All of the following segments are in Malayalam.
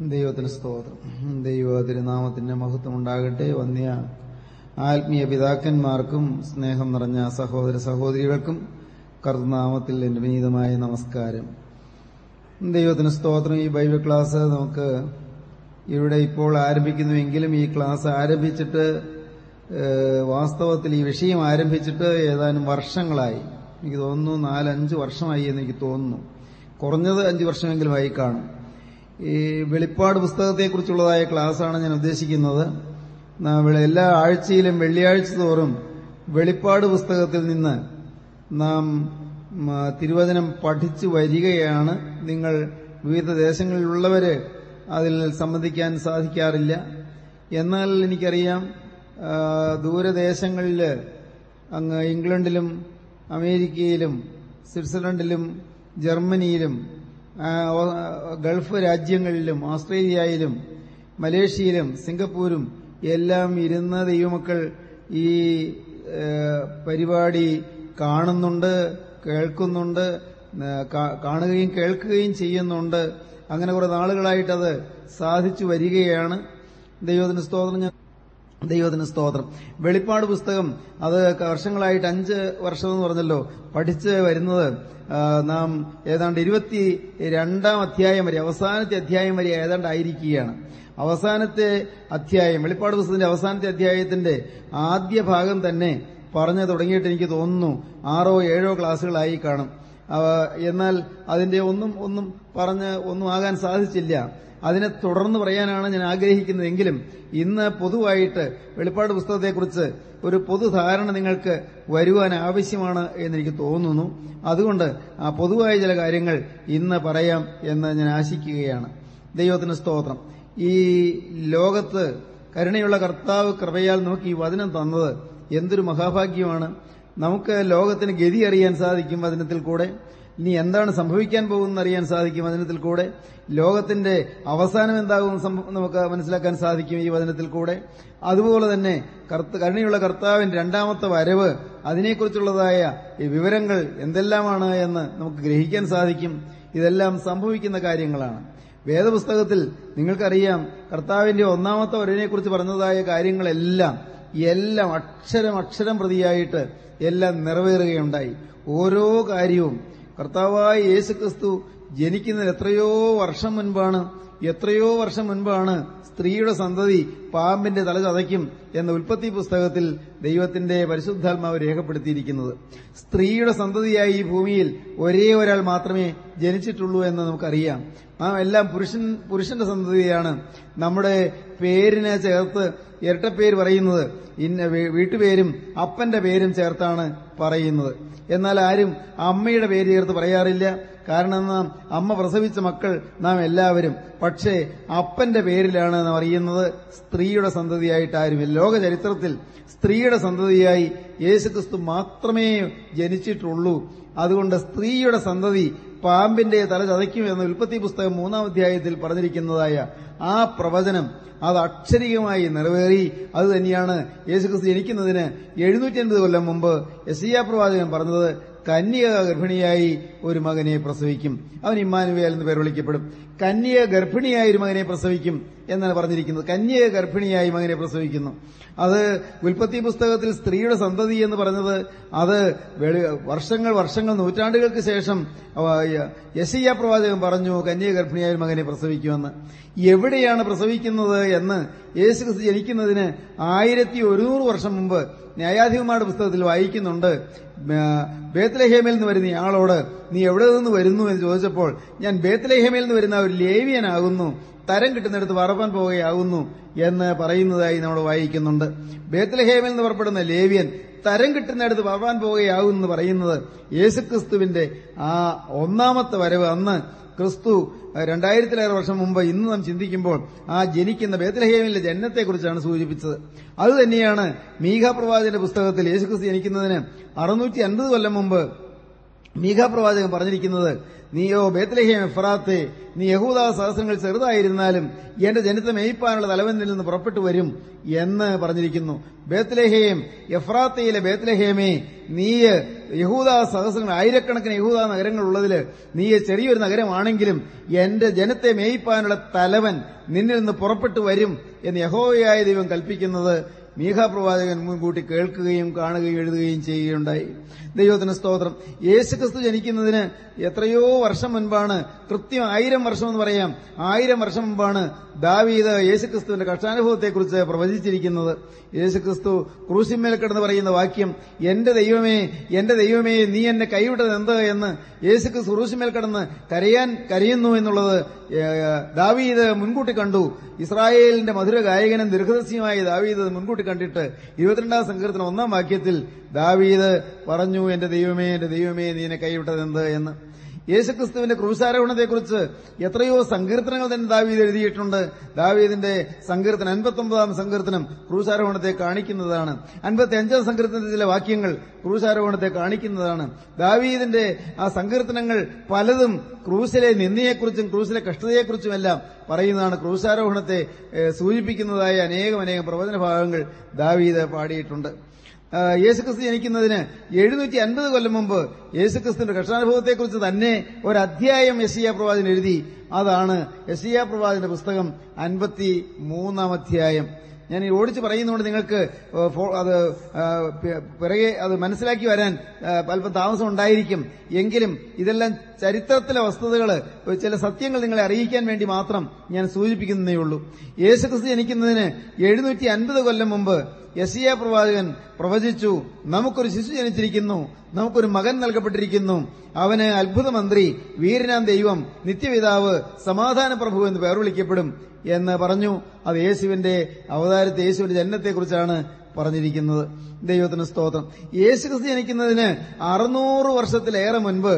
ദൈവത്തിന് സ്തോത്രം. ദൈവ തിരുനാമത്തിന്റെ മഹത്വം ഉണ്ടാകട്ടെ വന്യ ആത്മീയ പിതാക്കന്മാർക്കും സ്നേഹം നിറഞ്ഞ സഹോദര സഹോദരികൾക്കും കർത്തനാമത്തിൽ എന്റെ വിനീതമായ നമസ്കാരം. ദൈവത്തിന് സ്തോത്രം. ഈ ബൈബിൾ ക്ലാസ് നമുക്ക് ഇവിടെ ഇപ്പോൾ ആരംഭിക്കുന്നുവെങ്കിലും ഈ ക്ലാസ് ആരംഭിച്ചിട്ട് വാസ്തവത്തിൽ ഈ വിഷയം ആരംഭിച്ചിട്ട് ഏതാനും വർഷങ്ങളായി. എനിക്ക് തോന്നുന്നു നാലഞ്ച് വർഷമായി എന്ന് എനിക്ക് തോന്നുന്നു. കുറഞ്ഞത് അഞ്ച് വർഷമെങ്കിലുമായി കാണും. ഈ വെളിപ്പാട് പുസ്തകത്തെക്കുറിച്ചുള്ളതായ ക്ലാസ്സാണ് ഞാൻ ഉദ്ദേശിക്കുന്നത്. എല്ലാ ആഴ്ചയിലും വെള്ളിയാഴ്ച തോറും വെളിപ്പാട് പുസ്തകത്തിൽ നിന്ന് നാം തിരുവചനം പഠിച്ചു വരികയാണ്. നിങ്ങൾ വിവിധ ദേശങ്ങളിലുള്ളവര് അതിൽ സംബന്ധിക്കാൻ സാധിക്കാറില്ല. എന്നാൽ എനിക്കറിയാം ദൂരദേശങ്ങളിൽ അങ്ങ് ഇംഗ്ലണ്ടിലും അമേരിക്കയിലും സ്വിറ്റ്സർലൻഡിലും ജർമ്മനിയിലും ഗൾഫ് രാജ്യങ്ങളിലും ഓസ്ട്രേലിയയിലും മലേഷ്യയിലും സിംഗപ്പൂരും എല്ലാം ഇരുന്ന ദൈവമക്കൾ ഈ പരിപാടി കാണുന്നുണ്ട് കേൾക്കുന്നുണ്ട് കാണുകയും കേൾക്കുകയും ചെയ്യുന്നുണ്ട്. അങ്ങനെ കുറെ നാളുകളായിട്ടത് സാധിച്ചു വരികയാണ്. ദൈവത്തിന് സ്തോത്രം. ദൈവത്തിന് സ്തോത്രം. വെളിപ്പാട് പുസ്തകം അത് വർഷങ്ങളായിട്ട് അഞ്ച് വർഷം എന്ന് പറഞ്ഞല്ലോ. പഠിച്ച് വരുന്നത് നാം ഏതാണ്ട് ഇരുപത്തി രണ്ടാം അധ്യായം വരെ അവസാനത്തെ അധ്യായം വരെ ഏതാണ്ട് ആയിരിക്കുകയാണ്. അവസാനത്തെ അധ്യായം വെളിപ്പാട് പുസ്തകത്തിന്റെ അവസാനത്തെ അധ്യായത്തിന്റെ ആദ്യ ഭാഗം തന്നെ പറഞ്ഞു തുടങ്ങിയിട്ട് എനിക്ക് തോന്നുന്നു ആറോ ഏഴോ ക്ലാസ്സുകളായി കാണും. എന്നാൽ അതിന്റെ ഒന്നും ഒന്നും പറഞ്ഞ് ഒന്നും ആകാൻ സാധിച്ചില്ല. അതിനെ തുടർന്ന് പറയാനാണ് ഞാൻ ആഗ്രഹിക്കുന്നതെങ്കിലും ഇന്ന് പൊതുവായിട്ട് വെളിപ്പാട് പുസ്തകത്തെക്കുറിച്ച് ഒരു പൊതുധാരണ നിങ്ങൾക്ക് വരുവാൻ ആവശ്യമാണ് എന്നെനിക്ക് തോന്നുന്നു. അതുകൊണ്ട് ആ പൊതുവായ ചില കാര്യങ്ങൾ ഇന്ന് പറയാം എന്ന് ഞാൻ ആശിക്കുകയാണ്. ദൈവത്തിന് സ്തോത്രം. ഈ ലോകത്ത് കരുണയുള്ള കർത്താവ് കൃപയാൽ നമുക്ക് ഈ വചനം തന്നത് എന്തൊരു മഹാഭാഗ്യമാണ്. നമുക്ക് ലോകത്തിന് ഗതി അറിയാൻ സാധിക്കും വചനത്തിൽ കൂടെ. ഇനി എന്താണ് സംഭവിക്കാൻ പോകുന്നത് അറിയാൻ സാധിക്കും വചനത്തിൽ കൂടെ? ലോകത്തിന്റെ അവസാനം എന്താകും നമുക്ക് മനസ്സിലാക്കാൻ സാധിക്കും ഈ വചനത്തിൽ കൂടെ. അതുപോലെ തന്നെ കരുണയുള്ള കർത്താവിന്റെ രണ്ടാമത്തെ വരവ് അതിനെക്കുറിച്ചുള്ളതായ വിവരങ്ങൾ എന്തെല്ലാമാണ് എന്ന് നമുക്ക് ഗ്രഹിക്കാൻ സാധിക്കും. ഇതെല്ലാം സംഭവിക്കുന്ന കാര്യങ്ങളാണ്. വേദപുസ്തകത്തിൽ നിങ്ങൾക്കറിയാം കർത്താവിന്റെ ഒന്നാമത്തെ വരവിനെക്കുറിച്ച് പറഞ്ഞതായ കാര്യങ്ങളെല്ലാം എല്ലാം അക്ഷരം അക്ഷരം പ്രതിയായിട്ട് എല്ലാം നിറവേറുകയുണ്ടായി. ഓരോ കാര്യവും കർത്താവായ യേശു ക്രിസ്തു ജനിക്കുന്നതിന് എത്രയോ വർഷം മുൻപാണ് എത്രയോ വർഷം മുൻപാണ് സ്ത്രീയുടെ സന്തതി പാമ്പിന്റെ തല ചതയ്ക്കും എന്ന ഉൽപ്പത്തി പുസ്തകത്തിൽ ദൈവത്തിന്റെ പരിശുദ്ധാത്മാവ് രേഖപ്പെടുത്തിയിരിക്കുന്നത്. സ്ത്രീയുടെ സന്തതിയായി ഈ ഭൂമിയിൽ ഒരേ ഒരാൾ മാത്രമേ ജനിച്ചിട്ടുള്ളൂ എന്ന് നമുക്കറിയാം. നാം എല്ലാം പുരുഷൻ പുരുഷന്റെ സന്തതിയാണ്. നമ്മുടെ പേരിനെ ചേർത്ത് ഇരട്ടപ്പേര് പറയുന്നത് ഇന്ന വീട്ടുപേരും അപ്പന്റെ പേരും ചേർത്താണ് പറയുന്നത്. എന്നാൽ ആരും അമ്മയുടെ പേര് ചേർത്ത് പറയാറില്ല. കാരണം നാം അമ്മ പ്രസവിച്ച മക്കൾ നാം എല്ലാവരും. പക്ഷേ അപ്പന്റെ പേരിലാണ് നാം അറിയുന്നത് സ്ത്രീയുടെ സന്തതിയായിട്ട് ആരുമില്ല ലോക ചരിത്രത്തിൽ സ്ത്രീയുടെ സന്തതിയായി യേശുക്രിസ്തു മാത്രമേ ജനിച്ചിട്ടുള്ളൂ. അതുകൊണ്ട് സ്ത്രീയുടെ സന്തതി പാമ്പിന്റെ തല ചതയ്ക്കും എന്ന ഉൽപ്പത്തി പുസ്തകം മൂന്നാം അധ്യായത്തിൽ പറഞ്ഞിരിക്കുന്നതായ ആ പ്രവചനം അത് അക്ഷരികമായി നിറവേറി. അത് തന്നെയാണ് യേശുക്രിസ്തു ജനിക്കുന്നതിന് എഴുന്നൂറ്റി കൊല്ലം മുമ്പ് യസിയ പ്രവാചകൻ പറഞ്ഞത് കന്യക ഗർഭിണിയായി ഒരു മകനെ പ്രസവിക്കും. അവൻ ഇമ്മാനുവേൽ എന്ന് പേര് വിളിക്കപ്പെടും. കന്യക ഗർഭിണിയായി ഒരു മകനെ പ്രസവിക്കും എന്നാണ് പറഞ്ഞിരിക്കുന്നത്. കന്യക ഗർഭിണിയായി മകനെ പ്രസവിക്കുന്നു. അത് ഉൽപ്പത്തി പുസ്തകത്തിൽ സ്ത്രീയുടെ സന്തതി എന്ന് പറഞ്ഞത് അത് വർഷങ്ങൾ വർഷങ്ങൾ നൂറ്റാണ്ടുകൾക്ക് ശേഷം യശയ്യ പ്രവാചകൻ പറഞ്ഞു കന്യക ഗർഭിണിയായ മകനെ പ്രസവിക്കുമെന്ന്. എവിടെയാണ് പ്രസവിക്കുന്നത് എന്ന് യേശു ജനിക്കുന്നതിന് ആയിരത്തി ഒരുന്നൂറ് വർഷം മുമ്പ് ന്യായാധിപന്മാരുടെ പുസ്തകത്തിൽ വായിക്കുന്നുണ്ട്. ബേത്തലഹേമിൽ നിന്ന് വരുന്ന ആളോട് നീ എവിടെ നിന്ന് വരുന്നു? എന്ന് ചോദിച്ചപ്പോൾ ഞാൻ ബേത്തലഹേമിൽ നിന്ന് വരുന്ന ഒരു ലേവിയനാകുന്നു. തരം കിട്ടുന്നിടത്ത് വറപ്പാൻ പോവുകയാകുന്നു എന്ന് പറയുന്നതായി നമ്മൾ വായിക്കുന്നുണ്ട്. ബേത്തലഹേമിൽ നിന്ന് പുറപ്പെടുന്ന ലേവിയൻ തരം കിട്ടുന്നിടത്ത് വറപ്പാൻ പോവുകയാകും എന്ന് പറയുന്നത് യേശുക്രിസ്തുവിന്റെ ആ ഒന്നാമത്തെ വരവ് അന്ന് ക്രിസ്തു രണ്ടായിരത്തിലേറെ വർഷം മുമ്പ് ഇന്ന് നാം ചിന്തിക്കുമ്പോൾ ആ ജനിക്കുന്ന ബേത്തലഹേമിലെ ജനനത്തെക്കുറിച്ചാണ് സൂചിപ്പിച്ചത്. അതുതന്നെയാണ് മീഘ പുസ്തകത്തിൽ യേശുക്രിസ്തു ജനിക്കുന്നതിന് അറുന്നൂറ്റി അൻപത് കൊല്ലം മുമ്പ് മീഘ പ്രവാചകൻ പറഞ്ഞിരിക്കുന്നത് നീയോ ബേത്ലഹേം എഫ്രാത്തെ നീ യഹൂദാ സഹസ്രങ്ങൾ ചെറുതായിരുന്നാലും എന്റെ ജനത്തെ മേയിപ്പാനുള്ള തലവനിൽ നിന്ന് പുറപ്പെട്ടു വരും എന്ന് പറഞ്ഞിരിക്കുന്നു. ബേത്ലഹേം എഫ്രാത്തയിലെ ബേത്ലഹേമേ നീ യഹൂദ സഹസ്രങ്ങൾ ആയിരക്കണക്കിന് യഹൂദ നഗരങ്ങളുള്ളതിൽ നീ ചെറിയൊരു നഗരമാണെങ്കിലും എന്റെ ജനത്തെ മേയിപ്പാനുള്ള തലവൻ നിന്നിൽ നിന്ന് പുറപ്പെട്ടു വരും എന്ന് യഹോവയായ ദൈവം കൽപ്പിക്കുന്നത് മീഖ പ്രവാചകൻ മുൻകൂട്ടി കേൾക്കുകയും കാണുകയും എഴുതുകയും ചെയ്യുകയുണ്ടായി. ദൈവത്തിന് സ്തോത്രം. യേശുക്രിസ്തു ജനിക്കുന്നതിന് എത്രയോ വർഷം മുൻപാണ് കൃത്യം ആയിരം വർഷം എന്ന് പറയാം ആയിരം വർഷം മുമ്പാണ് ദാവീദ് യേശുക്രിസ്തുവിന്റെ കഷ്ടാനുഭവത്തെക്കുറിച്ച് പ്രവചിച്ചിരിക്കുന്നത്. യേശുക്രിസ്തു ക്രൂശിന്മേൽ കിടന്ന് പറയുന്ന വാക്യം എന്റെ ദൈവമേ എന്റെ ദൈവമേ നീ എന്നെ കൈവിട്ടത് എന്ത് എന്ന് യേശുക്രിസ്തു ക്രൂശിന്മേൽ കിടന്ന് കരയാൻ കരയുന്നു എന്നുള്ളത് ദാവീദ് മുൻകൂട്ടി കണ്ടു. ഇസ്രായേലിന്റെ മധുര ഗായകനും ദീർഘദർശിയുമായ ദാവീദ് മുൻകൂട്ടി കണ്ടിട്ട് ഇരുപത്തിരണ്ടാം സങ്കീർത്തനം ഒന്നാം വാക്യത്തിൽ ദാവീദ് പറഞ്ഞു എന്റെ ദൈവമേ എന്റെ ദൈവമേ നീ എന്നെ കൈവിട്ടത് എന്ത് എന്ന്. യേശുക്രിസ്തുവിന്റെ ക്രൂശാരോഹണത്തെക്കുറിച്ച് എത്രയോ സങ്കീർത്തനങ്ങൾ തന്നെ ദാവീദ് എഴുതിയിട്ടുണ്ട്. ദാവീദിന്റെ സങ്കീർത്തനം അൻപത്തൊമ്പതാം സങ്കീർത്തനം ക്രൂശാരോഹണത്തെ കാണിക്കുന്നതാണ്. അൻപത്തി അഞ്ചാം സങ്കീർത്തനത്തിലെ ചില വാക്യങ്ങൾ ക്രൂശാരോഹണത്തെ കാണിക്കുന്നതാണ്. ദാവീദിന്റെ ആ സങ്കീർത്തനങ്ങൾ പലതും ക്രൂസിലെ നിന്ദയെക്കുറിച്ചും ക്രൂസിലെ കഷ്ടതയെക്കുറിച്ചുമെല്ലാം പറയുന്നതാണ്. ക്രൂശാരോഹണത്തെ സൂചിപ്പിക്കുന്നതായ അനേകം അനേകം പ്രവചന ഭാഗങ്ങൾ ദാവീദ് പാടിയിട്ടുണ്ട്. യേശുക്രിസ്തു ജനിക്കുന്നതിന് എഴുന്നൂറ്റി അൻപത് കൊല്ലം മുമ്പ് യേശുക്രിസ്തുവിന്റെ കഷ്ടാനുഭവത്തെക്കുറിച്ച് തന്നെ ഒരു അധ്യായം യശിയ പ്രവാചൻ എഴുതി. അതാണ് യശിയ പ്രവാചന്റെ പുസ്തകം അൻപത്തി മൂന്നാം അധ്യായം. ഞാൻ ഈ ഓടിച്ച് പറയുന്നതുകൊണ്ട് നിങ്ങൾക്ക് അത് പിറകെ അത് മനസ്സിലാക്കി വരാൻ അല്പം താമസം ഉണ്ടായിരിക്കും. എങ്കിലും ഇതെല്ലാം ചരിത്രത്തിലെ വസ്തുതകൾ ചില സത്യങ്ങൾ നിങ്ങളെ അറിയിക്കാൻ വേണ്ടി മാത്രം ഞാൻ സൂചിപ്പിക്കുന്നതേ ഉള്ളൂ. യേശുക്രിസ്തു ജനിക്കുന്നതിന് എഴുന്നൂറ്റി അൻപത് കൊല്ലം മുമ്പ് യസിയ പ്രവാചകൻ പ്രവചിച്ചു നമുക്കൊരു ശിശു ജനിച്ചിരിക്കുന്നു നമുക്കൊരു മകൻ നൽകപ്പെട്ടിരിക്കുന്നു. അവന് അത്ഭുതമന്ത്രി വീരനാം ദൈവം നിത്യപിതാവ് സമാധാന പ്രഭു എന്ന് പേർ വിളിക്കപ്പെടും. എന്ന് പറഞ്ഞു. അത് യേശുവിന്റെ അവതാരത്തെ യേശുവിന്റെ ജന്മത്തെക്കുറിച്ചാണ് പറഞ്ഞിരിക്കുന്നത്. ദൈവത്തിന് സ്തോത്രം. യേശു ക്രിസ്തു ജനിക്കുന്നതിന് അറുന്നൂറ് വർഷത്തിലേറെ മുൻപ്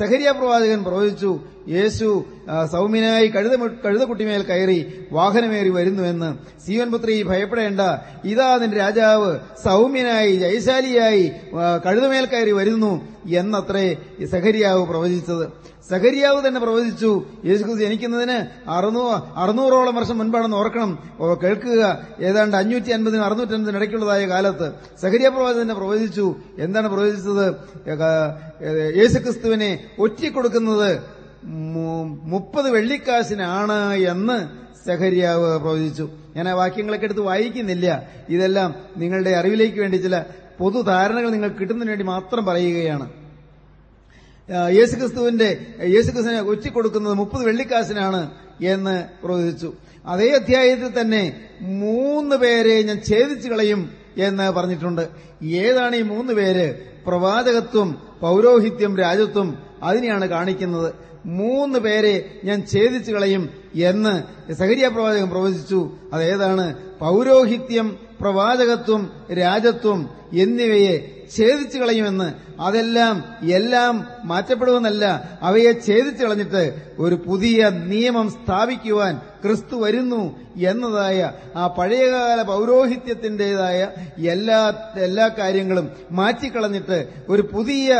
സഹരിയ പ്രവാചകൻ പ്രവചിച്ചു യേശു സൗമ്യനായി കഴുത കഴുതക്കുട്ടിമേൽ കയറി വാഹനമേറി വരുന്നുവെന്ന്. സീവൻ പുത്രി ഭയപ്പെടേണ്ട. ഇതാ നിന്റെ രാജാവ് സൗമ്യനായി ജയശാലിയായി കഴുതമേൽ കയറി വരുന്നു എന്നത്രേ സഹരിയാവ് പ്രവചിച്ചത്. സഹരിയാവ് തന്നെ പ്രവചിച്ചു. യേശുക്രിസ്തു ജനിക്കുന്നതിന് അറുന്നൂറോളം വർഷം മുൻപാണെന്ന് ഓർക്കണം. കേൾക്കുക. ഏതാണ്ട് അഞ്ഞൂറ്റി അൻപതിനും അറുന്നൂറ്റി അൻപതിനും ഇടയ്ക്കുള്ളതായ കാലത്ത് സഹരിയ പ്രവാചകൻ തന്നെ പ്രവചിച്ചു. എന്താണ് പ്രവചിച്ചത്? യേശുക്രിസ്തുവിനെ ഒറ്റിക്കൊടുക്കുന്നത് മുപ്പത് വെള്ളിക്കാശിനാണ് എന്ന് സഹരിയാവ് പ്രവചിച്ചു. ഞാൻ ആ വാക്യങ്ങളൊക്കെ എടുത്ത് വായിക്കുന്നില്ല. ഇതെല്ലാം നിങ്ങളുടെ അറിവിലേക്ക് വേണ്ടി ചില പൊതുധാരണകൾ നിങ്ങൾ കിട്ടുന്നതിന് വേണ്ടി മാത്രം പറയുകയാണ്. യേശുക്രിസ്തുവിന്റെ യേശുക്രിസ്തുവിനെ ഒച്ചിക്കൊടുക്കുന്നത് മുപ്പത് വെള്ളിക്കാശിനാണ് എന്ന് പ്രവചിച്ചു. അതേ അധ്യായത്തിൽ തന്നെ മൂന്ന് പേരെ ഞാൻ ഛേദിച്ചു കളയും എന്ന് പറഞ്ഞിട്ടുണ്ട്. ഏതാണ് ഈ മൂന്ന് പേര്? പ്രവാചകത്വം പൗരോഹിത്യം രാജ്യത്വം അതിനെയാണ് കാണിക്കുന്നത്. മൂന്ന് പേരെ ഞാൻ ഛേദിച്ചു കളയും എന്ന് സഹരിയ പ്രവാചകൻ പ്രവചിച്ചു. അതേതാണ്? പൗരോഹിത്യം പ്രവാചകത്വം രാജത്വം എന്നിവയെ ഛേദിച്ചു കളയുമെന്ന് അതെല്ലാം എല്ലാം മാറ്റപ്പെടുമെന്നല്ല അവയെ ഛേദിച്ചു കളഞ്ഞിട്ട് ഒരു പുതിയ നിയമം സ്ഥാപിക്കുവാൻ ക്രിസ്തു വരുന്നു എന്നതായ ആ പഴയകാല പൗരോഹിത്യത്തിന്റേതായ എല്ലാ എല്ലാ കാര്യങ്ങളും മാറ്റിക്കളഞ്ഞിട്ട് ഒരു പുതിയ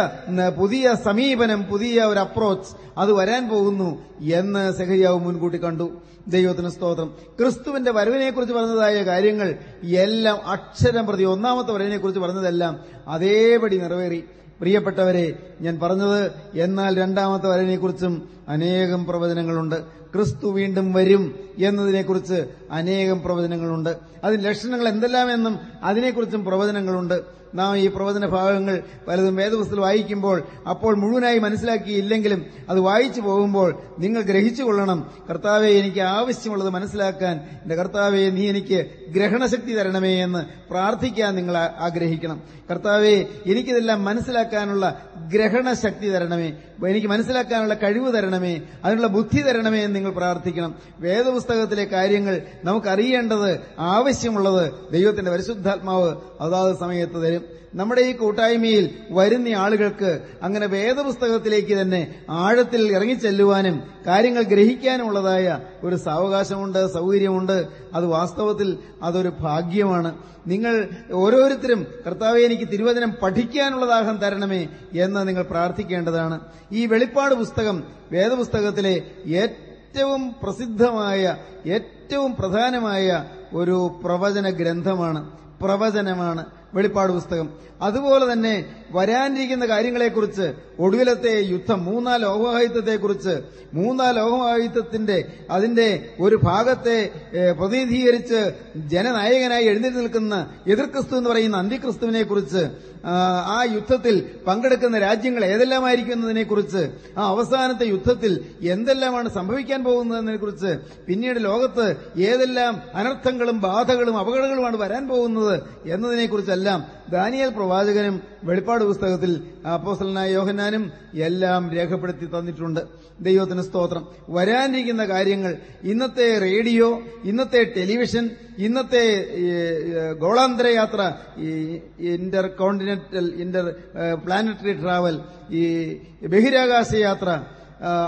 പുതിയ സമീപനം പുതിയ ഒരു അപ്രോച്ച് അത് വരാൻ പോകുന്നു എന്ന് സെഹരിയാവ് മുൻകൂട്ടി കണ്ടു. ദൈവത്തിന് സ്തോത്രം. ക്രിസ്തുവിന്റെ വരവിനെക്കുറിച്ച് പറഞ്ഞതായ കാര്യങ്ങൾ എല്ലാം അക്ഷരം പ്രതി ഒന്നാമത്തെ വരവിനെക്കുറിച്ച് പറഞ്ഞതെല്ലാം അതേപടി നിറവേറി. പ്രിയപ്പെട്ടവരെ ഞാൻ പറഞ്ഞത് എന്നാൽ രണ്ടാമത്തെ വരവിനെക്കുറിച്ചും അനേകം പ്രവചനങ്ങളുണ്ട്. ക്രിസ്തു വീണ്ടും വരും എന്നതിനെക്കുറിച്ച് അനേകം പ്രവചനങ്ങളുണ്ട്. അതിന് ലക്ഷണങ്ങൾ എന്തെല്ലാമെന്നും അതിനെക്കുറിച്ചും പ്രവചനങ്ങളുണ്ട്. നാം ഈ പ്രവചന ഭാഗങ്ങൾ പലതും വേദപുസ്തകം വായിക്കുമ്പോൾ അപ്പോൾ മുഴുവനായി മനസ്സിലാക്കിയില്ലെങ്കിലും അത് വായിച്ചു പോകുമ്പോൾ നിങ്ങൾ ഗ്രഹിച്ചു കൊള്ളണം. കർത്താവെ എനിക്ക് ആവശ്യമുള്ളത് മനസ്സിലാക്കാൻ. എന്റെ കർത്താവെ നീ എനിക്ക് ഗ്രഹണശക്തി തരണമേ എന്ന് പ്രാർത്ഥിക്കാൻ നിങ്ങൾ ആഗ്രഹിക്കണം. കർത്താവെ എനിക്കിതെല്ലാം മനസ്സിലാക്കാനുള്ള ഗ്രഹണശക്തി തരണമേ. എനിക്ക് മനസ്സിലാക്കാനുള്ള കഴിവ് തരണമേ. അതിനുള്ള ബുദ്ധി തരണമേ എന്ന് നിങ്ങൾ പ്രാർത്ഥിക്കണം. വേദപുസ്തകത്തിലെ കാര്യങ്ങൾ നമുക്കറിയേണ്ടത് ആവശ്യമുള്ളത് ദൈവത്തിന്റെ പരിശുദ്ധാത്മാവ് അതാത് സമയത്ത് തരും. നമ്മുടെ ഈ കൂട്ടായ്മയിൽ വരുന്ന ആളുകൾക്ക് അങ്ങനെ വേദപുസ്തകത്തിലേക്ക് തന്നെ ആഴത്തിൽ ഇറങ്ങിച്ചെല്ലുവാനും കാര്യങ്ങൾ ഗ്രഹിക്കാനുമുള്ളതായ ഒരു സാവകാശമുണ്ട് സൗകര്യമുണ്ട്. അത് വാസ്തവത്തിൽ അതൊരു ഭാഗ്യമാണ്. നിങ്ങൾ ഓരോരുത്തരും കർത്താവെ എനിക്ക് തിരുവചനം പഠിക്കാനുള്ള ദാഹം തരണമേ എന്ന് നിങ്ങൾ പ്രാർത്ഥിക്കേണ്ടതാണ്. ഈ വെളിപ്പാട് പുസ്തകം വേദപുസ്തകത്തിലെ ഏറ്റവും പ്രസിദ്ധമായ ഏറ്റവും പ്രധാനമായ ഒരു പ്രവചന ഗ്രന്ഥമാണ് പ്രവചനമാണ്. വെളിപ്പാട് പുസ്തകം. അതുപോലെ തന്നെ വരാനിരിക്കുന്ന കാര്യങ്ങളെക്കുറിച്ച് ഒടുവിലത്തെ യുദ്ധം മൂന്നാം ലോകമായുദ്ധത്തെക്കുറിച്ച് മൂന്നാം ലോകമായുദ്ധത്തിന്റെ അതിന്റെ ഒരു ഭാഗത്തെ പ്രതിനിധീകരിച്ച് ജനനായകനായി എഴുന്നേറ്റ് നിൽക്കുന്ന എതിർക്രിസ്തു എന്ന് പറയുന്ന അന്തിക്രിസ്തുവിനെ കുറിച്ച് ആ യുദ്ധത്തിൽ പങ്കെടുക്കുന്ന രാജ്യങ്ങൾ ഏതെല്ലാമായിരിക്കുന്നതിനെക്കുറിച്ച് എന്നതിനെക്കുറിച്ച് ആ അവസാനത്തെ യുദ്ധത്തിൽ എന്തെല്ലാമാണ് സംഭവിക്കാൻ പോകുന്നതിനെ കുറിച്ച് പിന്നീട് ലോകത്ത് ഏതെല്ലാം അനർത്ഥങ്ങളും ബാധകളും അപകടങ്ങളുമാണ് വരാൻ പോകുന്നത് എന്നതിനെക്കുറിച്ചെല്ലാം ദാനിയൽ പ്രവാചകനും വെളിപ്പാട് പുസ്തകത്തിൽ അപ്പോസലനായ യോഹന്നാനും എല്ലാം രേഖപ്പെടുത്തി തന്നിട്ടുണ്ട്. ദൈവത്തിന് സ്തോത്രം. വരാനിരിക്കുന്ന കാര്യങ്ങൾ ഇന്നത്തെ റേഡിയോ ഇന്നത്തെ ടെലിവിഷൻ ഇന്നത്തെ ഗോളാന്തര യാത്ര ഈ Inter continental Inter planetary travel ഈ ബഹിരാകാശ യാത്ര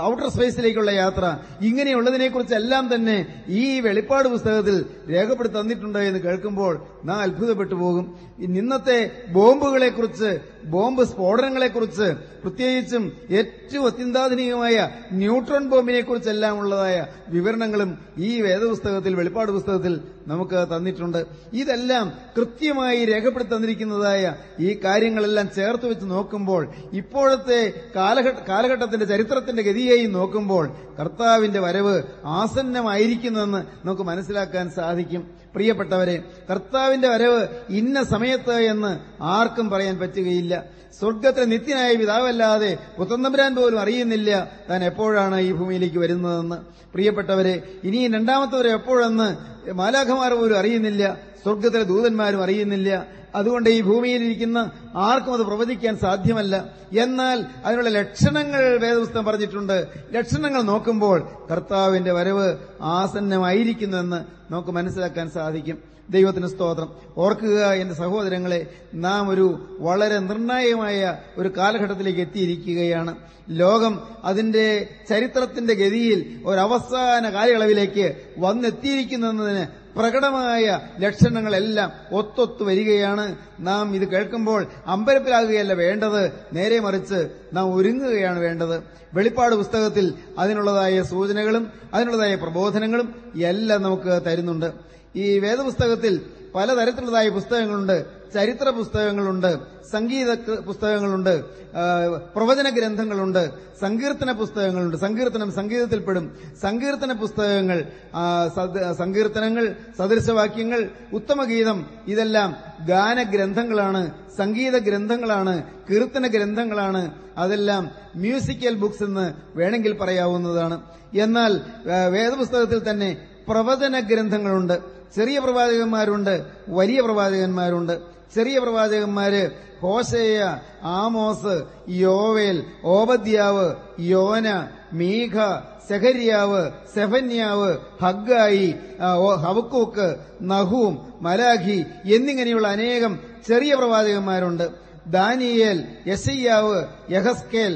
ഔട്ടർ സ്പേസിലേക്കുള്ള യാത്ര ഇങ്ങനെയുള്ളതിനെക്കുറിച്ചെല്ലാം തന്നെ ഈ വെളിപ്പാട് പുസ്തകത്തിൽ രേഖപ്പെടുത്തി തന്നിട്ടുണ്ട് എന്ന് കേൾക്കുമ്പോൾ നാം അത്ഭുതപ്പെട്ടു പോകും. ഇന്ന് ഇന്നത്തെ ബോംബുകളെക്കുറിച്ച് ബോംബ് സ്ഫോടനങ്ങളെക്കുറിച്ച് പ്രത്യേകിച്ചും ഏറ്റവും അത്യന്താധുനികമായ ന്യൂട്രോൺ ബോംബിനെ കുറിച്ചെല്ലാം ഉള്ളതായ വിവരണങ്ങളും ഈ വേദപുസ്തകത്തിൽ വെളിപ്പാട് പുസ്തകത്തിൽ നമുക്ക് തന്നിട്ടുണ്ട്. ഇതെല്ലാം കൃത്യമായി രേഖപ്പെടുത്തി തന്നിരിക്കുന്നതായ ഈ കാര്യങ്ങളെല്ലാം ചേർത്ത് വെച്ച് നോക്കുമ്പോൾ ഇപ്പോഴത്തെ കാലഘട്ടത്തിന്റെ ചരിത്രത്തിന്റെ ഗതിയെയും നോക്കുമ്പോൾ കർത്താവിന്റെ വരവ് ആസന്നമായിരിക്കുന്നെന്ന് നമുക്ക് മനസ്സിലാക്കാൻ സാധിക്കും. പ്രിയപ്പെട്ടവരെ കർത്താവിന്റെ വരവ് ഇന്ന സമയത്ത് എന്ന് ആർക്കും പറയാൻ പറ്റുകയില്ല. സ്വർഗത്തിലെ നിത്യനായ പിതാവല്ലാതെ പുത്തന്തമ്പുരാൻ പോലും അറിയുന്നില്ല താൻ എപ്പോഴാണ് ഈ ഭൂമിയിലേക്ക് വരുന്നതെന്ന്. പ്രിയപ്പെട്ടവരെ ഇനിയും രണ്ടാമത്തെ വരെ എപ്പോഴെന്ന് മാലാഖമാർ പോലും അറിയുന്നില്ല സ്വർഗത്തിലെ ദൂതന്മാരും അറിയുന്നില്ല. അതുകൊണ്ട് ഈ ഭൂമിയിലിരിക്കുന്ന ആർക്കും അത് പ്രവചിക്കാൻ സാധ്യമല്ല. എന്നാൽ അതിനുള്ള ലക്ഷണങ്ങൾ വേദപുസ്തകം പറഞ്ഞിട്ടുണ്ട്. ലക്ഷണങ്ങൾ നോക്കുമ്പോൾ കർത്താവിന്റെ വരവ് ആസന്നമായിരിക്കുന്നുവെന്ന് നമുക്ക് മനസ്സിലാക്കാൻ സാധിക്കും. ദൈവത്തിന് സ്തോത്രം. ഓർക്കുക എന്റെ സഹോദരങ്ങളെ നാം ഒരു വളരെ നിർണായകമായ ഒരു കാലഘട്ടത്തിലേക്ക് എത്തിയിരിക്കുകയാണ്. ലോകം അതിന്റെ ചരിത്രത്തിന്റെ ഗതിയിൽ ഒരവസാന കാലയളവിലേക്ക് വന്നെത്തിയിരിക്കുന്നതിന് പ്രകടമായ ലക്ഷണങ്ങളെല്ലാം ഒത്തൊത്തു വരികയാണ്. നാം ഇത് കേൾക്കുമ്പോൾ അമ്പരപ്പിലാകുകയല്ല വേണ്ടത്. നേരെ മറിച്ച് നാം ഒരുങ്ങുകയാണ് വേണ്ടത്. വെളിപ്പാട് പുസ്തകത്തിൽ അതിനുള്ളതായ സൂചനകളും അതിനുള്ളതായ പ്രബോധനങ്ങളും എല്ലാം നമുക്ക് തരുന്നുണ്ട്. ഈ വേദപുസ്തകത്തിൽ പലതരത്തിലുള്ളതായ പുസ്തകങ്ങളുണ്ട്. ചരിത്ര പുസ്തകങ്ങളുണ്ട്. സംഗീത പുസ്തകങ്ങളുണ്ട്. പ്രവചന ഗ്രന്ഥങ്ങളുണ്ട്. സങ്കീർത്തന പുസ്തകങ്ങളുണ്ട്. സങ്കീർത്തനം സംഗീതത്തിൽപ്പെടും. സങ്കീർത്തന പുസ്തകങ്ങൾ സങ്കീർത്തനങ്ങൾ സദൃശവാക്യങ്ങൾ ഉത്തമഗീതം ഇതെല്ലാം ഗാനഗ്രന്ഥങ്ങളാണ്. സംഗീത ഗ്രന്ഥങ്ങളാണ്. കീർത്തന ഗ്രന്ഥങ്ങളാണ്. അതെല്ലാം മ്യൂസിക്കൽ ബുക്സ് എന്ന് വേണമെങ്കിൽ പറയാവുന്നതാണ്. എന്നാൽ വേദപുസ്തകത്തിൽ തന്നെ പ്രവചന ഗ്രന്ഥങ്ങളുണ്ട്. ചെറിയ പ്രവാചകന്മാരുണ്ട് വലിയ പ്രവാചകന്മാരുണ്ട്. ചെറിയ പ്രവാചകന്മാര് ഹോശേയ ആമോസ് യോവേൽ ഓബദ്യാവ് യോന മീഘ സെഹര്യാവ് സെഫന്യാവ് ഹഗ്ഗായി ഹവക്കൂക്ക് നഹൂം മലാഖി എന്നിങ്ങനെയുള്ള അനേകം ചെറിയ പ്രവാചകന്മാരുണ്ട്. ദാനിയേൽ യസയ്യാവ് യഹസ്കേൽ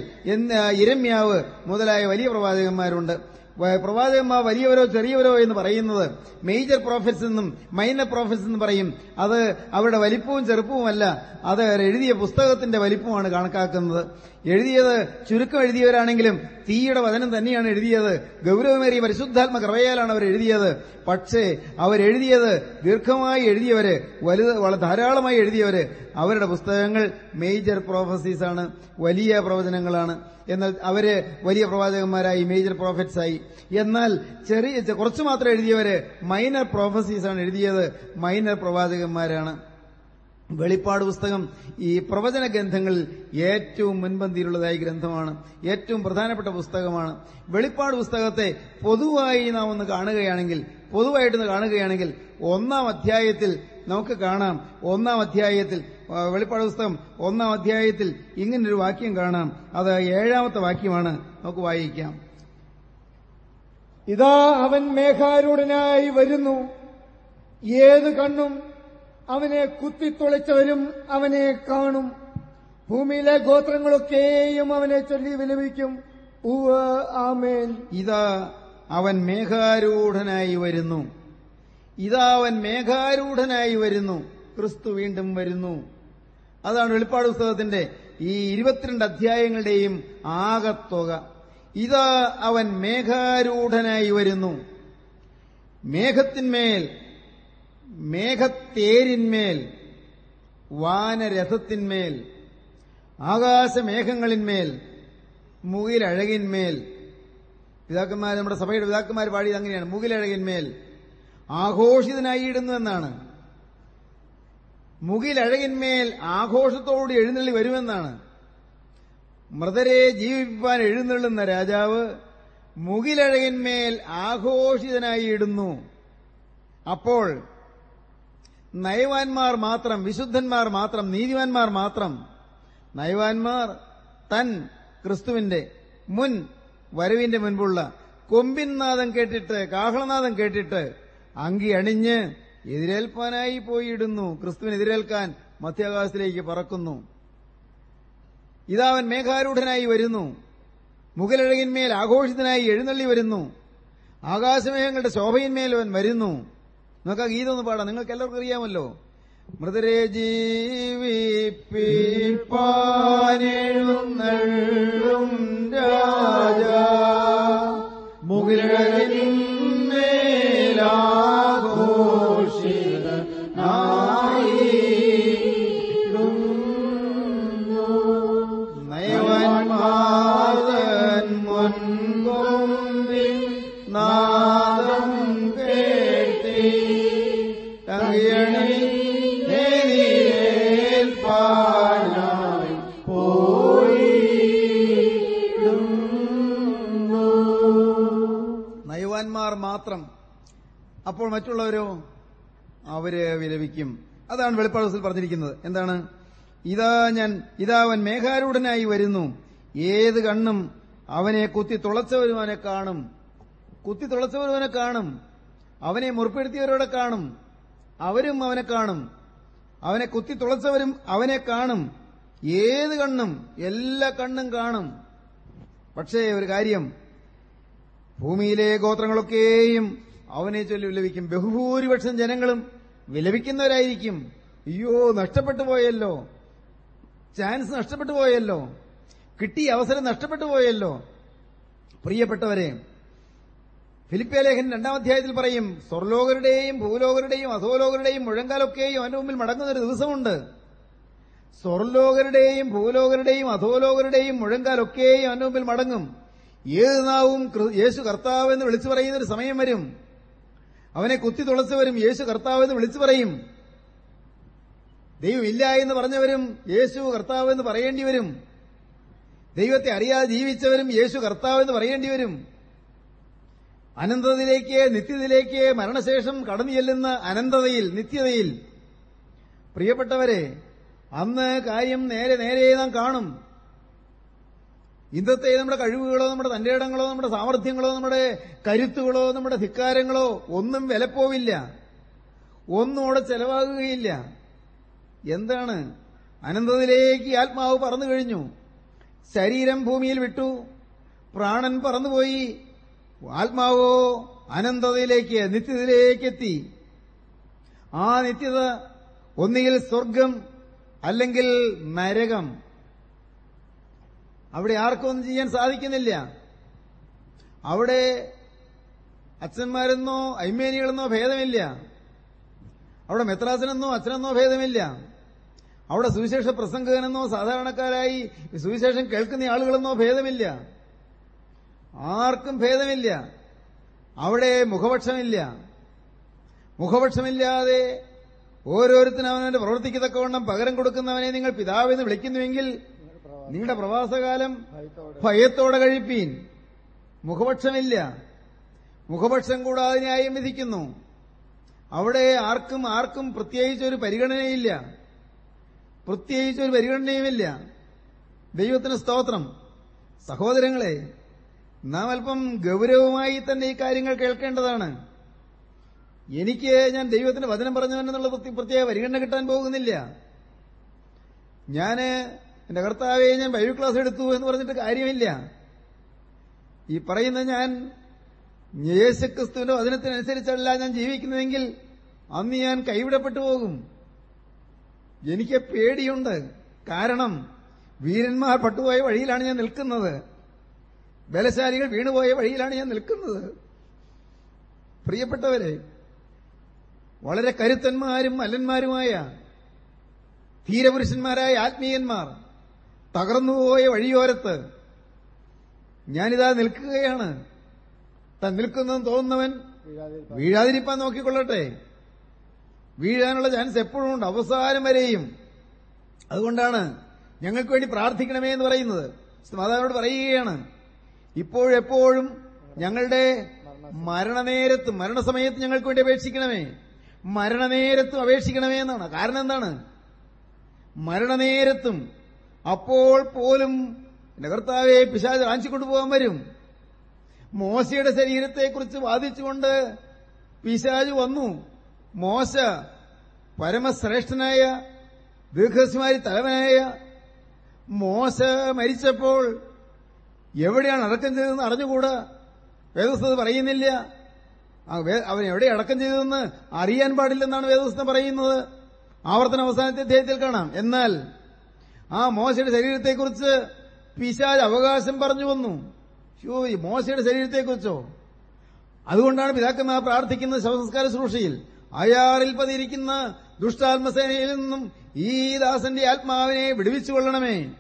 ഇരമ്യാവ് മുതലായ വലിയ പ്രവാചകന്മാരുണ്ട്. പ്രവാചകന്മാർ വലിയവരോ ചെറിയവരോ എന്ന് പറയുന്നത് മേജർ പ്രോഫിറ്റ്സ് എന്നും മൈനർ പ്രോഫിറ്റ്സ് എന്നും പറയും. അത് അവരുടെ വലിപ്പവും ചെറുപ്പവുമല്ല. അത് എഴുതിയ പുസ്തകത്തിന്റെ വലിപ്പമാണ് കണക്കാക്കുന്നത്. എഴുതിയത് ചുരുക്കം എഴുതിയവരാണെങ്കിലും തീയുടെ വചനം തന്നെയാണ് എഴുതിയത്. ഗൗരവമേറിയ പരിശുദ്ധാത്മ കൃപയാലാണ് അവർ എഴുതിയത്. പക്ഷേ അവരെഴുതിയത് ദീർഘമായി എഴുതിയവര് വലുത് ധാരാളമായി എഴുതിയവര് അവരുടെ പുസ്തകങ്ങൾ മേജർ പ്രോഫസീസ് ആണ് വലിയ പ്രവചനങ്ങളാണ്. എന്നാൽ അവർ വലിയ പ്രവാചകന്മാരായി മേജർ പ്രോഫറ്റ്സ് ആയി. എന്നാൽ ചെറിയ കുറച്ചു മാത്രം എഴുതിയവര് മൈനർ പ്രോഫസീസ് ആണ് എഴുതിയത്. മൈനർ പ്രവാചകന്മാരാണ്. വെളിപ്പാട് പുസ്തകം ഈ പ്രവചന ഗ്രന്ഥങ്ങളിൽ ഏറ്റവും മുൻപന്തിയിലുള്ളതായി ഗ്രന്ഥമാണ്. ഏറ്റവും പ്രധാനപ്പെട്ട പുസ്തകമാണ്. വെളിപ്പാട് പുസ്തകത്തെ പൊതുവായി നാം ഒന്ന് കാണുകയാണെങ്കിൽ പൊതുവായിട്ടൊന്ന് കാണുകയാണെങ്കിൽ ഒന്നാം അധ്യായത്തിൽ നമുക്ക് കാണാം. ഒന്നാം അധ്യായത്തിൽ വെളിപ്പാട് പുസ്തകം ഒന്നാം അധ്യായത്തിൽ ഇങ്ങനൊരു വാക്യം കാണാം. അത് ഏഴാമത്തെ വാക്യമാണ്. നമുക്ക് വായിക്കാം. ഇതാ അവൻ മേഘാരൂഢനായി വരുന്നു. ഏത് കണ്ണും അവനെ കുത്തിത്തുളച്ചവരും അവനെ കാണും. ഭൂമിയിലെ ഗോത്രങ്ങളൊക്കെയും അവനെ ചൊല്ലി വിലപിക്കും. ആമേൻ. ഇതാ അവൻ മേഘാരൂഢനായി വരുന്നു. ഇതാ അവൻ മേഘാരൂഢനായി വരുന്നു. ക്രിസ്തു വീണ്ടും വരുന്നു. അതാണ് വെളിപ്പാട് പുസ്തകത്തിന്റെ ഈ ഇരുപത്തിരണ്ട് അധ്യായങ്ങളുടെയും ആകത്തുക ഇതാ അവൻ മേഘാരൂഢനായി വരുന്നു. മേഘത്തിന്മേൽ മേഘത്തേരിന്മേൽ വാനരഥത്തിന്മേൽ ആകാശമേഘങ്ങളിന്മേൽ മുകിലഴകിന്മേൽ. പിതാക്കന്മാർ നമ്മുടെ സഭയുടെ പിതാക്കന്മാർ പാടിയത് അങ്ങനെയാണ്. മുകിലഴകിന്മേൽ. ആഘോഷിതനായിടുന്നു എന്നാണ് മുകിലഴകിന്മേൽ ആഘോഷത്തോട് എഴുന്നള്ളി വരുമെന്നാണ്. മൃതരെ ജീവിപ്പാൻ എഴുന്നള്ളുന്ന രാജാവ് മുകിലഴകിന്മേൽ ആഘോഷിതനായി ഇടുന്നു അപ്പോൾ നയവാന്മാർ മാത്രം വിശുദ്ധന്മാർ മാത്രം നീതിവാന്മാർ മാത്രം നയവാന്മാർ തൻ ക്രിസ്തുവിന്റെ മുൻ വരവിന്റെ മുൻപുള്ള കൊമ്പിൻ നാദം കേട്ടിട്ട് കാഹളനാദം കേട്ടിട്ട് അങ്കി അണിഞ്ഞ് എതിരേൽപ്പാനായി പോയിടുന്നു. ക്രിസ്തുവിനെതിരേൽക്കാൻ മധ്യാകാശത്തിലേക്ക് പറക്കുന്നു. ഇതാവൻ മേഘാരൂഢനായി വരുന്നു. മുഗലഴകിന്മേൽ ആഘോഷിതനായി എഴുന്നള്ളി വരുന്നു. ആകാശമേഘങ്ങളുടെ ശോഭയിന്മേൽ അവൻ വരുന്നു. നമുക്ക് ആ ഗീതം ഒന്ന് പാടാം. നിങ്ങൾക്ക് എല്ലാവർക്കും അറിയാമല്ലോ. മൃതരെ ജീവിപ്പാനെഴുന്നള്ളും രാജ. മുകിലഴകിന്മേലാഘോഷിതനായി അപ്പോൾ മറ്റുള്ളവരോ അവരെ വിലപിക്കും. അതാണ് വെളിപ്പാടത്തിൽ പറഞ്ഞിരിക്കുന്നത്. എന്താണ്? ഇതാ ഞാൻ ഇതാവൻ മേഘാരൂഢനായി വരുന്നു. ഏത് കണ്ണും അവനെ കുത്തി തുളച്ചവരുവനെ കാണും. കുത്തി തുളച്ചവരുവനെ കാണും. അവനെ മുറിപ്പെടുത്തിയവരോടെ കാണും. അവരും അവനെ കാണും. അവനെ കുത്തി തുളച്ചവരും അവനെ കാണും. ഏത് കണ്ണും എല്ലാ കണ്ണും കാണും. പക്ഷേ ഒരു കാര്യം. ഭൂമിയിലെ ഗോത്രങ്ങളൊക്കെയും അവനെ ചൊല്ലി വിലപിക്കും. ബഹുഭൂരിപക്ഷം ജനങ്ങളും വിലപിക്കുന്നവരായിരിക്കും. അയ്യോ നഷ്ടപ്പെട്ടു പോയല്ലോ. ചാൻസ് നഷ്ടപ്പെട്ടു പോയല്ലോ. കിട്ടിയ അവസരം നഷ്ടപ്പെട്ടു പോയല്ലോ. പ്രിയപ്പെട്ടവരെ ഫിലിപ്പിയ ലേഖൻ രണ്ടാം അധ്യായത്തിൽ പറയും സ്വർലോകരുടെയും ഭൂലോകരുടെയും അധോലോകരുടെയും മുഴങ്കാലൊക്കെയും അവന്റെ മുമ്പിൽ മടങ്ങുന്ന ഒരു ദിവസമുണ്ട്. സ്വർലോകരുടെയും ഭൂലോകരുടെയും അധോലോകരുടെയും മുഴങ്കാലൊക്കെയും അവന്റെ മുമ്പിൽ മടങ്ങും. ഏത് നാവും യേശു കർത്താവ് എന്ന് വിളിച്ചു പറയുന്ന ഒരു സമയം വരും. അവനെ കുത്തി തുളച്ചവരും യേശു കർത്താവ് എന്ന് വിളിച്ചു പറയും. ദൈവം ഇല്ല എന്ന് പറഞ്ഞവരും യേശു കർത്താവ് എന്ന് പറയേണ്ടി വരും. ദൈവത്തെ അറിയാതെ ജീവിച്ചവരും യേശു കർത്താവ് എന്ന് പറയേണ്ടി വരും. അനന്തതയിലേക്ക് നിത്യതയിലേക്ക് മരണശേഷം കടന്നു ചെല്ലുന്ന അനന്തതയിൽ നിത്യതയിൽ. പ്രിയപ്പെട്ടവരെ അന്ന് കാര്യം നേരെ നേരെ നാം കാണും. ഇന്നത്തെ നമ്മുടെ കഴിവുകളോ നമ്മുടെ തന്റെ ഇടങ്ങളോ നമ്മുടെ സാമർഥ്യങ്ങളോ നമ്മുടെ കരുത്തുകളോ നമ്മുടെ ധിക്കാരങ്ങളോ ഒന്നും വിലപ്പോവില്ല. ഒന്നും അവിടെ ചെലവാകുകയില്ല. എന്താണ്? അനന്തതയിലേക്ക് ആത്മാവ് പറന്നു കഴിഞ്ഞു. ശരീരം ഭൂമിയിൽ വിട്ടു. പ്രാണൻ പറന്നുപോയി. ആത്മാവോ അനന്തതയിലേക്ക് നിത്യതയിലേക്ക് എത്തി ആ നിത്യത ഒന്നുകിൽ സ്വർഗം അല്ലെങ്കിൽ നരകം. അവിടെ ആർക്കും ഒന്നും ചെയ്യാൻ സാധിക്കുന്നില്ല. അവിടെ അച്ഛന്മാരെന്നോ അയ്മേനികളെന്നോ ഭേദമില്ല. അവിടെ മെത്രാസനെന്നോ അച്ഛനെന്നോ ഭേദമില്ല. അവിടെ സുവിശേഷ പ്രസംഗകനെന്നോ സാധാരണക്കാരായി സുവിശേഷം കേൾക്കുന്ന ആളുകളെന്നോ ഭേദമില്ല. ആർക്കും ഭേദമില്ല. അവിടെ മുഖപക്ഷമില്ല. മുഖപക്ഷമില്ലാതെ ഓരോരുത്തരും അവനവന്റെ പ്രവർത്തിക്കത്തക്കവണ്ണം പകരം കൊടുക്കുന്നവനെ നിങ്ങൾ പിതാവെന്ന് വിളിക്കുന്നുവെങ്കിൽ നിങ്ങളുടെ പ്രവാസകാലം ഭയത്തോടെ കഴിപ്പീൻ. മുഖപക്ഷമില്ല. മുഖപക്ഷം കൂടാതെ ന്യായം വിധിക്കുന്നു. അവിടെ ആർക്കും ആർക്കും പ്രത്യേകിച്ച് ഒരു പരിഗണനയില്ല. പ്രത്യേകിച്ച് ഒരു പരിഗണനയുമില്ല. ദൈവത്തിന് സ്തോത്രം. സഹോദരങ്ങളെ നാം അല്പം ഗൗരവമായി തന്നെ ഈ കാര്യങ്ങൾ കേൾക്കേണ്ടതാണ്. എനിക്ക് ഞാൻ ദൈവത്തിന്റെ വചനം പറഞ്ഞവനെന്നുള്ള എന്നുള്ള പ്രത്യേക പരിഗണന കിട്ടാൻ പോകുന്നില്ല. ഞാൻ എന്റെ കർത്താവെ ഞാൻ ബൈബിൾ ക്ലാസ് എടുത്തു എന്ന് പറഞ്ഞിട്ട് കാര്യമില്ല. ഈ പറയുന്ന ഞാൻ യേശുക്രിസ്തുവിന്റെ വചനത്തിനനുസരിച്ചല്ല ഞാൻ ജീവിക്കുന്നതെങ്കിൽ അന്ന് ഞാൻ കൈവിടപ്പെട്ടു പോകും. എനിക്ക് പേടിയുണ്ട്. കാരണം വീരന്മാർ പട്ടുപോയ വഴിയിലാണ് ഞാൻ നിൽക്കുന്നത്. ബലശാലികൾ വീണുപോയ വഴിയിലാണ് ഞാൻ നിൽക്കുന്നത്. പ്രിയപ്പെട്ടവരെ വളരെ കരുത്തന്മാരും മലന്മാരുമായ ധീരപുരുഷന്മാരായ ആത്മീയന്മാർ തകർന്നുപോയ വഴിയോരത്ത് ഞാനിതാ നിൽക്കുകയാണ്. താൻ നിൽക്കുന്നെന്ന് തോന്നുന്നവൻ വീഴാതിരിപ്പാൻ നോക്കിക്കൊള്ളട്ടെ. വീഴാനുള്ള ചാൻസ് എപ്പോഴും ഉണ്ട്. അവസാനം വരെയും. അതുകൊണ്ടാണ് ഞങ്ങൾക്ക് വേണ്ടി പ്രാർത്ഥിക്കണമേ എന്ന് പറയുന്നത്. മാതാവിനോട് പറയുകയാണ്. ഇപ്പോഴെപ്പോഴും ഞങ്ങളുടെ മരണനേരത്തും മരണസമയത്ത് ഞങ്ങൾക്ക് വേണ്ടി അപേക്ഷിക്കണമേ. മരണനേരത്തും അപേക്ഷിക്കണമേ എന്നാണ്. കാരണം എന്താണ്? മരണനേരത്തും അപ്പോൾ പോലും എന്റെ കർത്താവെ പിശാജ് റാഞ്ചി പോകാൻ വരും. മോശയുടെ ശരീരത്തെക്കുറിച്ച് വാദിച്ചുകൊണ്ട് പിശാജ് വന്നു. മോശ പരമശ്രേഷ്ഠനായ ദീർഘസ്മാരി തലവനായ മോശ മരിച്ചപ്പോൾ എവിടെയാണ് അടക്കം ചെയ്തതെന്ന് അറിഞ്ഞുകൂടാ? വേദസ്ഥത പറയുന്നില്ല. അവൻ എവിടെ അടക്കം ചെയ്തതെന്ന് അറിയാൻ പാടില്ലെന്നാണ് വേദസ്ഥ പറയുന്നത്. ആവർത്തന അവസാനത്തെ അധ്യായത്തിൽ കാണാം. എന്നാൽ ആ മോശയുടെ ശരീരത്തെക്കുറിച്ച് പിശാജ് അവകാശം പറഞ്ഞു വന്നു. ഷോ ഈ മോശയുടെ ശരീരത്തെക്കുറിച്ചോ? അതുകൊണ്ടാണ് പിതാക്കന്മാർ പ്രാർത്ഥിക്കുന്നത് ശവസംസ്കാര ശുശ്രൂഷയിൽ അയാറിൽ പതിയിരിക്കുന്ന ദുഷ്ടാത്മസേനയിൽ നിന്നും ഈ ദാസന്റെ ആത്മാവിനെ വിടുവിച്ചു കൊള്ളണമേ.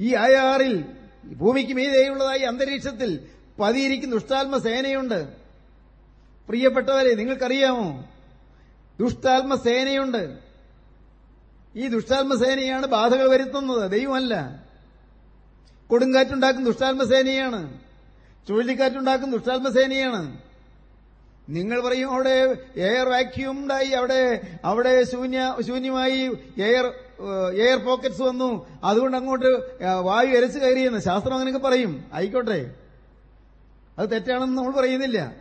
ഈ അയാറിൽ ഭൂമിക്ക് മീതെയുള്ളതായി അന്തരീക്ഷത്തിൽ പതിയിരിക്കുന്ന ദുഷ്ടാത്മസേനയുണ്ട്. പ്രിയപ്പെട്ടവരെ നിങ്ങൾക്കറിയാമോ? ദുഷ്ടാത്മസേനയുണ്ട്. ഈ ദുഷ്ടാത്മസേനയാണ് ബാധകൾ വരുത്തുന്നത്. ദൈവമല്ല. കൊടുങ്കാറ്റുണ്ടാക്കും ദുഷ്ടാത്മസേനയാണ് ചുഴലിക്കാറ്റുണ്ടാക്കും ദുഷ്ടാത്മസേനയാണ് നിങ്ങൾ പറയും അവിടെ എയർ വാക്യൂം ഉണ്ടായി അവിടെ അവിടെ ശൂന്യ ശൂന്യമായി എയർ എയർ പോക്കറ്റ്സ് വന്നു. അതുകൊണ്ട് അങ്ങോട്ട് വായു എരച്ചു കയറിയെന്ന് ശാസ്ത്രം അങ്ങനെയൊക്കെ പറയും. ആയിക്കോട്ടെ. അത് തെറ്റാണെന്ന് നമ്മൾ പറയുന്നില്ല.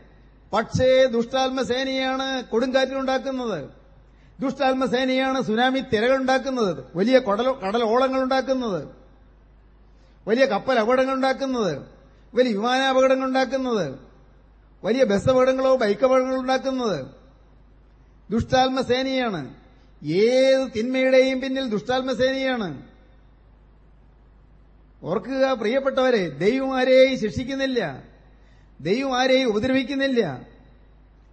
പക്ഷേ ദുഷ്ടാത്മസേനയാണ് കൊടുങ്കാറ്റിലുണ്ടാക്കുന്നത്. ദുഷ്ടാത്മസേനയാണ് സുനാമി തിരകളുണ്ടാക്കുന്നത്. വലിയ കടൽ കടലോളങ്ങൾ ഉണ്ടാക്കുന്നത് വലിയ കപ്പൽ അപകടങ്ങൾ ഉണ്ടാക്കുന്നത് വലിയ വിമാനാപകടങ്ങൾ ഉണ്ടാക്കുന്നത് വലിയ ബസ് അപകടങ്ങളോ ബൈക്ക് അപകടങ്ങളോ ഉണ്ടാക്കുന്നത് ദുഷ്ടാത്മസേനയാണ്. ഏത് തിന്മയുടെയും പിന്നിൽ ദുഷ്ടാത്മസേനയാണ്. ഓർക്കുക പ്രിയപ്പെട്ടവരെ ദൈവം ആരെയും ശിക്ഷിക്കുന്നില്ല. ദൈവം ആരെയും ഉപദ്രവിക്കുന്നില്ല.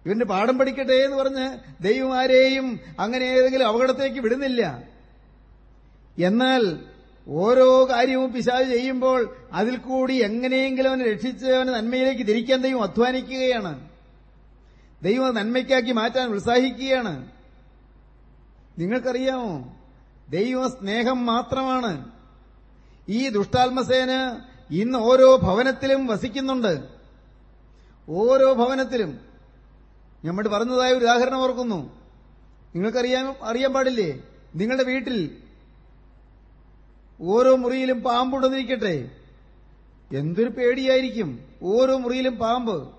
ഇവന്റെ പാഠം പഠിക്കട്ടെ എന്ന് പറഞ്ഞ് ദൈവം ആരെയും അങ്ങനെ ഏതെങ്കിലും അപകടത്തേക്ക് വിടുന്നില്ല. എന്നാൽ ഓരോ കാര്യവും പിശാജ് ചെയ്യുമ്പോൾ അതിൽ കൂടി എങ്ങനെയെങ്കിലും അവനെ രക്ഷിച്ച് അവന് നന്മയിലേക്ക് തിരിക്കാൻ ദൈവം അധ്വാനിക്കുകയാണ്. ദൈവം നന്മയ്ക്കാക്കി മാറ്റാൻ ഉത്സാഹിക്കുകയാണ്. നിങ്ങൾക്കറിയാമോ? ദൈവ സ്നേഹം മാത്രമാണ്. ഈ ദുഷ്ടാത്മസേന ഇന്ന് ഓരോ ഭവനത്തിലും വസിക്കുന്നുണ്ട്. ഓരോ ഭവനത്തിലും നമ്മൾ പറഞ്ഞതായ ഒരു ഉദാഹരണം ഓർക്കുന്നു. നിങ്ങൾക്കറിയാൻ അറിയാൻ പാടില്ലേ? നിങ്ങളുടെ വീട്ടിൽ ഓരോ മുറിയിലും പാമ്പുണ്ടെന്നിരിക്കട്ടെ എന്തൊരു പേടിയായിരിക്കും. ഓരോ മുറിയിലും പാമ്പ്.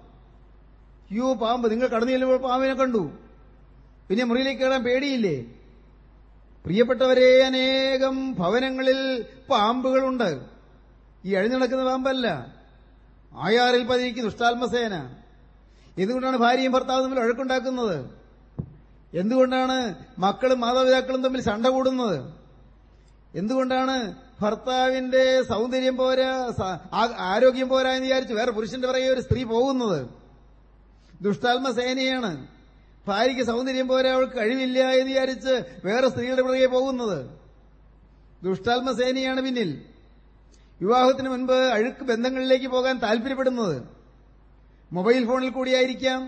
യോ പാമ്പ്. നിങ്ങൾ കടന്നു ചെല്ലുമ്പോൾ പാമ്പിനെ കണ്ടു. പിന്നെ മുറിയിലേക്ക് കയറാൻ പേടിയില്ലേ? പ്രിയപ്പെട്ടവരെ അനേകം ഭവനങ്ങളിൽ പാമ്പുകളുണ്ട്. ഈ അഴിഞ്ഞു നടക്കുന്ന പാമ്പല്ല. ആയാറിൽ പതിയിരിക്കുന്ന ദുഷ്ടാത്മസേന. എന്തുകൊണ്ടാണ് ഭാര്യയും ഭർത്താവും തമ്മിൽ വഴക്കുണ്ടാക്കുന്നത് എന്തുകൊണ്ടാണ് മക്കളും മാതാപിതാക്കളും തമ്മിൽ സണ്ട കൂടുന്നത്? എന്തുകൊണ്ടാണ് ഭർത്താവിന്റെ സൗന്ദര്യം പോരാ ആരോഗ്യം പോരാ എന്ന് വിചാരിച്ച് വേറെ പുരുഷന്റെ പുറകെ ഒരു സ്ത്രീ പോകുന്നത്? ദുഷ്ടാത്മ സേനയാണ്. ഭാര്യയ്ക്ക് സൗന്ദര്യം പോരാ അവൾക്ക് കഴിവില്ല എന്ന് വിചാരിച്ച് വേറെ സ്ത്രീയുടെ പുറകെ പോകുന്നത്? ദുഷ്ടാത്മ സേനയാണ് പിന്നിൽ. വിവാഹത്തിന് മുൻപ് അഴുക്ക് ബന്ധങ്ങളിലേക്ക് പോകാൻ താല്പര്യപ്പെടുന്നത്. മൊബൈൽ ഫോണിൽ കൂടിയായിരിക്കാം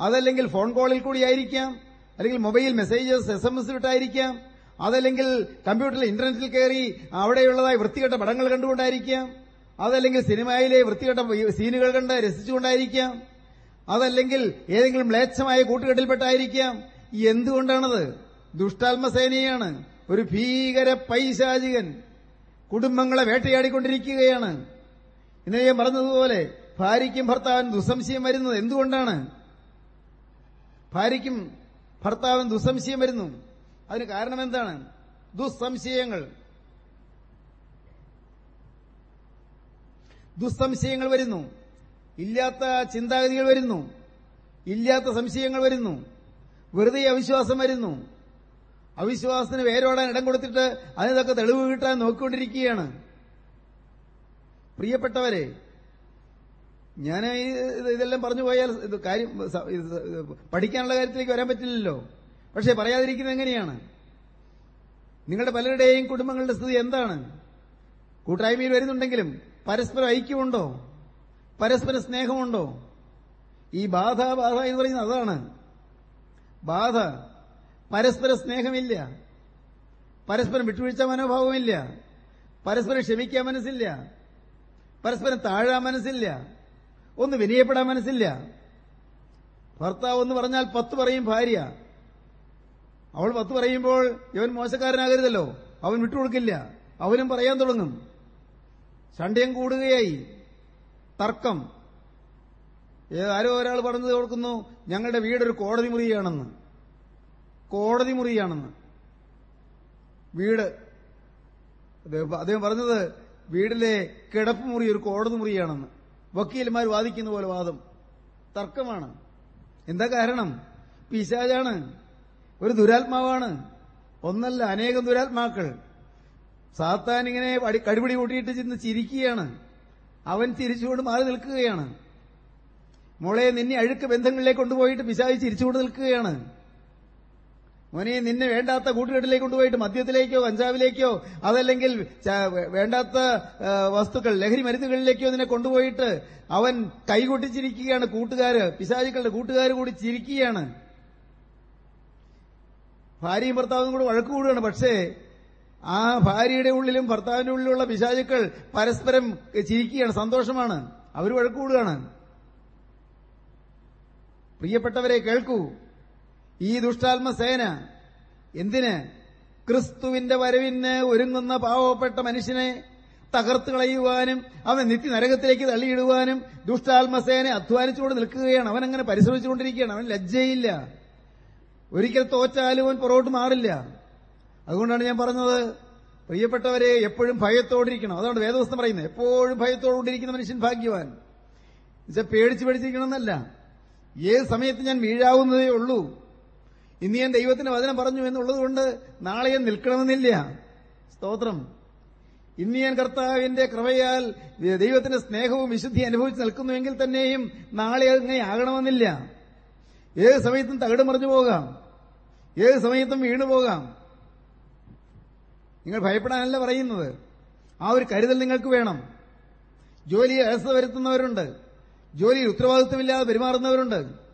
അതല്ലെങ്കിൽ ഫോൺ കോളിൽ കൂടിയായിരിക്കാം അല്ലെങ്കിൽ mobile messages S M S വിട്ടായിരിക്കാം അതല്ലെങ്കിൽ കമ്പ്യൂട്ടറിൽ ഇന്റർനെറ്റിൽ കയറി അവിടെയുള്ളതായി വൃത്തികെട്ട പടങ്ങൾ കണ്ടുകൊണ്ടായിരിക്കാം അതല്ലെങ്കിൽ സിനിമയിലെ വൃത്തികെട്ട സീനുകൾ കണ്ട് രസിച്ചുകൊണ്ടായിരിക്കാം അതല്ലെങ്കിൽ ഏതെങ്കിലും മ്ലേച്ഛമായ കൂട്ടുകെട്ടിൽപ്പെട്ടായിരിക്കാം. എന്തുകൊണ്ടാണത്? ദുഷ്ടാത്മസേനയാണ് ഒരു ഭീകര പൈശാചികൻ കുടുംബങ്ങളെ വേട്ടയാടിക്കൊണ്ടിരിക്കുകയാണ്. ഇന്നലെ ഞാൻ പറഞ്ഞതുപോലെ ഭാര്യയ്ക്കും ഭർത്താവിനും ദുസ്സംശയം വരുന്നത് എന്തുകൊണ്ടാണ്? ഭാര്യയ്ക്കും ഭർത്താവിന് ദുസ്സംശയം വരുന്നു. അതിന് കാരണം എന്താണ്? ദുസ്സംശയങ്ങൾ. ദുസ്സംശയങ്ങൾ വരുന്നു. ഇല്ലാത്ത ചിന്താഗതികൾ വരുന്നു. ഇല്ലാത്ത സംശയങ്ങൾ വരുന്നു. വെറുതെ അവിശ്വാസം വരുന്നു. അവിശ്വാസത്തിന് വേരോടാൻ ഇടം കൊടുത്തിട്ട് അതിനൊക്കെ തെളിവ് കിട്ടാൻ നോക്കിക്കൊണ്ടിരിക്കുകയാണ്. പ്രിയപ്പെട്ടവരെ ഞാൻ ഇതെല്ലാം പറഞ്ഞു പോയാൽ കാര്യം പഠിക്കാനുള്ള കാര്യത്തിലേക്ക് വരാൻ പറ്റില്ലല്ലോ. പക്ഷെ പറയാതിരിക്കുന്നത് എങ്ങനെയാണ്? നിങ്ങളുടെ പലരുടെയും കുടുംബങ്ങളുടെ സ്ഥിതി എന്താണ്? കൂട്ടായ്മയിൽ വരുന്നുണ്ടെങ്കിലും പരസ്പരം ഐക്യമുണ്ടോ? പരസ്പര സ്നേഹമുണ്ടോ? ഈ ബാധ ബാധ എന്ന് പറയുന്നത് അതാണ്. ബാധ പരസ്പര സ്നേഹമില്ല. പരസ്പരം വിട്ടുവീഴ്ച മനോഭാവമില്ല. പരസ്പരം ക്ഷമിക്കാൻ മനസ്സില്ല. പരസ്പരം താഴാൻ മനസ്സില്ല. ഒന്ന് വിനയപ്പെടാൻ മനസ്സില്ല. ഭർത്താവ് ഒന്ന് പറഞ്ഞാൽ പത്ത് പറയും ഭാര്യ. അവൾ പത്ത് പറയുമ്പോൾ ഇവൻ മോശക്കാരനാകരുതല്ലോ. അവൻ വിട്ടുകൊടുക്കില്ല. അവനും പറയാൻ തുടങ്ങും. ശണ്ഠയം കൂടുകയായി. തർക്കം. ആരോ ഒരാൾ പറഞ്ഞു കൊടുക്കുന്നു ഞങ്ങളുടെ വീടൊരു കോടതി മുറിയാണെന്ന്. കോടതി മുറിയാണെന്ന്. വീട്. അദ്ദേഹം പറഞ്ഞത് വീടിലെ കിടപ്പ് മുറി ഒരു കോടതി മുറിയാണെന്ന്. വക്കീലന്മാർ വാദിക്കുന്ന പോലെ വാദം. തർക്കമാണ്. എന്താ കാരണം? പിശാജാണ്. ഒരു ദുരാത്മാവാണ്. ഒന്നല്ല അനേകം ദുരാത്മാക്കൾ. സാത്താൻ ഇങ്ങനെ കടിപിടി കൂട്ടിയിട്ട് ചെന്ന് ചിരിക്കുകയാണ്. അവൻ ചിരിച്ചുകൊണ്ട് മാറി നിൽക്കുകയാണ്. മോളെ നിന്നെ അഴുക്ക് ബന്ധങ്ങളിലേക്ക് കൊണ്ടുപോയിട്ട് പിശാജ് ചിരിച്ചുകൊണ്ട് നിൽക്കുകയാണ്. മോനെ നിന്നെ വേണ്ടാത്ത കൂട്ടുകെട്ടിലേക്ക് കൊണ്ടുപോയിട്ട് മദ്യത്തിലേക്കോ കഞ്ചാവിലേക്കോ അതല്ലെങ്കിൽ വേണ്ടാത്ത വസ്തുക്കൾ ലഹരി മരുന്നുകളിലേക്കോ നിന്നെ കൊണ്ടുപോയിട്ട് അവൻ കൈകൊട്ടിച്ചിരിക്കുകയാണ് കൂട്ടുകാര് പിശാചുക്കളുടെ കൂട്ടുകാർ കൂടി ചിരിക്കുകയാണ്. ഭാര്യയും ഭർത്താവും കൂടെ വഴക്ക് കൂടുകയാണ് പക്ഷേ ആ ഭാര്യയുടെ ഉള്ളിലും ഭർത്താവിന്റെ ഉള്ളിലുള്ള പിശാചുക്കൾ പരസ്പരം ചിരിക്കുകയാണ് സന്തോഷമാണ്. അവർ വഴക്ക് കൂടുകയാണ്. പ്രിയപ്പെട്ടവരെ കേൾക്കൂ. ഈ ദുഷ്ടാത്മസേന എന്തിന് ക്രിസ്തുവിന്റെ വരവിന് ഒരുങ്ങുന്ന പാവപ്പെട്ട മനുഷ്യനെ തകർത്ത് കളയുവാനും അവൻ നിത്യനരകത്തിലേക്ക് തള്ളിയിടുവാനും ദുഷ്ടാത്മസേനെ അധ്വാനിച്ചുകൊണ്ട് നിൽക്കുകയാണ്. അവൻ അങ്ങനെ പരിശ്രമിച്ചുകൊണ്ടിരിക്കുകയാണ്. അവൻ ലജ്ജയില്ല. ഒരിക്കൽ തോറ്റാലും അവൻ പുറകോട്ട് മാറില്ല. അതുകൊണ്ടാണ് ഞാൻ പറഞ്ഞത് പ്രിയപ്പെട്ടവരെ എപ്പോഴും ഭയത്തോടിരിക്കണം. അതാണ് വേദവസ്ഥം പറയുന്നത്. എപ്പോഴും ഭയത്തോടുകൊണ്ടിരിക്കുന്ന മനുഷ്യൻ ഭാഗ്യവാൻ. എന്നുവെച്ചാൽ പേടിച്ച് പേടിച്ചിരിക്കണമെന്നല്ല. ഏത് സമയത്ത് ഞാൻ വീഴാവുന്നതേ ഉള്ളൂ. ഇന്ന് ഞാൻ ദൈവത്തിന്റെ വചനം പറഞ്ഞു എന്നുള്ളതുകൊണ്ട് നാളെ ഞാൻ നിൽക്കണമെന്നില്ല. സ്തോത്രം. ഇന്ന് ഞാൻ കർത്താവിന്റെ കൃപയാൽ ദൈവത്തിന്റെ സ്നേഹവും വിശുദ്ധി അനുഭവിച്ച് നിൽക്കുന്നുവെങ്കിൽ തന്നെയും നാളെ അങ്ങനെ ആകണമെന്നില്ല. ഏത് സമയത്തും തകിട് മറിഞ്ഞു പോകാം. ഏത് സമയത്തും വീണു പോകാം. നിങ്ങൾ ഭയപ്പെടാനല്ല പറയുന്നത്. ആ ഒരു കരുതൽ നിങ്ങൾക്ക് വേണം. ജോലിയെ അലസത വരുത്തുന്നവരുണ്ട്. ജോലിയിൽ ഉത്തരവാദിത്വമില്ലാതെ പെരുമാറുന്നവരുണ്ട്.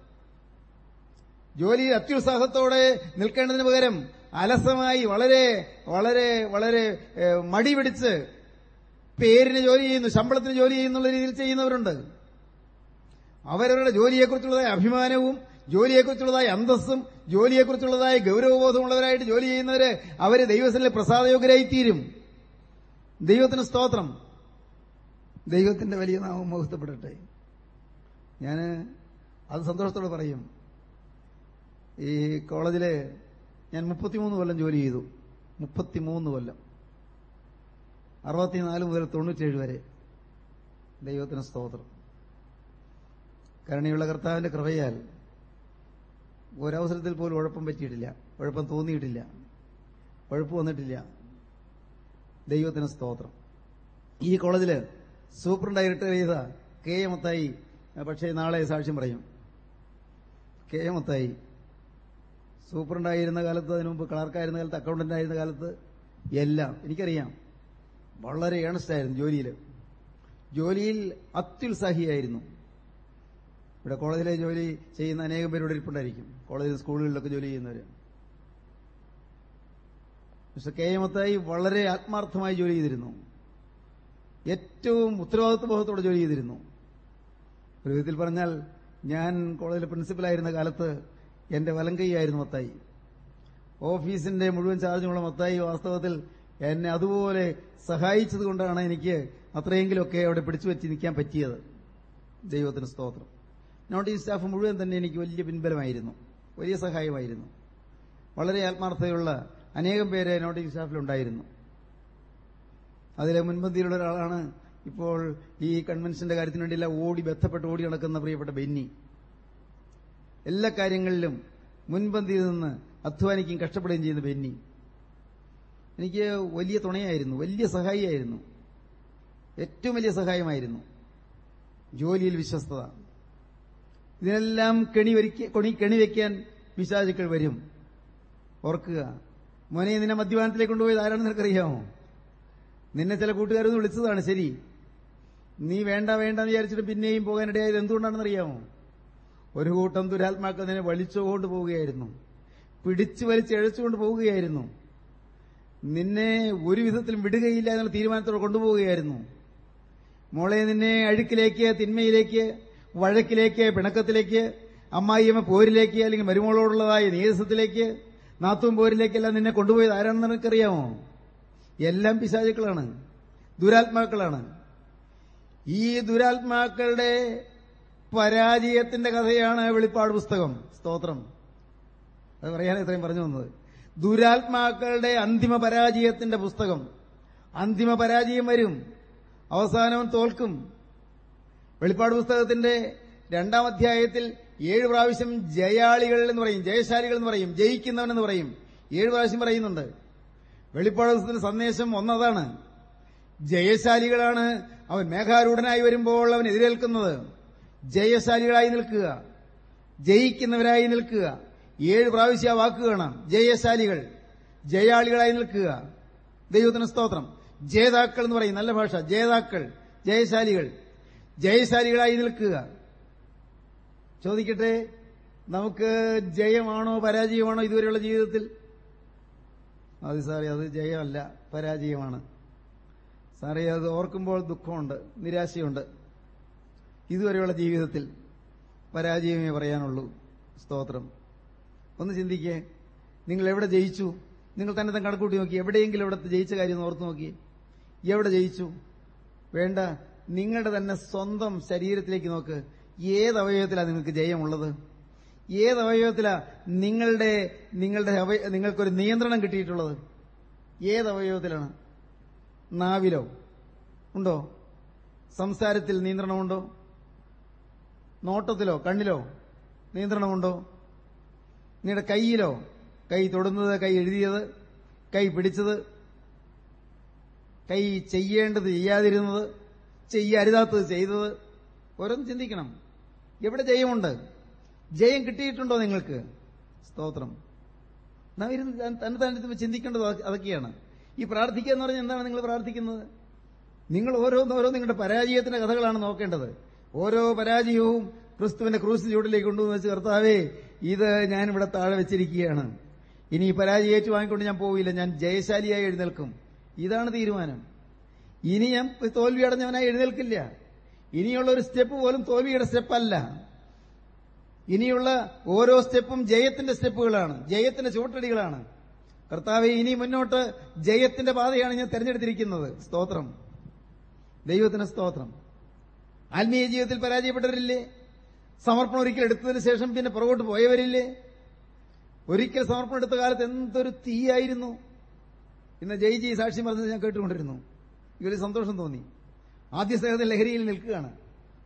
ജോലിയിൽ അത്യുത്സാഹത്തോടെ നിൽക്കേണ്ടതിന് പകരം അലസമായി വളരെ വളരെ വളരെ മടി പിടിച്ച് പേരിന് ജോലി ചെയ്യുന്നു ശമ്പളത്തിന് ജോലി ചെയ്യുന്നുള്ള രീതിയിൽ ചെയ്യുന്നവരുണ്ട്. അവരവരുടെ ജോലിയെക്കുറിച്ചുള്ളതായ അഭിമാനവും ജോലിയെക്കുറിച്ചുള്ളതായ അന്തസ്സും ജോലിയെക്കുറിച്ചുള്ളതായ ഗൗരവബോധമുള്ളവരായിട്ട് ജോലി ചെയ്യുന്നവര് അവർ ദൈവത്തിലെ പ്രസാദയോഗ്യരായിത്തീരും. ദൈവത്തിന് സ്തോത്രം. ദൈവത്തിന്റെ വലിയ നാമം മുഹത്തപ്പെടട്ടെ. ഞാൻ അത് സന്തോഷത്തോടെ പറയും. ഈ കോളേജിലെ ഞാൻ മുപ്പത്തിമൂന്ന് കൊല്ലം ജോലി ചെയ്തു. മുപ്പത്തിമൂന്ന് കൊല്ലം. അറുപത്തിനാല് മുതൽ തൊണ്ണൂറ്റേഴ് വരെ. ദൈവത്തിന് സ്തോത്രം. കരുണയുള്ള കർത്താവിന്റെ കൃപയാൽ ഒരവസരത്തിൽ പോലും ഉഴപ്പം പറ്റിയിട്ടില്ല. ഉഴപ്പം തോന്നിയിട്ടില്ല. ഉഴപ്പ് വന്നിട്ടില്ല. ദൈവത്തിന് സ്തോത്രം. ഈ കോളേജിൽ സൂപ്രണ്ടായി റിട്ടയർ ചെയ്ത കെ എ മത്തായി പക്ഷേ നാളെ സാക്ഷ്യം പറയും. കെ എ മത്തായി സൂപ്രണ്ടായിരുന്ന കാലത്ത് അതിനു മുമ്പ് ക്ലർക്കായിരുന്ന കാലത്ത് അക്കൗണ്ടന്റ് ആയിരുന്ന കാലത്ത് എല്ലാം എനിക്കറിയാം വളരെ ഏണസ്റ്റായിരുന്നു ജോലിയിൽ ജോലിയിൽ അത്യുത്സാഹിയായിരുന്നു. ഇവിടെ കോളേജിലെ ജോലി ചെയ്യുന്ന അനേകം പേരോട് ഇരിപ്പുണ്ടായിരിക്കും. കോളേജിൽ സ്കൂളുകളിലൊക്കെ ജോലി ചെയ്യുന്നവർ മിസ്റ്റർ കെ എമത്തായി മത്തായി വളരെ ആത്മാർത്ഥമായി ജോലി ചെയ്തിരുന്നു. ഏറ്റവും ഉത്തരവാദിത്വബോധത്തോടെ ജോലി ചെയ്തിരുന്നു. ഒരു വിധത്തിൽ പറഞ്ഞാൽ ഞാൻ കോളേജിലെ പ്രിൻസിപ്പലായിരുന്ന കാലത്ത് എന്റെ വലങ്കൈയായിരുന്നു മത്തായി. ഓഫീസിന്റെ മുഴുവൻ ചാർജുമുള്ള മത്തായി വാസ്തവത്തിൽ എന്നെ അതുപോലെ സഹായിച്ചതുകൊണ്ടാണ് എനിക്ക് അത്രയെങ്കിലുമൊക്കെ അവിടെ പിടിച്ചു വെച്ച് നിൽക്കാൻ പറ്റിയത്. ദൈവത്തിന് സ്തോത്രം. നോട്ടീസ് സ്റ്റാഫ് മുഴുവൻ തന്നെ എനിക്ക് വലിയ പിൻബലമായിരുന്നു. വലിയ സഹായമായിരുന്നു. വളരെ ആത്മാർത്ഥതയുള്ള അനേകം പേര് നോട്ടീസ് സ്റ്റാഫിലുണ്ടായിരുന്നു. അതിലെ മുൻപന്തിയിലുള്ള ഒരാളാണ് ഇപ്പോൾ ഈ കൺവെൻഷന്റെ കാര്യത്തിന് ഓടി ബന്ധപ്പെട്ട് ഓടി നടക്കുന്ന പ്രിയപ്പെട്ട ബെന്നി. എല്ലാ കാര്യങ്ങളിലും മുൻപന്തിയിൽ നിന്ന് അധ്വാനിക്കുകയും കഷ്ടപ്പെടുകയും ചെയ്യുന്ന ബെന്നി. എനിക്ക് വലിയ തുണയായിരുന്നു വലിയ സഹായിയായിരുന്നു. ഏറ്റവും വലിയ സഹായമായിരുന്നു. ജോലിയിൽ വിശ്വസ്തത. ഇതിനെല്ലാം കെണി കെണി വയ്ക്കാൻ പിശാചുക്കൾ വരും. ഓർക്കുക മോനെ നിന്നെ മദ്യപാനത്തിലേക്ക് കൊണ്ടുപോയത് ആരാണെന്ന് നിനക്കറിയാമോ? നിന്നെ ചില കൂട്ടുകാരൊന്ന് വിളിച്ചതാണ് ശരി. നീ വേണ്ട വേണ്ടെന്ന് വിചാരിച്ചിട്ട് പിന്നെയും പോകാനിടയായത് എന്തുകൊണ്ടാണെന്ന് അറിയാമോ ഒരു കൂട്ടം ദുരാത്മാക്കൾ നിന്നെ വലിച്ചുകൊണ്ട് പോവുകയായിരുന്നു. പിടിച്ചു വലിച്ചെഴച്ചുകൊണ്ട് പോവുകയായിരുന്നു. നിന്നെ ഒരു വിധത്തിലും വിടുകയില്ല എന്നുള്ള തീരുമാനത്തോടെ കൊണ്ടുപോവുകയായിരുന്നു. മോളെ നിന്നെ അഴുക്കിലേക്ക് തിന്മയിലേക്ക് വഴക്കിലേക്ക് പിണക്കത്തിലേക്ക് അമ്മായിയമ്മ പോരിലേക്ക് അല്ലെങ്കിൽ മരുമോളോടുള്ളതായ നീരസത്തിലേക്ക് നാത്തും പോരിലേക്കെല്ലാം നിന്നെ കൊണ്ടുപോയത് ആരാണെന്ന് നിനക്കറിയാമോ? എല്ലാം പിശാചുക്കളാണ്. ദുരാത്മാക്കളാണ്. ഈ ദുരാത്മാക്കളുടെ പരാജയത്തിന്റെ കഥയാണ് വെളിപ്പാട് പുസ്തകം. സ്തോത്രം. അത് പറയാൻ ഇത്രയും പറഞ്ഞു വന്നത്. ദുരാത്മാക്കളുടെ അന്തിമ പരാജയത്തിന്റെ പുസ്തകം. അന്തിമ പരാജയം വരും. അവസാനം തോൽക്കും. വെളിപ്പാട് പുസ്തകത്തിന്റെ രണ്ടാം അധ്യായത്തിൽ ഏഴ് പ്രാവശ്യം ജയാളികൾ എന്ന് പറയും ജയശാലികൾ എന്ന് പറയും ജയിക്കുന്നവൻ എന്ന് പറയും. ഏഴ് പ്രാവശ്യം പറയുന്നുണ്ട്. വെളിപ്പാട് പുസ്തകത്തിന്റെ സന്ദേശം ഒന്നതാണ്. ജയശാലികളാണ് അവൻ മേഘാരൂഢനായി വരുമ്പോൾ അവൻ എതിരേൽക്കുന്നത്. ജയശാലികളായി നിൽക്കുക. ജയിക്കുന്നവരായി നിൽക്കുക. ഏഴ് പ്രാവശ്യ വാക്ക് കാണാം ജയശാലികൾ. ജയാളികളായി നിൽക്കുക. ദൈവത്തിന് സ്തോത്രം. ജേതാക്കൾ എന്ന് പറയും. നല്ല ഭാഷ. ജേതാക്കൾ. ജയശാലികൾ. ജയശാലികളായി നിൽക്കുക. ചോദിക്കട്ടെ നമുക്ക് ജയമാണോ പരാജയമാണോ ഇതുവരെയുള്ള ജീവിതത്തിൽ? അത് സാറേ അത് ജയമല്ല പരാജയമാണ്. സാറേ അത് ഓർക്കുമ്പോൾ ദുഃഖമുണ്ട് നിരാശയുണ്ട്. ഇതുവരെയുള്ള ജീവിതത്തിൽ പരാജയമേ പറയാനുള്ളൂ. സ്തോത്രം. ഒന്ന് ചിന്തിക്കേ നിങ്ങൾ എവിടെ ജയിച്ചു? നിങ്ങൾ തന്നെ തന്നെ കണക്കൂട്ടി നോക്കി. എവിടെയെങ്കിലും ഇവിടെ ജയിച്ച കാര്യം ഓർത്ത് നോക്കി. എവിടെ ജയിച്ചു? വേണ്ട നിങ്ങളുടെ തന്നെ സ്വന്തം ശരീരത്തിലേക്ക് നോക്ക്. ഏത് അവയവത്തിലാണ് നിങ്ങൾക്ക് ജയമുള്ളത്? ഏത് അവയവത്തിലാ നിങ്ങളുടെ നിങ്ങളുടെ നിങ്ങൾക്കൊരു നിയന്ത്രണം കിട്ടിയിട്ടുള്ളത്? ഏത് അവയവത്തിലാണ്? നാവിലോ? ഉണ്ടോ? സംസാരത്തിൽ നിയന്ത്രണമുണ്ടോ? നോട്ടത്തിലോ കണ്ണിലോ നിയന്ത്രണമുണ്ടോ നിങ്ങളുടെ കൈയിലോ കൈ തൊടുന്നത് കൈ എഴുതിയത് കൈ പിടിച്ചത് കൈ ചെയ്യേണ്ടത് ചെയ്യാതിരുന്നത് ചെയ്യരുതാത്തത് ചെയ്തത്. ഓരോന്ന് ചിന്തിക്കണം. എവിടെ ജയമുണ്ട്? ജയം കിട്ടിയിട്ടുണ്ടോ നിങ്ങൾക്ക്? സ്തോത്രം. നാം ഇരുന്ന് തന്നെ തന്നെ ചിന്തിക്കേണ്ടത് അതൊക്കെയാണ്. ഈ പ്രാർത്ഥിക്കുക എന്ന് പറഞ്ഞാൽ എന്താണ് നിങ്ങൾ പ്രാർത്ഥിക്കുന്നത്? നിങ്ങൾ ഓരോന്നോരോ നിങ്ങളുടെ പരാജയത്തിന്റെ കഥകളാണ് നോക്കേണ്ടത്. ഓരോ പരാജയവും ക്രിസ്തുവിന്റെ ക്രൂസ് ചൂടിലേക്ക് കൊണ്ടുവന്ന് വെച്ച് കർത്താവേ ഇത് ഞാൻ ഇവിടെ താഴെ വെച്ചിരിക്കുകയാണ്. ഇനി ഈ പരാജയം ഏറ്റുവാങ്ങിക്കൊണ്ട് ഞാൻ പോവില്ല ഞാൻ ജയശാലിയായി എഴുന്നേൽക്കും. ഇതാണ് തീരുമാനം. ഇനി ഞാൻ തോൽവി അടഞ്ഞവനായി എഴുന്നേൽക്കില്ല. ഇനിയുള്ള ഒരു സ്റ്റെപ്പ് പോലും തോൽവിയുടെ സ്റ്റെപ്പല്ല. ഇനിയുള്ള ഓരോ സ്റ്റെപ്പും ജയത്തിന്റെ സ്റ്റെപ്പുകളാണ് ജയത്തിന്റെ ചുവട്ടടികളാണ്. കർത്താവ് ഇനി മുന്നോട്ട് ജയത്തിന്റെ പാതയാണ് ഞാൻ തെരഞ്ഞെടുത്തിരിക്കുന്നത്. സ്തോത്രം. ദൈവത്തിന്റെ സ്തോത്രം. ആത്മീയ ജീവിതത്തിൽ പരാജയപ്പെട്ടവരില്ലേ? സമർപ്പണം ഒരിക്കൽ എടുത്തതിന് ശേഷം പിന്നെ പുറകോട്ട് പോയവരില്ലേ? ഒരിക്കൽ സമർപ്പണം എടുത്ത കാലത്ത് എന്തൊരു തീയായിരുന്നു. ഇന്ന് ജയ് ജി സാക്ഷി പറഞ്ഞത് ഞാൻ കേട്ടുകൊണ്ടിരുന്നു. ഇവർ സന്തോഷം തോന്നി. ആദ്യ സ്നേഹത്തിന് ലഹരിയിൽ നിൽക്കുകയാണ്.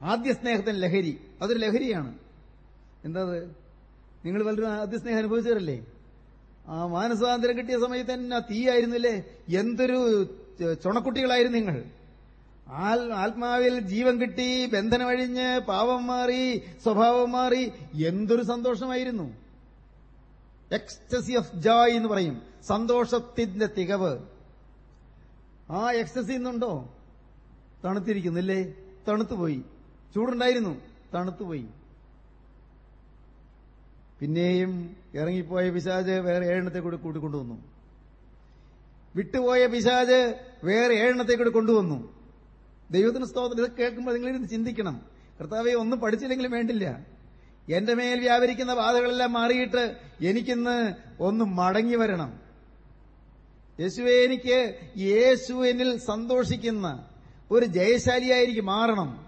ആദ്യ സ്നേഹത്തിന് ലഹരി. അതൊരു ലഹരിയാണ്. എന്താത് നിങ്ങൾ പലരും ആദ്യ സ്നേഹം അനുഭവിച്ചവരല്ലേ? ആ മാനസാന്തരം കിട്ടിയ സമയത്ത് തന്നെ തീയായിരുന്നില്ലേ? എന്തൊരു ചുണക്കുട്ടികളായിരുന്നു നിങ്ങൾ. ആത്മാവിൽ ജീവൻ കിട്ടി ബന്ധനമഴിഞ്ഞ് പാവം മാറി സ്വഭാവം മാറി എന്തൊരു സന്തോഷമായിരുന്നു. എക്സ്റ്റസി ഓഫ് ജോയ് എന്ന് പറയും. സന്തോഷത്തിന്റെ തികവ്. ആ എക്സ്റ്റസി ഇന്നുണ്ടോ? തണുത്തിരിക്കുന്നില്ലേ? തണുത്തുപോയി. ചൂടുണ്ടായിരുന്നു. തണുത്തുപോയി. പിന്നെയും ഇറങ്ങിപ്പോയ പിശാജ് വേറെ ഏഴെണ്ണത്തെ കൂടി കൂട്ടിക്കൊണ്ടുവന്നു. വിട്ടുപോയ പിശാജ് വേറെ ഏഴെണ്ണത്തെ കൂടി കൊണ്ടുവന്നു. ദൈവത്തിന് സ്തോത്രം ഇത് കേൾക്കുമ്പോൾ നിങ്ങളിരുന്ന് ചിന്തിക്കണം. കർത്താവെ ഒന്നും പഠിച്ചില്ലെങ്കിലും വേണ്ടില്ല. എന്റെ മേൽ വ്യാപരിക്കുന്ന ബാധകളെല്ലാം മാറിയിട്ട് എനിക്കിന്ന് ഒന്ന് മടങ്ങി വരണം. യേശുവെ എനിക്ക് യേശു എന്നിൽ സന്തോഷിക്കുന്ന ഒരു ജയശാലിയായിരിക്കും മാറണം.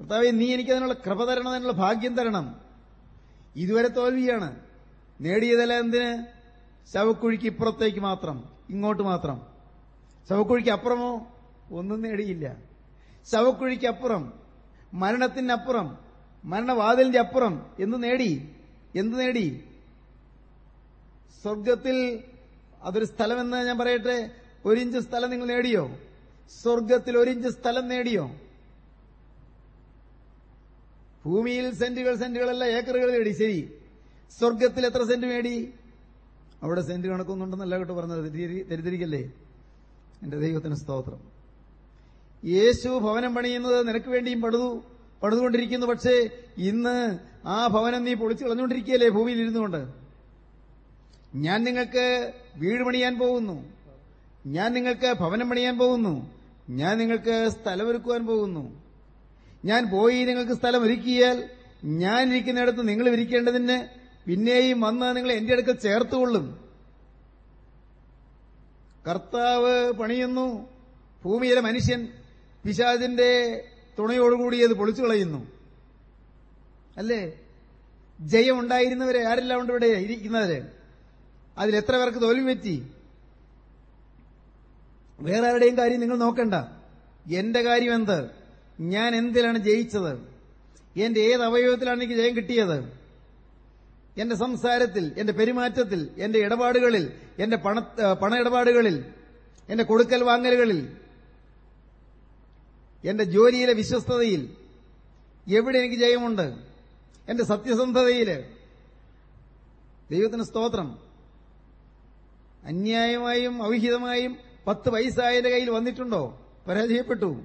കർത്താവെ നീ എനിക്ക് അതിനുള്ള കൃപ തരണം അതിനുള്ള ഭാഗ്യം തരണം. ഇതുവരെ തോൽവിയാണ്. നേടിയതല്ല എന്തിന്? ശവക്കുഴിക്ക് ഇപ്പുറത്തേക്ക് മാത്രം ഇങ്ങോട്ട് മാത്രം. ശവക്കുഴിക്ക് അപ്പുറമോ? ഒന്നും നേടിയില്ല. ശവക്കുഴിക്കപ്പുറം മരണത്തിനപ്പുറം മരണവാതിലിന്റെ അപ്പുറം എന്ത് നേടി? എന്ത് നേടി? സ്വർഗത്തിൽ അതൊരു സ്ഥലമെന്ന് ഞാൻ പറയട്ടെ ഒരിഞ്ച് സ്ഥലം നിങ്ങൾ നേടിയോ? സ്വർഗത്തിൽ ഒരിഞ്ച് സ്ഥലം നേടിയോ? ഭൂമിയിൽ സെന്റുകൾ സെന്റുകളല്ല ഏക്കറുകൾ നേടി. ശരി. സ്വർഗത്തിൽ എത്ര സെന്റ് നേടി? അവിടെ സെന്റ് കണക്കൊന്നുണ്ടെന്നല്ല കേട്ടോ പറഞ്ഞത്. തെറ്റി- തെറ്റിദ്ധരിക്കല്ലേ? എന്റെ ദൈവത്തിന് സ്തോത്രം. യേശു ഭവനം പണിയുന്നത് നിനക്ക് വേണ്ടിയും പടുതു പടുതുകൊണ്ടിരിക്കുന്നു പക്ഷേ ഇന്ന് ആ ഭവനം നീ പൊളിച്ചു കളഞ്ഞുകൊണ്ടിരിക്കുകയല്ലേ ഭൂമിയിൽ ഇരുന്നുകൊണ്ട്? ഞാൻ നിങ്ങൾക്ക് വീട് പണിയാൻ പോകുന്നു. ഞാൻ നിങ്ങൾക്ക് ഭവനം പണിയാൻ പോകുന്നു. ഞാൻ നിങ്ങൾക്ക് സ്ഥലമൊരുക്കുവാൻ പോകുന്നു. ഞാൻ പോയി നിങ്ങൾക്ക് സ്ഥലം ഒരുക്കിയാൽ ഞാൻ ഇരിക്കുന്നിടത്ത് നിങ്ങൾ ഇരിക്കേണ്ടതിന് പിന്നെയും വന്ന് നിങ്ങൾ എന്റെ അടുക്കൽ ചേർത്തുകൊള്ളും. കർത്താവ് പണിയുന്നു. ഭൂമിയിലെ മനുഷ്യൻ പിശാചിന്റെ തുണയോടുകൂടി അത് പൊളിച്ചു കളയുന്നു. അല്ലേ? ജയം ഉണ്ടായിരുന്നവരെ ആരെല്ലാം ഉണ്ട് ഇവിടെ ഇരിക്കുന്നവര്? അതിൽ എത്ര പേർക്ക് തോൽവി പറ്റി? വേറെ ആരുടെയും കാര്യം നിങ്ങൾ നോക്കണ്ട. എന്റെ കാര്യം എന്ത്? ഞാൻ എന്തിലാണ് ജയിച്ചത്? എന്റെ ഏത് അവയവത്തിലാണ് എനിക്ക് ജയം കിട്ടിയത്? എന്റെ സംസാരത്തിൽ എന്റെ പെരുമാറ്റത്തിൽ എന്റെ ഇടപാടുകളിൽ എന്റെ പണ പണ ഇടപാടുകളിൽ എന്റെ കൊടുക്കൽ വാങ്ങലുകളിൽ എന്റെ ജോലിയിലെ വിശ്വസ്തതയിൽ എവിടെ എനിക്ക് ജയമുണ്ട്? എന്റെ സത്യസന്ധതയിൽ ദൈവത്തിന് സ്തോത്രം. അന്യായമായും അവിഹിതമായും പത്ത് പൈസ എന്റെ കയ്യിൽ വന്നിട്ടുണ്ടോ? പരാജയപ്പെട്ടു.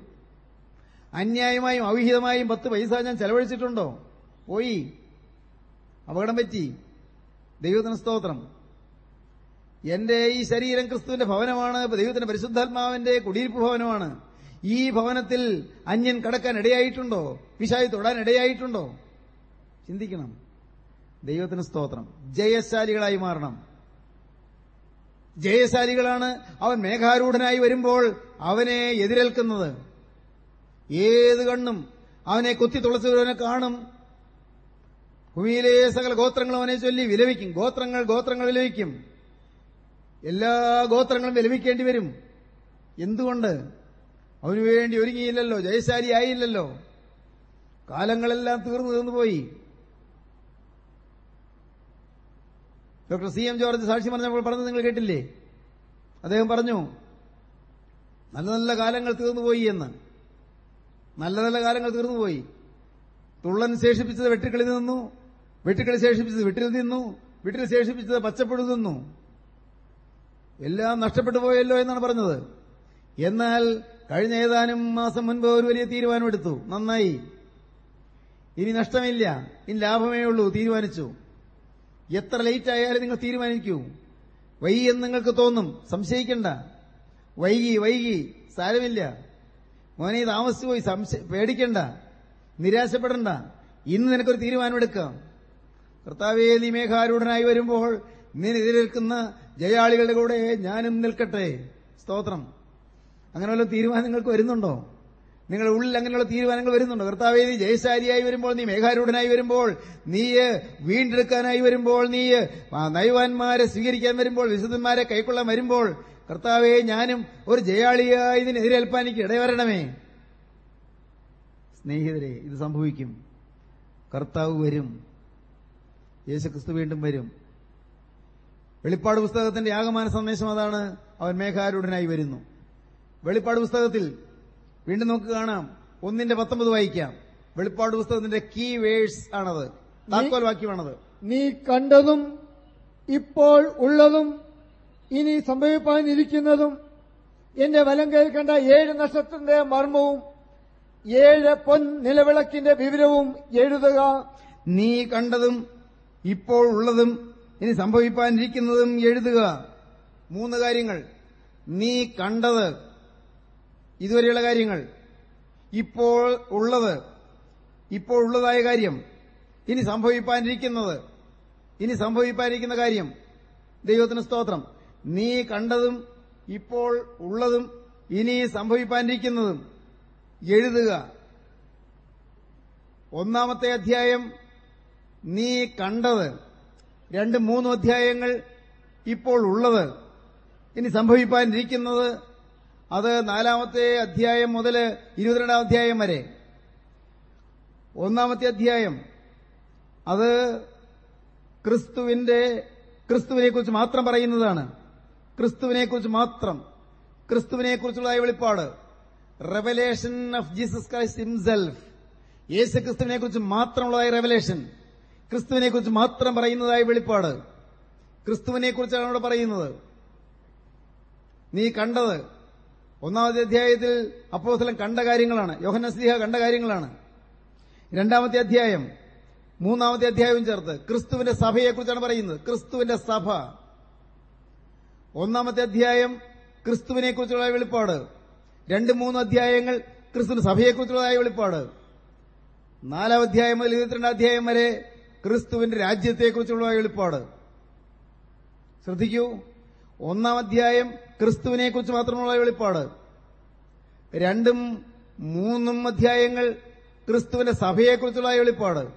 അന്യായമായും അവിഹിതമായും പത്ത് പൈസ ഞാൻ ചെലവഴിച്ചിട്ടുണ്ടോ? പോയി. അപകടം പറ്റി. ദൈവത്തിന് സ്തോത്രം. എന്റെ ഈ ശരീരം ക്രിസ്തുവിന്റെ ഭവനമാണ് ദൈവത്തിന്റെ പരിശുദ്ധാത്മാവിന്റെ കുടിയിരിപ്പ് ഭവനമാണ് ഈ ഭവനത്തിൽ അന്യൻ കടക്കാൻ ഇടയായിട്ടുണ്ടോ? പിശായി തൊടാൻ ഇടയായിട്ടുണ്ടോ? ചിന്തിക്കണം. ദൈവത്തിന് സ്തോത്രം. ജയശാലികളായി മാറണം. ജയശാലികളാണ് അവൻ മേഘാരൂഢനായി വരുമ്പോൾ അവനെ എതിരേൽക്കുന്നത്. ഏത് കണ്ണും അവനെ കുത്തി തുളച്ചവനെ കാണും. ഭൂമിയിലെ സകല ഗോത്രങ്ങളും അവനെ ചൊല്ലി വിലപിക്കും. ഗോത്രങ്ങൾ ഗോത്രങ്ങൾ വിലപിക്കും. എല്ലാ ഗോത്രങ്ങളും വിലപിക്കേണ്ടി വരും. എന്തുകൊണ്ട്? അവനു വേണ്ടി ഒരുങ്ങിയില്ലല്ലോ ജയശാലി ആയില്ലല്ലോ കാലങ്ങളെല്ലാം തീർന്നു തീർന്നു പോയി. ഡോക്ടർ സി എം ജോർജ് സാക്ഷി പറഞ്ഞപ്പോൾ പറഞ്ഞത് നിങ്ങൾ കേട്ടില്ലേ? അദ്ദേഹം പറഞ്ഞു നല്ല നല്ല കാലങ്ങൾ തീർന്നുപോയി എന്ന്. നല്ല നല്ല കാലങ്ങൾ തീർന്നുപോയി തുള്ളൻ ശേഷിപ്പിച്ചത് വെട്ടിക്കളി നിന്നു വെട്ടിക്കളി ശേഷിപ്പിച്ചത് വീട്ടിൽ നിന്നു വീട്ടിൽ ശേഷിപ്പിച്ചത് പച്ചപ്പുഴു നിന്നു. എല്ലാം നഷ്ടപ്പെട്ടു പോയല്ലോ എന്നാണ് പറഞ്ഞത്. എന്നാൽ കഴിഞ്ഞ ഏതാനും മാസം മുൻപ് ഒരു വലിയ തീരുമാനമെടുത്തു. നന്നായി. ഇനി നഷ്ടമില്ല. ഇനി ലാഭമേ ഉള്ളൂ. തീരുമാനിച്ചു. എത്ര ലേറ്റ് ആയാലും നിങ്ങൾ തീരുമാനിക്കൂ. വൈകി എന്ന് നിങ്ങൾക്ക് തോന്നും. സംശയിക്കണ്ട. വൈകി വൈകി. സാരമില്ല. മോനെ താമസിച്ചു പോയി. പേടിക്കണ്ട. നിരാശപ്പെടണ്ട. ഇന്ന് നിനക്കൊരു തീരുമാനമെടുക്കാം. കർത്താവേ നീ മേഘാരൂഢനായി വരുമ്പോൾ നീ നിന്നെതിരേൽക്കുന്ന ജയാളികളുടെ കൂടെ ഞാനും നിൽക്കട്ടെ. സ്തോത്രം. അങ്ങനെ വല്ല തീരുമാനം നിങ്ങൾക്ക് വരുന്നുണ്ടോ? നിങ്ങളുടെ ഉള്ളിൽ അങ്ങനെയുള്ള തീരുമാനങ്ങൾ വരുന്നുണ്ടോ? കർത്താവേ നീ ജയശാലിയായി വരുമ്പോൾ നീ മേഘാരൂഢനായി വരുമ്പോൾ നീ വീണ്ടെടുക്കാനായി വരുമ്പോൾ നീ നയവാന്മാരെ സ്വീകരിക്കാൻ വരുമ്പോൾ വിശുദ്ധന്മാരെ കൈക്കൊള്ളാൻ വരുമ്പോൾ കർത്താവെ ഞാനും ഒരു ജയാളിയായി ഇതിനെതിരേൽപ്പാൻ എനിക്ക് ഇടവരണമേ. സ്നേഹിതരെ ഇത് സംഭവിക്കും. കർത്താവ് വരും. യേശുക്രിസ്തു വീണ്ടും വരും. വെളിപ്പാട് പുസ്തകത്തിന്റെ ആകമാന സന്ദേശം അതാണ് അവൻ മേഘാരൂഢനായി വരുന്നു. വെളിപ്പാട് പുസ്തകത്തിൽ വീണ്ടും നമുക്ക് കാണാം. ഒന്നിന്റെ പത്തൊമ്പത് വായിക്കാം. വെളിപ്പാട് പുസ്തകത്തിന്റെ കീ വേഴ്സ് ആണത്. താക്കോൽ വാക്യമാണത്. നീ കണ്ടതും ഇപ്പോൾ ഉള്ളതും ഇനി സംഭവിപ്പാനിരിക്കുന്നതും എന്റെ വലം കയ്യിൽ കണ്ട ഏഴ് നക്ഷത്രത്തിന്റെ മർമ്മവും ഏഴ് പൊൻ നിലവിളക്കിന്റെ വിവരവും എഴുതുക. നീ കണ്ടതും ഇപ്പോൾ ഉള്ളതും ഇനി സംഭവിപ്പാനിരിക്കുന്നതും എഴുതുക. മൂന്ന് കാര്യങ്ങൾ. നീ കണ്ടത് ഇതുവരെയുള്ള കാര്യങ്ങൾ. ഇപ്പോൾ ഉള്ളത് ഇപ്പോൾ ഉള്ളതായ കാര്യം ഇനി സംഭവിപ്പാനിരിക്കുന്നത് ഇനി സംഭവിപ്പാനിരിക്കുന്ന കാര്യം. ദൈവത്തിന് സ്തോത്രം. നീ കണ്ടതും ഇപ്പോൾ ഉള്ളതും ഇനി സംഭവിപ്പാനിരിക്കുന്നതും. എഴുതുക. ഒന്നാമത്തെ അധ്യായം നീ കണ്ടത്. രണ്ട് മൂന്നും അധ്യായങ്ങൾ ഇപ്പോൾ ഉള്ളത് ഇനി സംഭവിപ്പാനിരിക്കുന്നത് അത് നാലാമത്തെ അധ്യായം മുതൽ ഇരുപത്തിരണ്ടാം അധ്യായം വരെ. ഒന്നാമത്തെ അധ്യായം. അത് ക്രിസ്തുവിന്റെ ക്രിസ്തുവിനെക്കുറിച്ച് മാത്രം പറയുന്നതാണ്. ക്രിസ്തുവിനെക്കുറിച്ച് മാത്രം. ക്രിസ്തുവിനെക്കുറിച്ചുള്ള വെളിപ്പാട്. Revelation of Jesus Christ himself Yeshu ക്രിസ്തുവിനെക്കുറിച്ച് മാത്രമുള്ളതായ റെവലേഷൻ ക്രിസ്തുവിനെക്കുറിച്ച് മാത്രം പറയുന്നതായ വെളിപ്പാട്. ക്രിസ്തുവിനെക്കുറിച്ചാണ് അവിടെ പറയുന്നത്. നീ കണ്ടത്. ഒന്നാമത്തെ അധ്യായത്തിൽ അപ്പോസ്തലൻ കണ്ട കാര്യങ്ങളാണ്. യോഹനസ്ലിഹ കണ്ട കാര്യങ്ങളാണ്. രണ്ടാമത്തെ അധ്യായം മൂന്നാമത്തെ അധ്യായവും ചേർത്ത് ക്രിസ്തുവിന്റെ സഭയെക്കുറിച്ചാണ് പറയുന്നത്. ക്രിസ്തുവിന്റെ സഭ. ഒന്നാമത്തെ അധ്യായം ക്രിസ്തുവിനെക്കുറിച്ചുള്ള വെളിപ്പാട്. രണ്ട് മൂന്ന് അധ്യായങ്ങൾ ക്രിസ്തുവിന്റെ സഭയെക്കുറിച്ചുള്ളതായ വെളിപ്പാട്. നാലാം അധ്യായം മുതൽ ഇരുപത്തിരണ്ടാം അധ്യായം വരെ ക്രിസ്തുവിന്റെ രാജ്യത്തെക്കുറിച്ചുള്ള വെളിപ്പാട്. ശ്രദ്ധിക്കൂ. ഒന്നാം അധ്യായം ക്രിസ്തുവിനെ കുറിച്ച് മാത്രമുള്ള വെളിപ്പാട്. രണ്ടും മൂന്നും അധ്യായങ്ങൾ ക്രിസ്തുവിന്റെ സഭയെക്കുറിച്ചുള്ള വെളിപ്പാട്.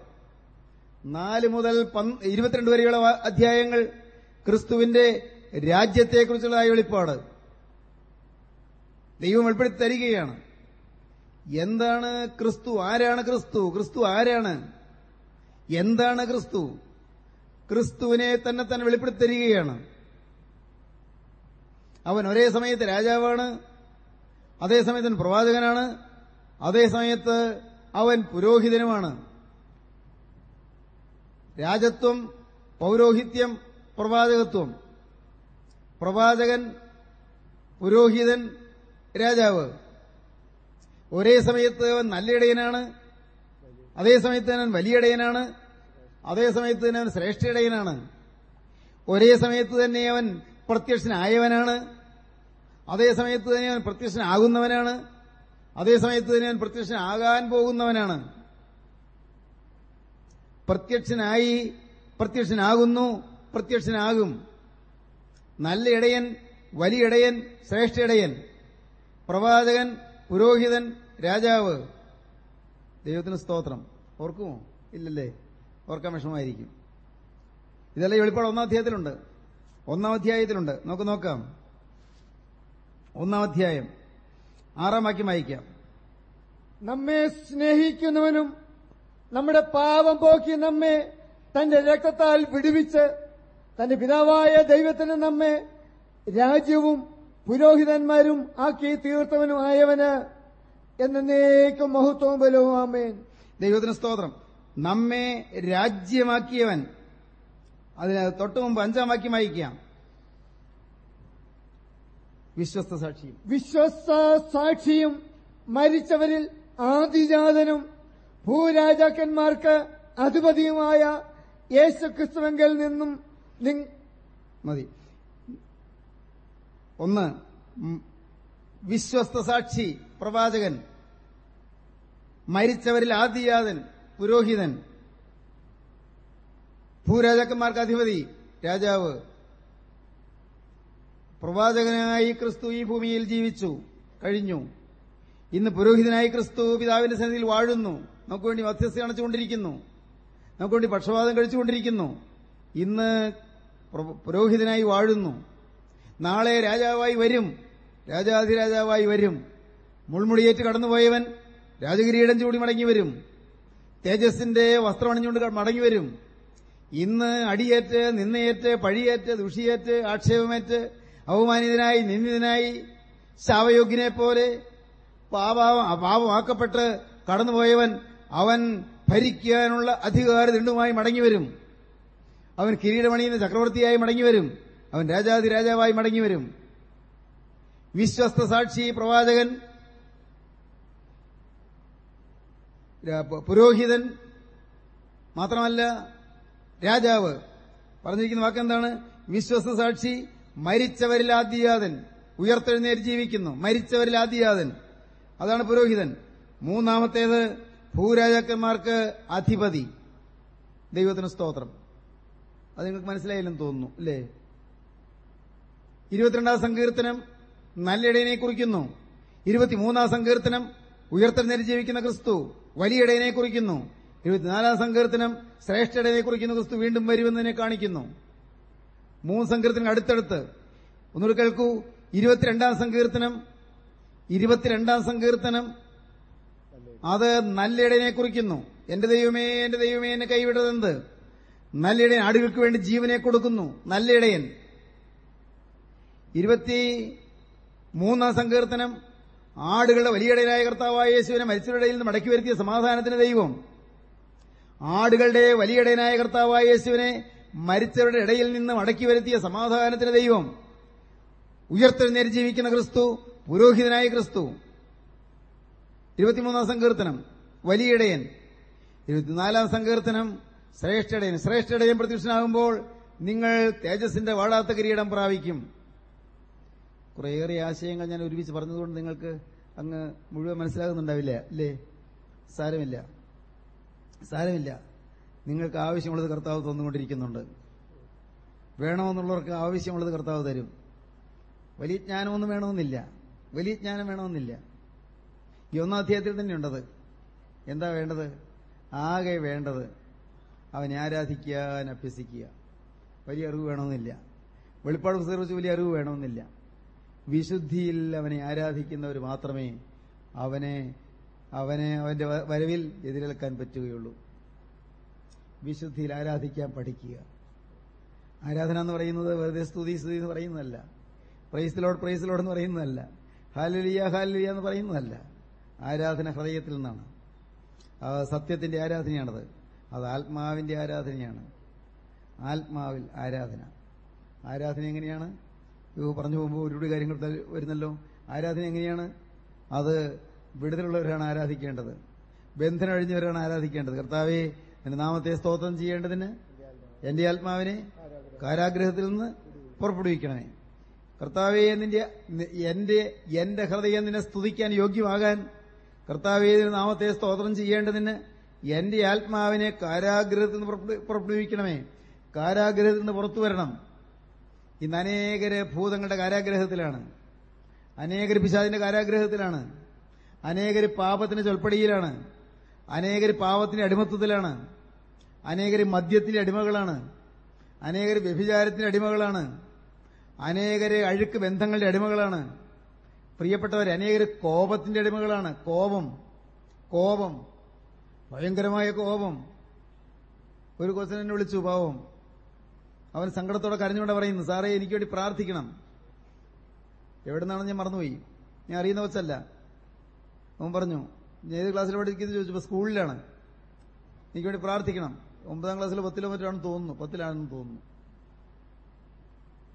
നാല് മുതൽ ഇരുപത്തിരണ്ട് വരെയുള്ള അധ്യായങ്ങൾ ക്രിസ്തുവിന്റെ രാജ്യത്തെക്കുറിച്ചുള്ള വെളിപ്പാട്. ദൈവം വെളിപ്പെടുത്തി തരികയാണ്. എന്താണ് ക്രിസ്തു? ആരാണ് ക്രിസ്തു? ക്രിസ്തു ആരാണ്? എന്താണ് ക്രിസ്തു? ക്രിസ്തുവിനെ തന്നെ തന്നെ വെളിപ്പെടുത്തി തരികയാണ്. അവൻ ഒരേ സമയത്ത് രാജാവാണ് അതേ സമയത്ത് അവൻ പ്രവാചകനാണ് അതേസമയത്ത് അവൻ പുരോഹിതനുമാണ്. രാജത്വം പൗരോഹിത്യം പ്രവാചകത്വം. പ്രവാചകൻ പുരോഹിതൻ രാജാവ്. ഒരേ സമയത്ത് അവൻ നല്ല ഇടയനാണ് അതേ സമയത്ത് അവൻ വലിയ ഇടയനാണ് അതേ സമയത്ത് തന്നെ അവൻ ശ്രേഷ്ഠ ഇടയനാണ് ഒരേ സമയത്ത് തന്നെ അവൻ പ്രത്യക്ഷനായവനാണ്. അതേ സമയത്ത് തന്നെ അവൻ പ്രത്യക്ഷനാകുന്നവനാണ്. അതേ സമയത്ത് തന്നെ അവൻ പ്രത്യക്ഷനാകാൻ പോകുന്നവനാണ്. പ്രത്യക്ഷനായി പ്രത്യക്ഷനാകുന്നു പ്രത്യക്ഷനാകും. നല്ല ഇടയൻ വലിയ ഇടയൻ ശ്രേഷ്ഠ ഇടയൻ. പ്രവാചകൻ പുരോഹിതൻ രാജാവ്. ദൈവത്തിന് സ്തോത്രം. ഓർക്കുമോ? ഇല്ലല്ലേ? ഓർക്കാൻ വിഷമമായിരിക്കും. ഇതെല്ലാം വെളിപ്പാട് ഒന്നാം അധ്യായത്തിലുണ്ട്. ഒന്നാം അധ്യായത്തിലുണ്ട്. നമുക്ക് നോക്കാം. ഒന്നാം അധ്യായം ആറാം വാക്യം വായിക്കാം. നമ്മെ സ്നേഹിക്കുന്നവനും നമ്മുടെ പാപം പോക്കി നമ്മെ തന്റെ രക്തത്താൽ വിടുവിച്ച് തന്റെ പിതാവായ ദൈവത്തിന് നമ്മെ രാജ്യവും പുരോഹിതന്മാരും ആക്കി തീർത്തവനും ആയവന് എന്നേക്കും മഹത്വവും ബലവും ആമേൻ. ദൈവത്തിന് സ്തോത്രം. നമ്മെ രാജ്യമാക്കിയവൻ. അതിന് തൊട്ടു മുമ്പ് അഞ്ചാം വാക്യം വായിക്കാം. വിശ്വസ്ത സാക്ഷിയും. വിശ്വസ്ത സാക്ഷിയും മരിച്ചവരിൽ ആദിജാതനും ഭൂരാജാക്കന്മാർക്ക് അധിപതിയുമായ യേശുക്രിസ്തുവെങ്കിൽ നിന്നും മതി. ഒന്ന് വിശ്വസ്ത സാക്ഷി പ്രവാചകൻ മരിച്ചവരിൽ ആദിജാതൻ പുരോഹിതൻ ഭൂരാജാക്കന്മാർക്ക് അധിപതി രാജാവ് പ്രവാചകനായി ക്രിസ്തു ഈ ഭൂമിയിൽ ജീവിച്ചു കഴിഞ്ഞു. ഇന്ന് പുരോഹിതനായി ക്രിസ്തു പിതാവിന്റെ സന്നിധിയിൽ വാഴുന്നു. നമുക്ക് വേണ്ടി മധ്യസ്ഥ അണച്ചുകൊണ്ടിരിക്കുന്നു. നമുക്ക് വേണ്ടി പക്ഷപാതം കഴിച്ചുകൊണ്ടിരിക്കുന്നു. ഇന്ന് പ്ര- പുരോഹിതനായി വാഴുന്നു. നാളെ രാജാവായി വരും. രാജാധിരാജാവായി വരും. മുൾമുടിയേറ്റ് കടന്നുപോയവൻ രാജകിരീടം ചൂടി മടങ്ങി വരും. തേജസ്സിന്റെ വസ്ത്രമണിഞ്ഞുകൊണ്ട് മടങ്ങി വരും. ഇന്ന് അടിയേറ്റ് നിന്നയേറ്റ് പഴിയേറ്റ് ദുഷിയേറ്റ് ആക്ഷേപമേറ്റ് അവമാനിതനായി നിന്ദിതനായി ശാവയോഗ്യനെ പോലെ പാപ പാപമാക്കപ്പെട്ട് കടന്നുപോയവൻ അവൻ ഭരിക്കാനുള്ള അധികാര ദണ്ഡുമായി മടങ്ങിവരും. അവൻ കിരീടമണിയുന്ന ചക്രവർത്തിയായി മടങ്ങിവരും. അവൻ രാജാതി രാജാവായി മടങ്ങി വരും വിശ്വസ്ത സാക്ഷി പ്രവാചകൻ പുരോഹിതൻ മാത്രമല്ല രാജാവ്. പറഞ്ഞിരിക്കുന്ന വാക്കെന്താണ്? വിശ്വസ്ത സാക്ഷി മരിച്ചവരിൽ ആദ്യാതൻ. ഉയർത്തെഴുന്നേറ്റ് ജീവിക്കുന്നു. മരിച്ചവരിൽ ആദ്യാതൻ. അതാണ് പുരോഹിതൻ. മൂന്നാമത്തേത് ഭൂരാജാക്കന്മാർക്ക് അധിപതി. ദൈവത്തിന് സ്തോത്രം. അത് നിങ്ങൾക്ക് മനസ്സിലായില്ലെന്ന് തോന്നുന്നു അല്ലേ? ഇരുപത്തിരണ്ടാം സങ്കീർത്തനം നല്ലിടയനെ കുറിക്കുന്നു. ഇരുപത്തിമൂന്നാം സങ്കീർത്തനം ഉയർത്തെഴുന്നേറ്റ് ജീവിക്കുന്ന ക്രിസ്തു വലിയടയനെ കുറിക്കുന്നു. ഇരുപത്തിനാലാം സങ്കീർത്തനം ശ്രേഷ്ഠനെ കുറിക്കുന്ന ക്രിസ്തു വീണ്ടും വരുമെന്നതിനെ കാണിക്കുന്നു. മൂന്ന് സങ്കീർത്തനം അടുത്തടുത്ത്. ഒന്നുകൂടി കേൾക്കൂ. ഇരുപത്തിരണ്ടാം സങ്കീർത്തനം ഇരുപത്തിരണ്ടാം സങ്കീർത്തനം. അത് നല്ലിടനെ കുറിക്കുന്നു. എന്റെ ദൈവമേ എന്റെ ദൈവമേ എന്നെ കൈവിട്ടതെന്ത് നല്ലിടയൻ ആടുകൾക്ക് വേണ്ടി ജീവനെ കൊടുക്കുന്നു. നല്ലിടയൻ. ഇരുപത്തി മൂന്നാം സങ്കീർത്തനം. ആടുകളുടെ വലിയടയിലായ കർത്താവായ യേശുവിനെ മരിച്ചവരുടെ നിന്ന് മടക്കി വരുത്തിയ സമാധാനത്തിന് ദൈവം. ആടുകളുടെ വലിയടയനായ കർത്താവായ യേശുവിനെ മരിച്ചവരുടെ ഇടയിൽ നിന്ന് മടക്കി വരുത്തിയ സമാധാനത്തിന് ദൈവം ഉയർത്തെഴുന്നേരി ജീവിക്കുന്ന ക്രിസ്തു പുരോഹിതനായ ക്രിസ്തു. ഇരുപത്തിമൂന്നാം സങ്കീർത്തനം വലിയിടയൻ. ഇരുപത്തിനാലാം സങ്കീർത്തനം ശ്രേഷ്ഠടയൻ. ശ്രേഷ്ഠടയൻ പ്രത്യക്ഷനാകുമ്പോൾ നിങ്ങൾ തേജസിന്റെ വാടാത്ത കിരീടം പ്രാപിക്കും. കുറേയേറെ ആശയങ്ങൾ ഞാൻ ഒരുമിച്ച് പറഞ്ഞതുകൊണ്ട് നിങ്ങൾക്ക് അങ്ങ് മുഴുവൻ മനസ്സിലാകുന്നുണ്ടാവില്ല അല്ലേ? സാരമില്ല. സാരമില്ല. നിങ്ങൾക്ക് ആവശ്യമുള്ളത് കർത്താവ് തന്നുകൊണ്ടിരിക്കുന്നുണ്ട്. വേണമെന്നുള്ളവർക്ക് ആവശ്യമുള്ളത് കർത്താവ് തരും. വലിയ ജ്ഞാനമൊന്നും വേണമെന്നില്ല. വലിയ ജ്ഞാനം വേണമെന്നില്ല. ഈ ഒന്നാം അധ്യായത്തിൽ തന്നെയുണ്ടത്. എന്താ വേണ്ടത്? ആകെ വേണ്ടത് അവനെ ആരാധിക്കാൻ അഭ്യസിക്കുക. വലിയ അറിവ് വേണമെന്നില്ല. വെളിപ്പാട് പുസ്തകം വെച്ച് വലിയ അറിവ് വേണമെന്നില്ല. വിശുദ്ധിയിൽ അവനെ ആരാധിക്കുന്നവർ മാത്രമേ അവനെ അവനെ അവന്റെ വരവിൽ എതിരേൽക്കാൻ പറ്റുകയുള്ളൂ. വിശുദ്ധിയിൽ ആരാധിക്കാൻ പഠിക്കുക. ആരാധന എന്ന് പറയുന്നത് വെറുതെ സ്തുതി സ്തുതി എന്ന് പറയുന്നതല്ല. പ്രൈസിലോട് പ്രൈസിലോട് എന്ന് പറയുന്നതല്ല. ഹാലിലിയ ഹാലിലിയ എന്ന് പറയുന്നതല്ല. ആരാധന ഹൃദയത്തിൽ നിന്നാണ്. സത്യത്തിന്റെ ആരാധനയാണത്. അത് ആത്മാവിന്റെ ആരാധനയാണ്. ആത്മാവിൽ ആരാധന. ആരാധന എങ്ങനെയാണ്? പറഞ്ഞു പോകുമ്പോൾ ഒരുപാട് കാര്യങ്ങൾ വരുന്നല്ലോ. ആരാധന എങ്ങനെയാണ്? അത് വിടുതലുള്ളവരാണ് ആരാധിക്കേണ്ടത്. ബന്ധനഴിഞ്ഞവരാണ് ആരാധിക്കേണ്ടത്. കർത്താവെ എന്റെ നാമത്തെ സ്തോത്രം ചെയ്യേണ്ടതിന് എന്റെ ആത്മാവിനെ കാരാഗ്രഹത്തിൽ നിന്ന് പുറപ്പെടുവിക്കണമേ. കർത്താവെ നിന്റെ എന്റെ എന്റെ ഹൃദയം നിന്നെ സ്തുതിക്കാൻ യോഗ്യമാകാൻ കർത്താവെ നാമത്തെ സ്തോത്രം ചെയ്യേണ്ടതിന് എന്റെ ആത്മാവിനെ കാരാഗ്രഹത്തിൽ നിന്ന് പുറപ്പെടു- പുറപ്പെടുവിക്കണമേ. കാരാഗ്രഹത്തിൽ നിന്ന് പുറത്തു വരണം. ഇന്ന് അനേകര് ഭൂതങ്ങളുടെ കാരാഗ്രഹത്തിലാണ്. അനേകർ പിശാദിന്റെ കാരാഗ്രഹത്തിലാണ്. അനേകര് പാപത്തിന്റെ ചൊൽപ്പടിയിലാണ്. അനേകര് പാപത്തിന്റെ അടിമത്വത്തിലാണ് അനേകര് മദ്യത്തിന്റെ അടിമകളാണ്. അനേകർ വ്യഭിചാരത്തിന്റെ അടിമകളാണ്. അനേകര് അഴുക്ക് ബന്ധങ്ങളുടെ അടിമകളാണ്. പ്രിയപ്പെട്ടവർ അനേകർ കോപത്തിന്റെ അടിമകളാണ്. കോപം കോപം ഭയങ്കരമായ കോപം. ഒരു കൊച്ചൻ എന്നെ വിളിച്ചു പാവം. അവൻ സങ്കടത്തോടെ കരഞ്ഞുകൊണ്ട് പറയുന്നു സാറേ എനിക്ക് വേണ്ടി പ്രാർത്ഥിക്കണം. എവിടുന്നാണെന്ന് ഞാൻ മറന്നുപോയി? ഞാൻ അറിയുന്ന കൊച്ചല്ല. അവൻ പറഞ്ഞു ഏത് ക്ലാസ്സിൽ പഠിക്കുന്നത് ചോദിച്ചപ്പോൾ സ്കൂളിലാണ്. എനിക്ക് വേണ്ടി പ്രാർത്ഥിക്കണം. ഒമ്പതാം ക്ലാസ്സിൽ പത്തിലോ മറ്റാണെന്ന് തോന്നുന്നു. പത്തിലാണെന്ന് തോന്നുന്നു.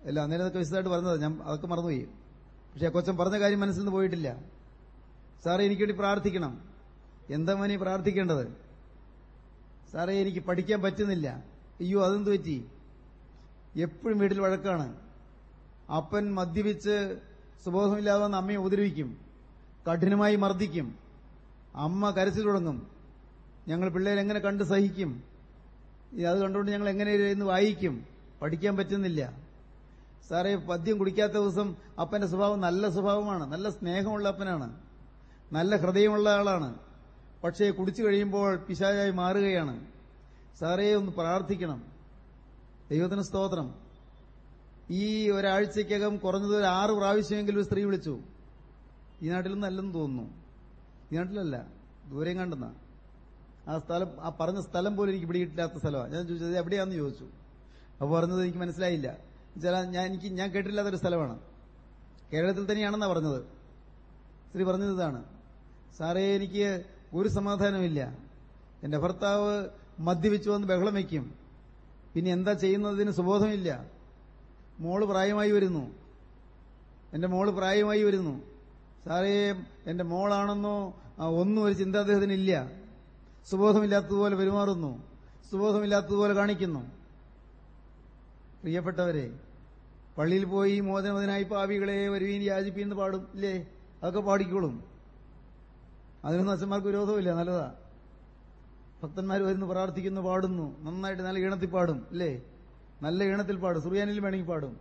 അല്ല അന്നേരം അതൊക്കെ വിശദമായിട്ട് പറഞ്ഞത്. ഞാൻ അതൊക്കെ മറന്നുപോയി. പക്ഷെ ആ കൊച്ചൻ പറഞ്ഞ കാര്യം മനസ്സിൽ നിന്ന് പോയിട്ടില്ല. സാറേ എനിക്ക് വേണ്ടി പ്രാർത്ഥിക്കണം. എന്താ മോനെ പ്രാർത്ഥിക്കേണ്ടത്? സാറേ എനിക്ക് പഠിക്കാൻ പറ്റുന്നില്ല. അയ്യോ അതെന്ത് പറ്റി? എപ്പോഴും വീട്ടിൽ വഴക്കാണ്. അപ്പൻ മദ്യപിച്ച് സുബോധമില്ലാതെ വന്ന് അമ്മയെ ഉപദ്രവിക്കും. കഠിനമായി മർദ്ദിക്കും. അമ്മ കരച്ചിൽ തുടങ്ങും. ഞങ്ങൾ പിള്ളേരെങ്ങനെ കണ്ട് സഹിക്കും? അത് കണ്ടുകൊണ്ട് ഞങ്ങൾ എങ്ങനെ ഇരുന്ന് വായിക്കും? പഠിക്കാൻ പറ്റുന്നില്ല. സാറേ പദ്യം കുടിക്കാത്ത ദിവസം അപ്പന്റെ സ്വഭാവം നല്ല സ്വഭാവമാണ്. നല്ല സ്നേഹമുള്ള അപ്പനാണ്. നല്ല ഹൃദയമുള്ള ആളാണ്. പക്ഷേ കുടിച്ചു കഴിയുമ്പോൾ പിശാചായി മാറുകയാണ്. സാറേ ഒന്ന് പ്രാർത്ഥിക്കണം. ദൈവത്തിന് സ്തോത്രം. ഈ ഒരാഴ്ചക്കകം കുറഞ്ഞത് ഒരു ആറ് പ്രാവശ്യമെങ്കിലും ഒരു സ്ത്രീ വിളിച്ചു. ഈ നാട്ടിലൊന്നും അല്ലെന്ന് തോന്നുന്നു. ഈ നാട്ടിലല്ല. ദൂരം കണ്ടെന്ന. ആ സ്ഥലം ആ പറഞ്ഞ സ്ഥലം പോലും എനിക്ക് പിടികിട്ടില്ലാത്ത സ്ഥലമാണ് ഞാൻ ചോദിച്ചത് എവിടെയാണെന്ന് ചോദിച്ചു. അപ്പോൾ പറഞ്ഞത് എനിക്ക് മനസ്സിലായില്ല. ചില ഞാൻ എനിക്ക് ഞാൻ കേട്ടില്ലാത്തൊരു സ്ഥലമാണ്. കേരളത്തിൽ തന്നെയാണെന്നാ പറഞ്ഞത്. സ്ത്രീ പറഞ്ഞത് ഇതാണ്. സാറേ എനിക്ക് ഒരു സമാധാനമില്ല എന്റെ ഭർത്താവ് മദ്യപിച്ചു വന്ന് ബഹളം വയ്ക്കും പിന്നെ എന്താ ചെയ്യുന്നതിന് സുബോധമില്ല മോൾ പ്രായമായി വരുന്നു. എന്റെ മോൾ പ്രായമായി വരുന്നു. സാറേ എന്റെ മോളാണെന്നോ ഒന്നും ഒരു ചിന്ത അദ്ദേഹത്തിനില്ല സുബോധമില്ലാത്തതുപോലെ പെരുമാറുന്നു. സുബോധമില്ലാത്തതുപോലെ കാണിക്കുന്നു. പ്രിയപ്പെട്ടവരെ പള്ളിയിൽ പോയി മോചനമതിനായി പാവികളെ വരുവീൻ യാചിപ്പീന്ന് പാടും ഇല്ലേ? അതൊക്കെ പാടിക്കോളും. അതിനൊന്നും അച്ഛന്മാർക്ക് വിരോധമില്ല നല്ലതാ. ഭക്തന്മാർ വരുന്നു പ്രാർത്ഥിക്കുന്നു പാടുന്നു. നന്നായിട്ട് നല്ല ഈണത്തിൽ പാടും ഇല്ലേ? നല്ല ഈണത്തിൽ പാടും. സുറിയാനിൽ വേണമെങ്കിൽ പാടും.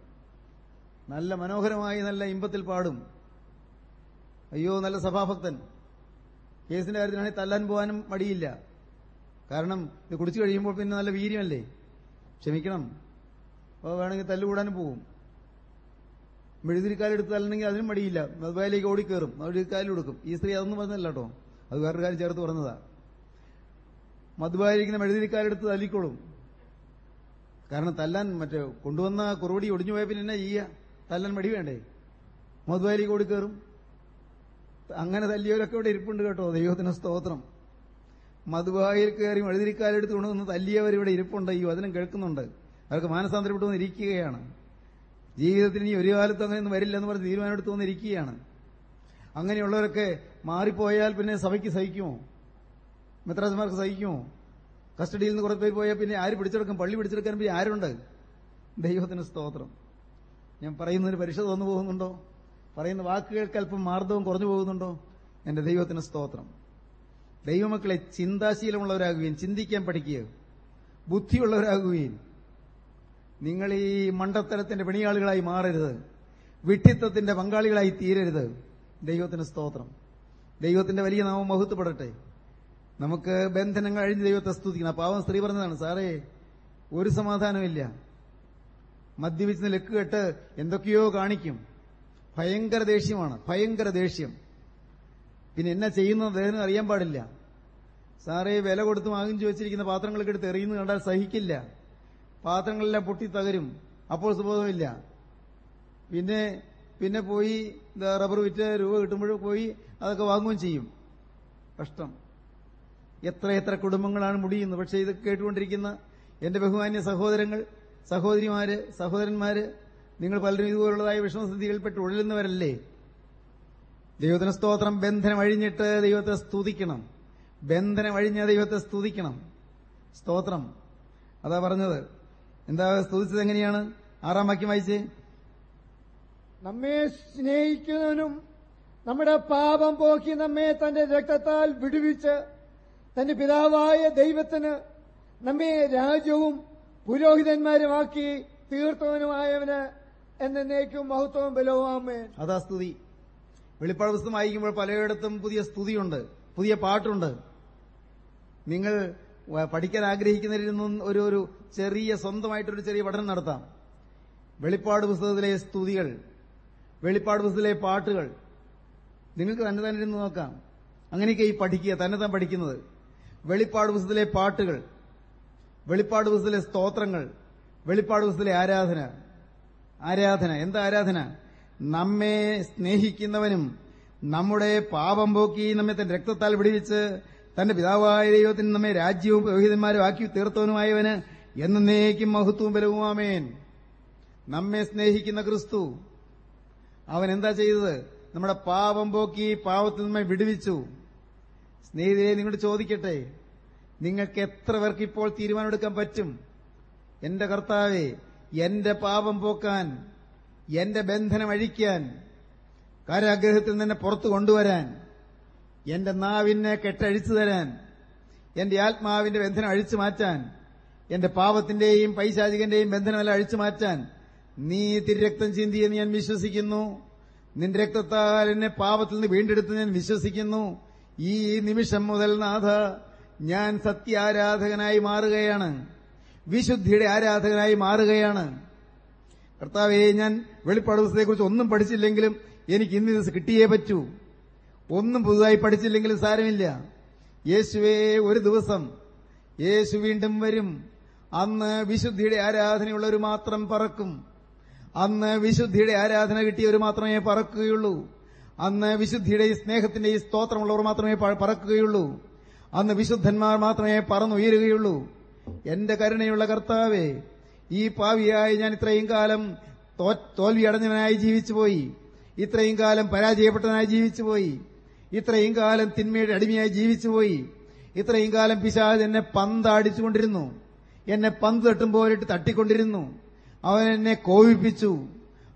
നല്ല മനോഹരമായി നല്ല ഇമ്പത്തിൽ പാടും. അയ്യോ നല്ല സഭാഭക്തൻ. കേസിന്റെ കാര്യത്തിനാണെങ്കിൽ തല്ലാൻ പോകാനും മടിയില്ല. കാരണം ഇത് കുടിച്ചു കഴിയുമ്പോൾ പിന്നെ നല്ല വീര്യമല്ലേ? ക്ഷമിക്കണം. അപ്പോൾ വേണമെങ്കിൽ തല്ലുകൂടാനും പോകും. മെഴുതിരിക്കാലെടുത്ത് തല്ലണമെങ്കിൽ അതിനും മടിയില്ല. വയലേക്ക് ഓടിക്കേറും. മെഴുതിരിക്കാലിൽ കൊടുക്കും. ഈ സ്ത്രീ അതൊന്നും പറഞ്ഞല്ല കേട്ടോ. അത് വേറൊരു കാര്യം ചേർത്ത് പറഞ്ഞതാ. മധുബായിരിക്കുന്ന മെഴുതിരിക്കാലെടുത്ത് തല്ലിക്കോളും കാരണം തല്ലാൻ മറ്റേ കൊണ്ടുവന്ന കുറുവടി ഒടിഞ്ഞു പോയ പിന്നെ എന്നാ ചെയ്യുക? തല്ലാൻ മടി വേണ്ടേ? മധുബായിലേക്ക് ഓടിക്കേറും. അങ്ങനെ തല്ലിയവരൊക്കെ ഇവിടെ ഇരിപ്പുണ്ട് കേട്ടോ. ദൈവത്തിന് സ്തോത്രം. മധുവായിൽ കയറി മെഴുതിരിക്കാലെടുത്ത് കൊണ്ടുവന്ന് തല്ലിയവർ ഇവിടെ ഇരിപ്പുണ്ട്. ഈ വചനം കേൾക്കുന്നുണ്ട്. അവർക്ക് മാനസാന്തരപ്പെട്ടു വന്നിരിക്കുകയാണ്. ജീവിതത്തിൽ ഇനി ഒരു കാലത്ത് അങ്ങനെയൊന്നും വരില്ല എന്ന് പറഞ്ഞ് തീരുമാനമെടുത്തു വന്നിരിക്കുകയാണ്. അങ്ങനെയുള്ളവരൊക്കെ മാറിപ്പോയാൽ പിന്നെ സഭയ്ക്ക് സഹിക്കുമോ? മെത്രാസ്മാർക്ക് സഹിക്കുമോ? കസ്റ്റഡിയിൽ നിന്ന് പേര് പോയാൽ പിന്നെ ആര് പിടിച്ചെടുക്കും? പള്ളി പിടിച്ചെടുക്കാൻ പിന്നെ ആരുണ്ട്? ദൈവത്തിന് സ്തോത്രം. ഞാൻ പറയുന്നതിന് പരിശോധന വന്നു പോകുന്നുണ്ടോ? പറയുന്ന വാക്കുകൾക്ക് അല്പം മാർദ്ദവും കുറഞ്ഞു പോകുന്നുണ്ടോ? എന്റെ ദൈവത്തിന് സ്തോത്രം. ദൈവമക്കളെ ചിന്താശീലമുള്ളവരാകുകയും ചിന്തിക്കാൻ പഠിക്കുക. ബുദ്ധിയുള്ളവരാകുകയും. നിങ്ങൾ ഈ മണ്ടത്തരത്തിന്റെ പണിയാളുകളായി മാറരുത്. വിട്ടിത്തത്തിന്റെ പങ്കാളികളായി തീരരുത്. ദൈവത്തിന് സ്തോത്രം. ദൈവത്തിന്റെ വലിയ നാമം മഹത്വപ്പെടട്ടെ. നമുക്ക് ബന്ധനങ്ങൾ അഴിഞ്ഞ് ദൈവത്തെ സ്തുതിക്കണം. പാവം സ്ത്രീ പറഞ്ഞതാണ് സാറേ ഒരു സമാധാനമില്ല മദ്യപിച്ച് കെട്ട് എന്തൊക്കെയോ കാണിക്കും. ഭയങ്കര ദേഷ്യമാണ്. ഭയങ്കര ദേഷ്യം. പിന്നെ എന്നാ ചെയ്യുന്നത് അദ്ദേഹത്തിന് അറിയാൻ പാടില്ല. സാറേ വില കൊടുത്ത് വാങ്ങിച്ചു വെച്ചിരിക്കുന്ന പാത്രങ്ങളൊക്കെ എടുത്ത് എറിയുന്നത് കണ്ടാൽ സഹിക്കില്ല. പാത്രങ്ങളെല്ലാം പൊട്ടി തകരും. അപ്പോൾ സുബോധമില്ല. പിന്നെ പിന്നെ പോയി റബ്ബർ വിറ്റ് രൂപ കിട്ടുമ്പോഴും പോയി അതൊക്കെ വാങ്ങുകയും ചെയ്യും. കഷ്ടം. എത്ര എത്ര കുടുംബങ്ങളാണ് മുടിയുന്നത്. പക്ഷേ ഇത് കേട്ടുകൊണ്ടിരിക്കുന്ന എന്റെ ബഹുമാന്യ സഹോദരങ്ങൾ സഹോദരിമാര് സഹോദരന്മാര് നിങ്ങൾ പലരും ഇതുപോലുള്ളതായ പെട്ട് ഉഴലുന്നവരല്ലേ? ദൈവത്തിന് സ്തോത്രം. ബന്ധനം അഴിഞ്ഞിട്ട് ദൈവത്തെ സ്തുതിക്കണം. ബന്ധനം അഴിഞ്ഞ ദൈവത്തെ സ്തുതിക്കണം. സ്തോത്രം. അതാ പറഞ്ഞത്. എന്താ സ്തുതിച്ചത് എങ്ങനെയാണ്? ആറാം വാക്യം വായിച്ചേ. നമ്മെ സ്നേഹിക്കുന്നവനും നമ്മുടെ പാപം പോക്കി നമ്മെ തന്റെ രക്തത്താൽ വിടുവിച്ച് തന്റെ പിതാവായ ദൈവത്തിന് നമ്മെ രാജ്യവും പുരോഹിതന്മാരുമാക്കി തീർത്തവനുമായവന് എന്നേക്കും മഹത്വവും ബലവുമാമേ അതാ സ്തുതി. വെളിപ്പാട് പുസ്തകം വായിക്കുമ്പോൾ പലയിടത്തും പുതിയ സ്തുതിയുണ്ട് പുതിയ പാട്ടുണ്ട്. നിങ്ങൾ പഠിക്കാൻ ആഗ്രഹിക്കുന്നതിൽ നിന്നും ഒരു ഒരു ചെറിയ സ്വന്തമായിട്ടൊരു ചെറിയ പഠനം നടത്താം. വെളിപ്പാട് പുസ്തകത്തിലെ സ്തുതികൾ വെളിപ്പാട് പുസ്തകത്തിലെ പാട്ടുകൾ നിങ്ങൾക്ക് തന്നെ തന്നെ ഇരുന്ന് നോക്കാം. അങ്ങനെയൊക്കെ ഈ പഠിക്കുക തന്നെ താൻ പഠിക്കുന്നത്. വെളിപ്പാട് പുസ്തകത്തിലെ പാട്ടുകൾ വെളിപ്പാട് പുസ്തകത്തിലെ സ്തോത്രങ്ങൾ വെളിപ്പാട് പുസ്തകത്തിലെ ആരാധന ആരാധന എന്താ ആരാധന? നമ്മെ സ്നേഹിക്കുന്നവനും നമ്മുടെ പാപം പോക്കി നമ്മെ തന്റെ രക്തത്താൽ വിടിവിച്ച് തന്റെ പിതാവായ ദൈവത്തിന് നമ്മെ രാജ്യവും പുരോഹിതന്മാരും ആക്കി തീർത്തവനുമായവന് എന്നേക്കും മഹത്വവും ബലവുമാമേൻ നമ്മെ സ്നേഹിക്കുന്ന ക്രിസ്തു അവൻ എന്താ ചെയ്തത്? നമ്മുടെ പാപം പോക്കി പാപത്തിൽ നമ്മെ വിടുവിച്ചു. സ്നേഹിതരെ നിങ്ങളോട് ചോദിക്കട്ടെ നിങ്ങൾക്ക് എത്ര പേർക്ക് ഇപ്പോൾ തീരുമാനമെടുക്കാൻ പറ്റും? എന്റെ കർത്താവെ എന്റെ പാപം പോക്കാൻ എന്റെ ബന്ധനം അഴിക്കാൻ കാരാഗ്രഹത്തിൽ നിന്നെ പുറത്തു കൊണ്ടുവരാൻ എന്റെ നാവിനെ കെട്ടഴിച്ചു തരാൻ എന്റെ ആത്മാവിന്റെ ബന്ധനം അഴിച്ചു മാറ്റാൻ എന്റെ പാപത്തിന്റെയും പൈശാചികന്റെയും ബന്ധനമെല്ലാം അഴിച്ചു മാറ്റാൻ നീ തിരക്തം ചിന്തിയെന്ന് ഞാൻ വിശ്വസിക്കുന്നു. നിന്റെ രക്തത്താൽ എന്നെ പാപത്തിൽ നിന്ന് വീണ്ടെടുത്ത് ഞാൻ വിശ്വസിക്കുന്നു. ഈ നിമിഷം മുതൽ നാഥ ഞാൻ സത്യാരാധകനായി മാറുകയാണ്. വിശുദ്ധിയുടെ ആരാധകനായി മാറുകയാണ്. കർത്താവെ ഞാൻ വെളിപ്പാട് പുസ്തകത്തെക്കുറിച്ച് ഒന്നും പഠിച്ചില്ലെങ്കിലും എനിക്ക് ഇന്ന് ദിവസം കിട്ടിയേ പറ്റൂ. ഒന്നും പുതുതായി പഠിച്ചില്ലെങ്കിലും സാരമില്ല. യേശുവേ ഒരു ദിവസം യേശു വീണ്ടും വരും. അന്ന് വിശുദ്ധിയുടെ ആരാധനയുള്ളവർ മാത്രം പറക്കും. അന്ന് വിശുദ്ധിയുടെ ആരാധന കിട്ടിയവർ മാത്രമേ പറക്കുകയുള്ളൂ. അന്ന് വിശുദ്ധിയുടെ ഈ സ്നേഹത്തിന്റെ ഈ സ്തോത്രമുള്ളവർ മാത്രമേ പറക്കുകയുള്ളൂ. അന്ന് വിശുദ്ധന്മാർ മാത്രമേ പറന്നുയരുകയുള്ളൂ. എന്റെ കരുണയുള്ള കർത്താവേ ഈ പാവിയായി ഞാൻ ഇത്രയും കാലം തോൽവിയടഞ്ഞവനായി ജീവിച്ചുപോയി ഇത്രയും കാലം പരാജയപ്പെട്ടവനായി ജീവിച്ചുപോയി ഇത്രയും കാലം തിന്മയുടെ അടിമയായി ജീവിച്ചുപോയി ഇത്രയും കാലം പിശാജ് എന്നെ പന്തടിച്ചുകൊണ്ടിരുന്നു. എന്നെ പന്ത് തട്ടുമ്പോലിട്ട് തട്ടിക്കൊണ്ടിരുന്നു. അവൻ എന്നെ കോപിപ്പിച്ചു.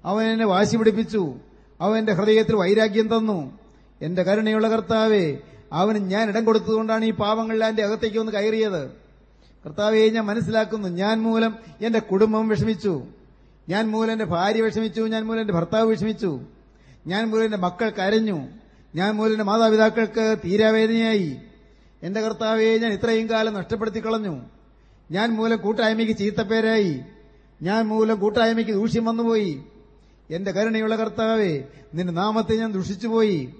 അവൻ എന്നെ വാശി പിടിപ്പിച്ചു. അവൻ എന്റെ ഹൃദയത്തിൽ വൈരാഗ്യം തന്നു. എന്റെ കരുണയുള്ള കർത്താവേ അവന് ഞാൻ ഇടം കൊടുത്തതുകൊണ്ടാണ് ഈ പാവങ്ങളിലാന്റെ അകത്തേക്ക് ഒന്ന് കയറിയത്. കർത്താവെ ഞാൻ മനസ്സിലാക്കുന്നു. ഞാൻ മൂലം എന്റെ കുടുംബം വിഷമിച്ചു. ഞാൻ മൂലം എന്റെ ഭാര്യ വിഷമിച്ചു. ഞാൻ മൂലം എന്റെ ഭർത്താവ് വിഷമിച്ചു. ഞാൻ മൂലം എന്റെ മക്കൾ കരഞ്ഞു. ഞാൻ മൂലം എന്റെ മാതാപിതാക്കൾക്ക് തീരാവേദനയായി. എന്റെ കർത്താവെ ഞാൻ ഇത്രയും കാലം നഷ്ടപ്പെടുത്തി കളഞ്ഞു ഞാൻ മൂലം കൂട്ടായ്മയ്ക്ക് ചീത്തപ്പേരായി. ഞാൻ മൂലം കൂട്ടായ്മയ്ക്ക് ദൂഷ്യം വന്നുപോയി. എന്റെ കരുണയുള്ള കർത്താവെ നിന്റെ നാമത്തെ ഞാൻ ദുഷിച്ചുപോയി.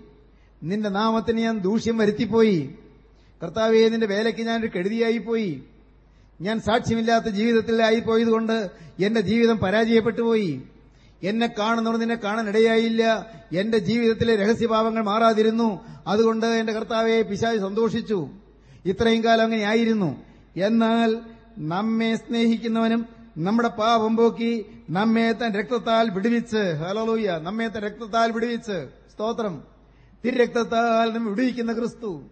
നിന്റെ നാമത്തിന് ഞാൻ ദൂഷ്യം വരുത്തിപ്പോയി. കർത്താവെ നിന്റെ വേലയ്ക്ക് ഞാനൊരു കെടുതിയായിപ്പോയി. ഞാൻ സാക്ഷ്യമില്ലാത്ത ജീവിതത്തിലായി പോയതുകൊണ്ട് എന്റെ ജീവിതം പരാജയപ്പെട്ടു പോയി എന്നെ കാണുന്നവർ നിന്നെ കാണാൻ ഇടയായില്ല എന്റെ ജീവിതത്തിലെ രഹസ്യഭാവങ്ങൾ മാറാതിരുന്നു. അതുകൊണ്ട് എന്റെ കർത്താവെ പിശാജ് സന്തോഷിച്ചു. ഇത്രയും കാലം അങ്ങനെ ആയിരുന്നു. എന്നാൽ നമ്മെ സ്നേഹിക്കുന്നവനും നമ്മുടെ പാപം പോക്കി നമ്മെ തൻ രക്തത്താൽ വിടുവിച്ച്. ഹലോലൂയ നമ്മെ തൻ രക്തത്താൽ വിടുവിച്ച്. സ്തോത്രം. തിരുരക്തത്താൽ നമ്മെ വിടുവിക്കുന്ന ക്രിസ്തു.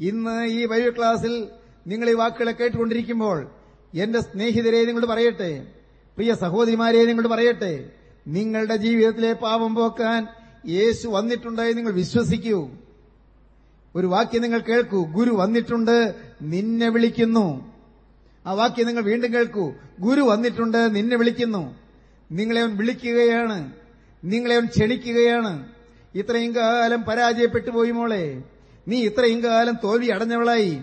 ഇന്ന് ഈ ബൈബിൾ ക്ലാസ്സിൽ നിങ്ങൾ ഈ വാക്കുകളെ കേട്ടുകൊണ്ടിരിക്കുമ്പോൾ എന്റെ സ്നേഹിതരെ നിങ്ങളോട് പറയട്ടെ പ്രിയ സഹോദരിമാരെ നിങ്ങളോട് പറയട്ടെ നിങ്ങളുടെ ജീവിതത്തിലെ പാപം പോക്കാൻ യേശു വന്നിട്ടുണ്ടായി നിങ്ങൾ വിശ്വസിക്കൂ. ഒരു വാക്യം നിങ്ങൾ കേൾക്കൂ ഗുരു വന്നിട്ടുണ്ട് നിന്നെ വിളിക്കുന്നു. ആ വാക്യം നിങ്ങൾ വീണ്ടും കേൾക്കൂ ഗുരു വന്നിട്ടുണ്ട് നിന്നെ വിളിക്കുന്നു. നിങ്ങളെ അവൻ വിളിക്കുകയാണ് നിങ്ങളെ അവൻ ക്ഷണിക്കുകയാണ്. ഇത്രയും കാലം പരാജയപ്പെട്ടു പോയി മോളെ. നീ ഇത്രയും കാലം തോൽവി അടഞ്ഞവളായി.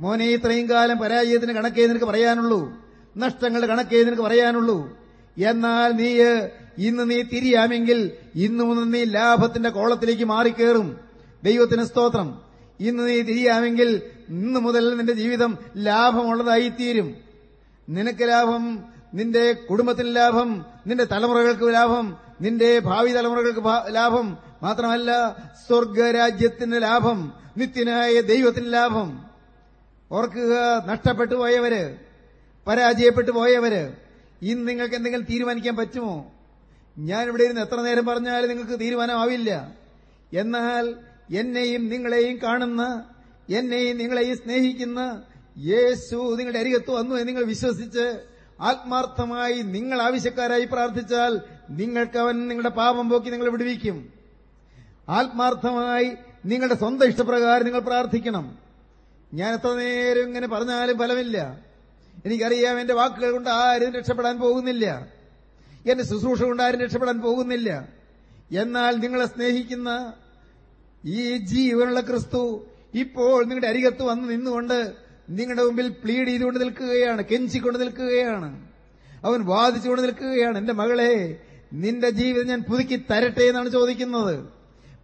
മോനെ ഇത്രയും കാലം പരാജയത്തിന് കണക്കേ നിനക്ക് പറയാനുള്ളൂ. നഷ്ടങ്ങളുടെ കണക്കേ നിനക്ക് പറയാനുള്ളൂ. എന്നാൽ നീ ഇന്ന് നീ തിരിയാമെങ്കിൽ ഇന്നു മുതൽ നീ ലാഭത്തിന്റെ കോളത്തിലേക്ക് മാറിക്കേറും. ദൈവത്തിന് സ്തോത്രം. ഇന്ന് നീ തിരിയാമെങ്കിൽ ഇന്നു മുതൽ നിന്റെ ജീവിതം ലാഭമുള്ളതായിത്തീരും. നിനക്ക് ലാഭം നിന്റെ കുടുംബത്തിന് ലാഭം നിന്റെ തലമുറകൾക്ക് ലാഭം നിന്റെ ഭാവി തലമുറകൾക്ക് ലാഭം മാത്രമല്ല സ്വർഗരാജ്യത്തിന് ലാഭം നിത്യനായ ദൈവത്തിന് ലാഭം. ഓർക്കുക നഷ്ടപ്പെട്ടു പോയവര് പരാജയപ്പെട്ടു പോയവര്. ഇന്ന് നിങ്ങൾക്ക് എന്തെങ്കിലും തീരുമാനിക്കാൻ പറ്റുമോ? ഞാൻ ഇവിടെ ഇരുന്ന് എത്ര നേരം പറഞ്ഞാലും നിങ്ങൾക്ക് തീരുമാനമാവില്ല. എന്നാൽ എന്നെയും നിങ്ങളെയും കാണുന്ന എന്നെയും നിങ്ങളെയും സ്നേഹിക്കുന്ന യേശു നിങ്ങളുടെ അരികത്ത് വന്നു എന്ന് നിങ്ങൾ വിശ്വസിച്ച് ആത്മാർത്ഥമായി നിങ്ങൾ ആവശ്യക്കാരായി പ്രാർത്ഥിച്ചാൽ നിങ്ങൾക്ക് അവൻ നിങ്ങളുടെ പാപം പോക്കി നിങ്ങൾ വിടുവിക്കും. ആത്മാർത്ഥമായി നിങ്ങളുടെ സ്വന്തം ഇഷ്ടപ്രകാരം നിങ്ങൾ പ്രാർത്ഥിക്കണം. ഞാൻ എത്ര നേരം ഇങ്ങനെ പറഞ്ഞാലും ഫലമില്ല. എനിക്കറിയാം എന്റെ വാക്കുകൾ കൊണ്ട് ആരും രക്ഷപ്പെടാൻ പോകുന്നില്ല. എന്റെ ശുശ്രൂഷ കൊണ്ട് ആരും രക്ഷപ്പെടാൻ പോകുന്നില്ല. എന്നാൽ നിങ്ങളെ സ്നേഹിക്കുന്ന ഈ ജീവനുള്ള ക്രിസ്തു ഇപ്പോൾ നിങ്ങളുടെ അരികത്ത് വന്ന് നിന്നുകൊണ്ട് നിങ്ങളുടെ മുമ്പിൽ പ്ലീഡ് ചെയ്തുകൊണ്ട് നിൽക്കുകയാണ് കെഞ്ചിക്കൊണ്ട് നിൽക്കുകയാണ്. അവൻ വാദിച്ചുകൊണ്ട് നിൽക്കുകയാണ് എന്റെ മകളെ നിന്റെ ജീവിതം ഞാൻ പുതുക്കി തരട്ടെ എന്നാണ് ചോദിക്കുന്നത്.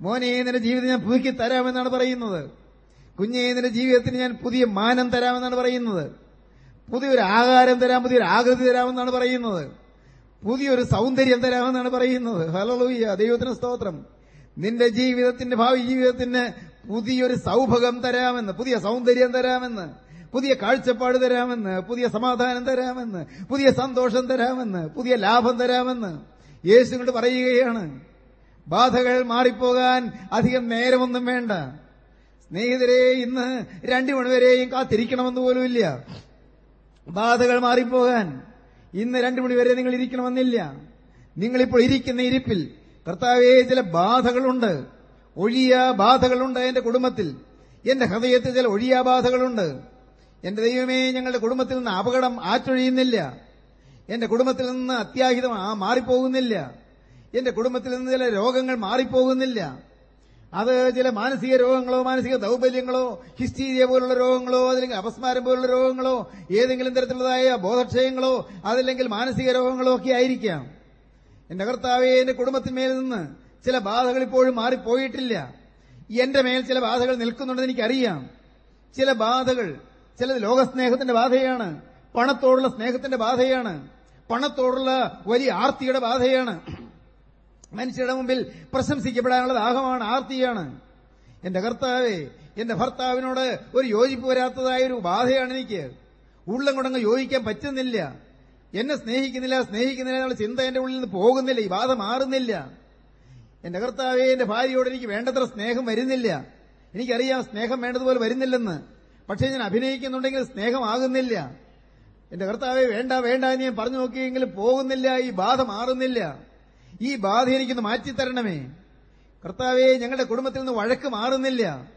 മോനെ നിന്റെ ജീവിതം ഞാൻ പുതുക്കി തരാമെന്നാണ് പറയുന്നത്. കുഞ്ഞെ നിന്റെ ജീവിതത്തിന് ഞാൻ പുതിയ മാനം തരാമെന്നാണ് പറയുന്നത്. പുതിയൊരു ആകാരം തരാം പുതിയൊരു ആകൃതി തരാമെന്നാണ് പറയുന്നത്. പുതിയൊരു സൗന്ദര്യം തരാമെന്നാണ് പറയുന്നത്. ഹലോയ്യ ദൈവത്തിന് സ്തോത്രം. നിന്റെ ജീവിതത്തിന്റെ ഭാവി ജീവിതത്തിന് പുതിയൊരു സൗഭകം തരാമെന്ന് പുതിയ സൗന്ദര്യം തരാമെന്ന് പുതിയ കാഴ്ചപ്പാട് തരാമെന്ന് പുതിയ സമാധാനം തരാമെന്ന് പുതിയ സന്തോഷം തരാമെന്ന് പുതിയ ലാഭം തരാമെന്ന് യേശു പറയുകയാണ്. ബാധകൾ മാറിപ്പോകാൻ അധികം നേരമൊന്നും വേണ്ട. സ്നേഹിതരെ ഇന്ന് രണ്ടു മണിവരെയും കാത്തിരിക്കണമെന്ന് പോലുമില്ല ബാധകൾ മാറിപ്പോകാൻ ഇന്ന് രണ്ടു മണിവരെ നിങ്ങൾ ഇരിക്കണമെന്നില്ല. നിങ്ങളിപ്പോൾ ഇരിക്കുന്ന ഇരിപ്പിൽ കർത്താവേ ചില ബാധകളുണ്ട്. ഒഴിയ ബാധകളുണ്ട് എന്റെ കുടുംബത്തിൽ. എന്റെ ഹൃദയത്തിൽ ചില ഒഴിയ ബാധകളുണ്ട്. എന്റെ ദൈവമേ ഞങ്ങളുടെ കുടുംബത്തിൽ നിന്ന് അപകടം ആറ്റൊഴിയുന്നില്ല. എന്റെ കുടുംബത്തിൽ നിന്ന് അത്യാഹിതം മാറിപ്പോകുന്നില്ല. എന്റെ കുടുംബത്തിൽ നിന്ന് ചില രോഗങ്ങൾ മാറിപ്പോകുന്നില്ല. അത് ചില മാനസിക രോഗങ്ങളോ മാനസിക ദൗർബല്യങ്ങളോ ഹിസ്റ്റീരിയ പോലുള്ള രോഗങ്ങളോ അതല്ലെങ്കിൽ അപസ്മാരം പോലുള്ള രോഗങ്ങളോ ഏതെങ്കിലും തരത്തിലുള്ളതായ ബോധക്ഷയങ്ങളോ അതല്ലെങ്കിൽ മാനസിക രോഗങ്ങളോ ഒക്കെ ആയിരിക്കാം. എന്റെ കർത്താവെ എന്റെ കുടുംബത്തിന്മേൽ നിന്ന് ചില ബാധകൾ ഇപ്പോഴും മാറിപ്പോയിട്ടില്ല. എന്റെ മേൽ ചില ബാധകൾ നിൽക്കുന്നുണ്ടെന്ന് എനിക്കറിയാം. ചില ബാധകൾ ചിലത് ലോകസ്നേഹത്തിന്റെ ബാധയാണ്. പണത്തോടുള്ള സ്നേഹത്തിന്റെ ബാധയാണ്. പണത്തോടുള്ള വലിയ ആർത്തിയുടെ ബാധയാണ്. മനുഷ്യരുടെ മുമ്പിൽ പ്രശംസിക്കപ്പെടാനുള്ള ദാഹമാണ് ആർത്തിയാണ്. എന്റെ കർത്താവേ എന്റെ ഭർത്താവിനോട് ഒരു യോജിപ്പ് വരാത്തതായ ഒരു ബാധയാണ് എനിക്ക്. ഉള്ളം കൊണ്ടങ്ങ് യോജിക്കാൻ പറ്റുന്നില്ല. എന്നെ സ്നേഹിക്കുന്നില്ല സ്നേഹിക്കുന്നില്ല എന്നുള്ള ചിന്ത എന്റെ ഉള്ളിൽ നിന്ന് പോകുന്നില്ല ഈ ബാധ മാറുന്നില്ല. എന്റെ കർത്താവെ എന്റെ ഭാര്യയോട് എനിക്ക് വേണ്ടത്ര സ്നേഹം വരുന്നില്ല. എനിക്കറിയാം സ്നേഹം വേണ്ടതുപോലെ വരുന്നില്ലെന്ന്. പക്ഷേ ഞാൻ അഭിനയിക്കുന്നുണ്ടെങ്കിൽ സ്നേഹമാകുന്നില്ല. എന്റെ കർത്താവെ വേണ്ട വേണ്ട എന്ന് ഞാൻ പറഞ്ഞു നോക്കിയെങ്കിലും പോകുന്നില്ല ഈ ബാധ മാറുന്നില്ല. ഈ ബാധ എനിക്കൊന്ന് മാറ്റിത്തരണമേ. കർത്താവെ ഞങ്ങളുടെ കുടുംബത്തിൽ നിന്ന് വഴക്ക് മാറുന്നില്ല.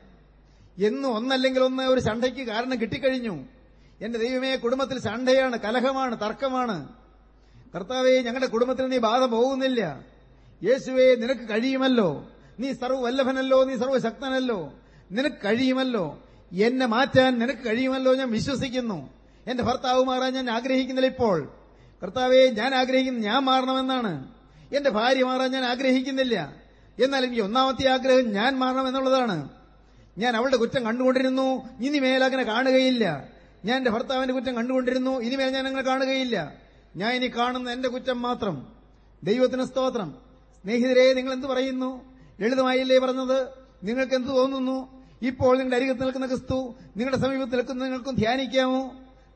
എന്നും ഒന്നല്ലെങ്കിൽ ഒന്ന് ഒരു ചണ്ടയ്ക്ക് കാരണം കിട്ടിക്കഴിഞ്ഞു. എന്റെ ദൈവമേ കുടുംബത്തിൽ ചണ്ടയാണ് കലഹമാണ് തർക്കമാണ്. കർത്താവെ ഞങ്ങളുടെ കുടുംബത്തിൽ നീ ബാധ പോകുന്നില്ല. യേശുവെ നിനക്ക് കഴിയുമല്ലോ. നീ സർവവല്ലഭനല്ലോ നീ സർവശക്തനല്ലോ. നിനക്ക് കഴിയുമല്ലോ. എന്നെ മാറ്റാൻ നിനക്ക് കഴിയുമല്ലോ ഞാൻ വിശ്വസിക്കുന്നു. എന്റെ ഭർത്താവ് മാറാൻ ഞാൻ ആഗ്രഹിക്കുന്നില്ല ഇപ്പോൾ. കർത്താവെ ഞാൻ ആഗ്രഹിക്കുന്നു ഞാൻ മാറണമെന്നാണ്. എന്റെ ഭാര്യ മാറാൻ ഞാൻ ആഗ്രഹിക്കുന്നില്ല. എന്നാൽ എനിക്ക് ഒന്നാമത്തെ ആഗ്രഹം ഞാൻ മാറണം എന്നുള്ളതാണ്. ഞാൻ അവളുടെ കുറ്റം കണ്ടുകൊണ്ടിരുന്നു ഇനിമേൽ അങ്ങനെ കാണുകയില്ല. ഞാൻ എന്റെ ഭർത്താവിന്റെ കുറ്റം കണ്ടുകൊണ്ടിരുന്നു ഇനിമേൽ ഞാൻ അങ്ങനെ കാണുകയില്ല. ഞാൻ ഇനി കാണുന്ന എന്റെ കുറ്റം മാത്രം. ദൈവത്തിന് സ്തോത്രം. സ്നേഹിതരെ നിങ്ങൾ എന്ത് പറയുന്നു? ലളിതമായില്ലേ പറഞ്ഞത്? നിങ്ങൾക്ക് എന്ത് തോന്നുന്നു? ഇപ്പോൾ നിങ്ങളുടെ അരികത്ത് നിൽക്കുന്ന ക്രിസ്തു നിങ്ങളുടെ സമീപത്ത് നിൽക്കുന്ന നിങ്ങൾക്കും ധ്യാനിക്കാമോ?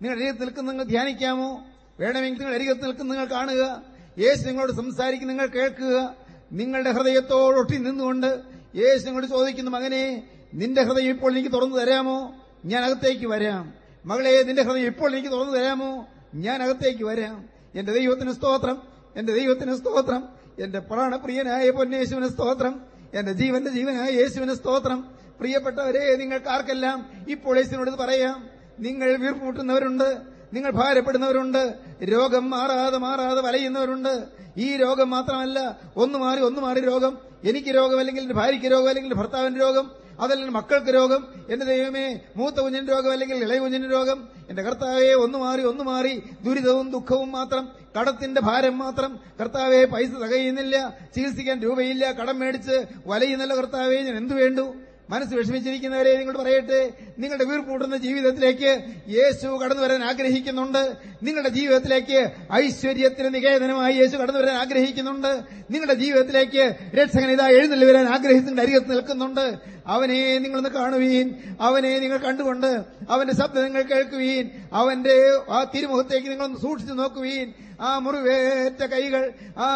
നിങ്ങളുടെ അരികത്ത് നിൽക്കുന്ന നിങ്ങൾ ധ്യാനിക്കാമോ? വേണമെങ്കിൽ നിങ്ങളുടെ അരികത്ത് നിൽക്കുന്ന നിങ്ങൾ കാണുക. യേശു നിങ്ങളോട് സംസാരിക്കുന്ന നിങ്ങൾ കേൾക്കുക. നിങ്ങളുടെ ഹൃദയത്തോടൊട്ടി നിന്നുകൊണ്ട് യേശു നിങ്ങളോട് ചോദിക്കുന്നു മകനെ നിന്റെ ഹൃദയം ഇപ്പോൾ എനിക്ക് തുറന്നു തരാമോ? ഞാൻ അകത്തേക്ക് വരാം. മകളെ നിന്റെ ഹൃദയം ഇപ്പോൾ എനിക്ക് തുറന്നു തരാമോ? ഞാൻ അകത്തേക്ക് വരാം. എന്റെ ദൈവത്തിന് സ്തോത്രം എന്റെ ദൈവത്തിന് സ്തോത്രം എന്റെ പ്രാണപ്രിയനായ പൊന്നേശുവിന് സ്തോത്രം എന്റെ ജീവന്റെ ജീവനായ യേശുവിന് സ്തോത്രം. പ്രിയപ്പെട്ടവരെ നിങ്ങൾക്ക് ആർക്കെല്ലാം ഇപ്പോൾ യേശുവിനോട് പറയാം. നിങ്ങൾ വീർപ്പൂട്ടുന്നവരുണ്ട് നിങ്ങൾ ഭാരപ്പെടുന്നവരുണ്ട്. രോഗം മാറാതെ മാറാതെ വലയുന്നവരുണ്ട്. ഈ രോഗം മാത്രമല്ല ഒന്ന് മാറി ഒന്ന് മാറി രോഗം. എനിക്ക് രോഗം അല്ലെങ്കിൽ എന്റെ ഭാര്യയ്ക്ക് രോഗം അല്ലെങ്കിൽ ഭർത്താവിന്റെ രോഗം. അതല്ലെങ്കിൽ മക്കൾക്ക് രോഗം. എന്റെ ദൈവമേ മൂത്ത കുഞ്ഞിന് രോഗം അല്ലെങ്കിൽ ഇളയ കുഞ്ഞിന് രോഗം. എന്റെ കർത്താവെ ഒന്ന് മാറി ഒന്ന് മാറി. ദുരിതവും ദുഃഖവും മാത്രം. കടത്തിന്റെ ഭാരം മാത്രം. കർത്താവെ പൈസ തകയുന്നില്ല. ചികിത്സിക്കാൻ രൂപയില്ല. കടം മേടിച്ച് വലയുന്നില്ല കർത്താവെ ഞാൻ എന്തു വേണ്ടു? മനസ്സ് വിഷമിച്ചിരിക്കുന്നവരെ നിങ്ങളോട് പറയട്ടെ. നിങ്ങളുടെ വീർപ്പൂട്ടുന്ന ജീവിതത്തിലേക്ക് യേശു കടന്നു വരാൻ ആഗ്രഹിക്കുന്നുണ്ട്. നിങ്ങളുടെ ജീവിതത്തിലേക്ക് ഐശ്വര്യത്തിന് നികേതനമായി യേശു കടന്നു വരാൻ ആഗ്രഹിക്കുന്നുണ്ട്. നിങ്ങളുടെ ജീവിതത്തിലേക്ക് രക്ഷകൻ ഇതാ എഴുന്നള്ളി വരാൻ ആഗ്രഹിച്ചിട്ട് അരികത്ത് നിൽക്കുന്നുണ്ട്. അവനെ നിങ്ങളൊന്ന് കാണുവീൻ. അവനെ നിങ്ങൾ കണ്ടുകൊണ്ട് അവന്റെ ശബ്ദം നിങ്ങൾ കേൾക്കുവീൻ. അവന്റെ ആ തിരുമുഖത്തേക്ക് നിങ്ങളൊന്ന് സൂക്ഷിച്ചു നോക്കുവീൻ. ആ മുറിവേറ്റ കൈകൾ ആ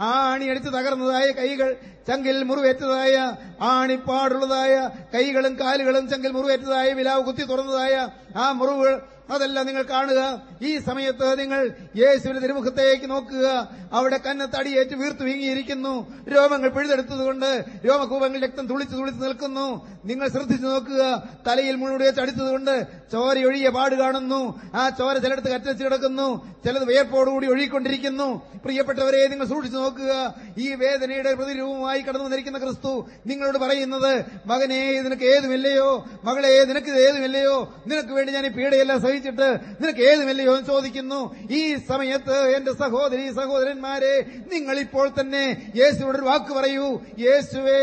ആണിയടിച്ച് തകർന്നതായ കൈകൾ ചങ്കിൽ മുറിവേറ്റതായ ആണിപ്പാടുള്ളതായ കൈകളും കാലുകളും ചങ്കിൽ മുറിവേറ്റതായ വിലാവ് കുത്തി തുറന്നതായ ആ മുറിവുകൾ അതെല്ലാം നിങ്ങൾ കാണുക. ഈ സമയത്ത് നിങ്ങൾ യേശുവിന്റെ തിരുമുഖത്തേക്ക് നോക്കുക. അവിടെ കന്ന തടിയേറ്റ് വീർത്തു വീങ്ങിയിരിക്കുന്നു. രോമങ്ങൾ പിഴുതെടുത്തതുകൊണ്ട് രോമകൂപങ്ങൾ രക്തം തുളിച്ചു തുളിച്ചു നിൽക്കുന്നു. നിങ്ങൾ ശ്രദ്ധിച്ചു നോക്കുക. തലയിൽ മുഴുവൻ ചടിച്ചതുകൊണ്ട് ചോരയൊഴിയ പാട് കാണുന്നു. ആ ചോര ചിലടത്ത് കറ്റച്ച് കിടക്കുന്നു. ചിലത് വിയർപ്പോടുകൂടി ഒഴുകിക്കൊണ്ടിരിക്കുന്നു. പ്രിയപ്പെട്ടവരെ നിങ്ങൾ സൂക്ഷിച്ചു നോക്കുക. ഈ വേദനയുടെ പ്രതിരൂപമായി കടന്നു വന്നിരിക്കുന്ന ക്രിസ്തു നിങ്ങളോട് പറയുന്നത് മകനെ നിനക്ക് ഏതുമില്ലയോ? മകളെ നിനക്ക് ഏതുമില്ലയോ? നിനക്ക് വേണ്ടി ഞാൻ ഈ പീഡയെല്ലാം സഹിച്ചിട്ട് നിനക്ക് ഏതുമില്ലയോ എന്ന് ചോദിക്കുന്നു. ഈ സമയത്ത് എന്റെ സഹോദരി സഹോദരന്മാരെ നിങ്ങൾ ഇപ്പോൾ തന്നെ യേശുവിടെ ഒരു വാക്ക് പറയൂ. യേശുവേ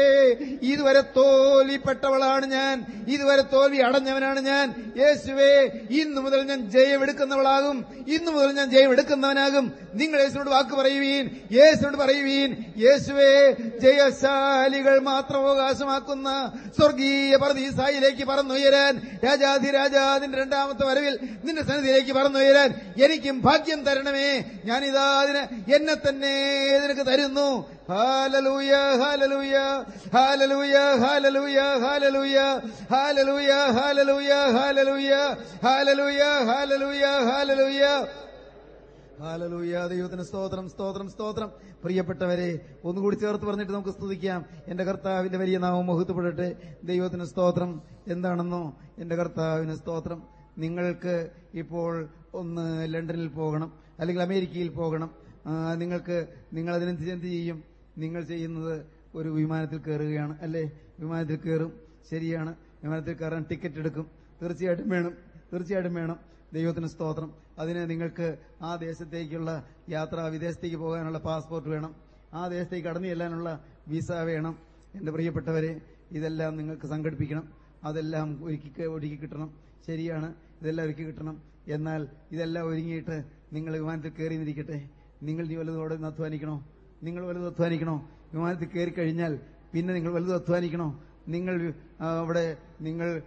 ഇതുവരെ തോൽവിപ്പെട്ടവളാണ് ഞാൻ. ഇതുവരെ തോൽവി അടഞ്ഞവനാണ് ഞാൻ. യേശുവേ ഇന്നു മുതൽ ഞാൻ ജയമെടുക്കുന്നവളാകും ഇന്നു മുതൽ ഞാൻ ജയമെടുക്കുന്നവനാകും നിങ്ങൾ യേശുവിനോട് വാക്ക് പറയുവീൻ. യേശുവിനോട് പറയുവീൻ യേശുവേ ജയശാലികൾ മാത്രം അവകാശമാക്കുന്ന സ്വർഗീയ പർദീസായിലേക്ക് പറന്നുയരാൻ രാജാധിരാജാതിന്റെ രണ്ടാമത്തെ വരവിൽ നിന്റെ സന്നിധിയിലേക്ക് പറന്നുയരാൻ എനിക്കും ഭാഗ്യം തരണമേ ഞാനിതാ അതിന് എന്നെ തന്നെ നിനക്ക് തരുന്നു hallelujah hallelujah hallelujah hallelujah hallelujah hallelujah hallelujah hallelujah hallelujah hallelujah hallelujah hallelujah ദൈവത്തിന് സ്തോത്രം സ്തോത്രം സ്തോത്രം പ്രിയപ്പെട്ടവരെ ഒന്നുകൂടി ചേർത്ത് പറഞ്ഞിട്ട് നമുക്ക് സ്തുതിക്കാം എന്റെ കർത്താവിന്റെ വലിയ നാമം മുഹത്വപ്പെടട്ടെ ദൈവത്തിന് സ്തോത്രം എന്താണെന്നോ എന്റെ കർത്താവിന് സ്തോത്രം നിങ്ങൾക്ക് ഇപ്പോൾ ഒന്ന് ലണ്ടനിൽ പോകണം അല്ലെങ്കിൽ അമേരിക്കയിൽ പോകണം. നിങ്ങൾക്ക് നിങ്ങൾ അതിനെന്ത് എന്ത് ചെയ്യും? നിങ്ങൾ ചെയ്യുന്നത് ഒരു വിമാനത്തിൽ കയറുകയാണ് അല്ലേ? വിമാനത്തിൽ കയറും ശരിയാണ്. വിമാനത്തിൽ കയറാൻ ടിക്കറ്റ് എടുക്കും. തീർച്ചയായിട്ടും വേണം തീർച്ചയായിട്ടും വേണം. ദൈവത്തിന് സ്തോത്രം. അതിന് നിങ്ങൾക്ക് ആ ദേശത്തേക്കുള്ള യാത്ര വിദേശത്തേക്ക് പോകാനുള്ള പാസ്പോർട്ട് വേണം. ആ ദേശത്തേക്ക് കടന്നു ചെല്ലാനുള്ള വിസ വേണം. എന്റെ പ്രിയപ്പെട്ടവരെ ഇതെല്ലാം നിങ്ങൾക്ക് സംഘടിപ്പിക്കണം. അതെല്ലാം ഒരുക്കി ഒരുക്കി കിട്ടണം. ശരിയാണ്. ഇതെല്ലാം ഒരുക്കി കിട്ടണം. എന്നാൽ ഇതെല്ലാം ഒരുങ്ങിയിട്ട് നിങ്ങൾ വിമാനത്തിൽ കയറി നിരിക്കട്ടെ നിങ്ങൾ നീ വലുതോടെ അധ്വാനിക്കണോ? നിങ്ങൾ വലുത് അധ്വാനിക്കണോ? വിമാനത്തിൽ കയറി കഴിഞ്ഞാൽ പിന്നെ നിങ്ങൾ വലുത് അധ്വാനിക്കണോ? നിങ്ങൾ അവിടെ നിങ്ങൾ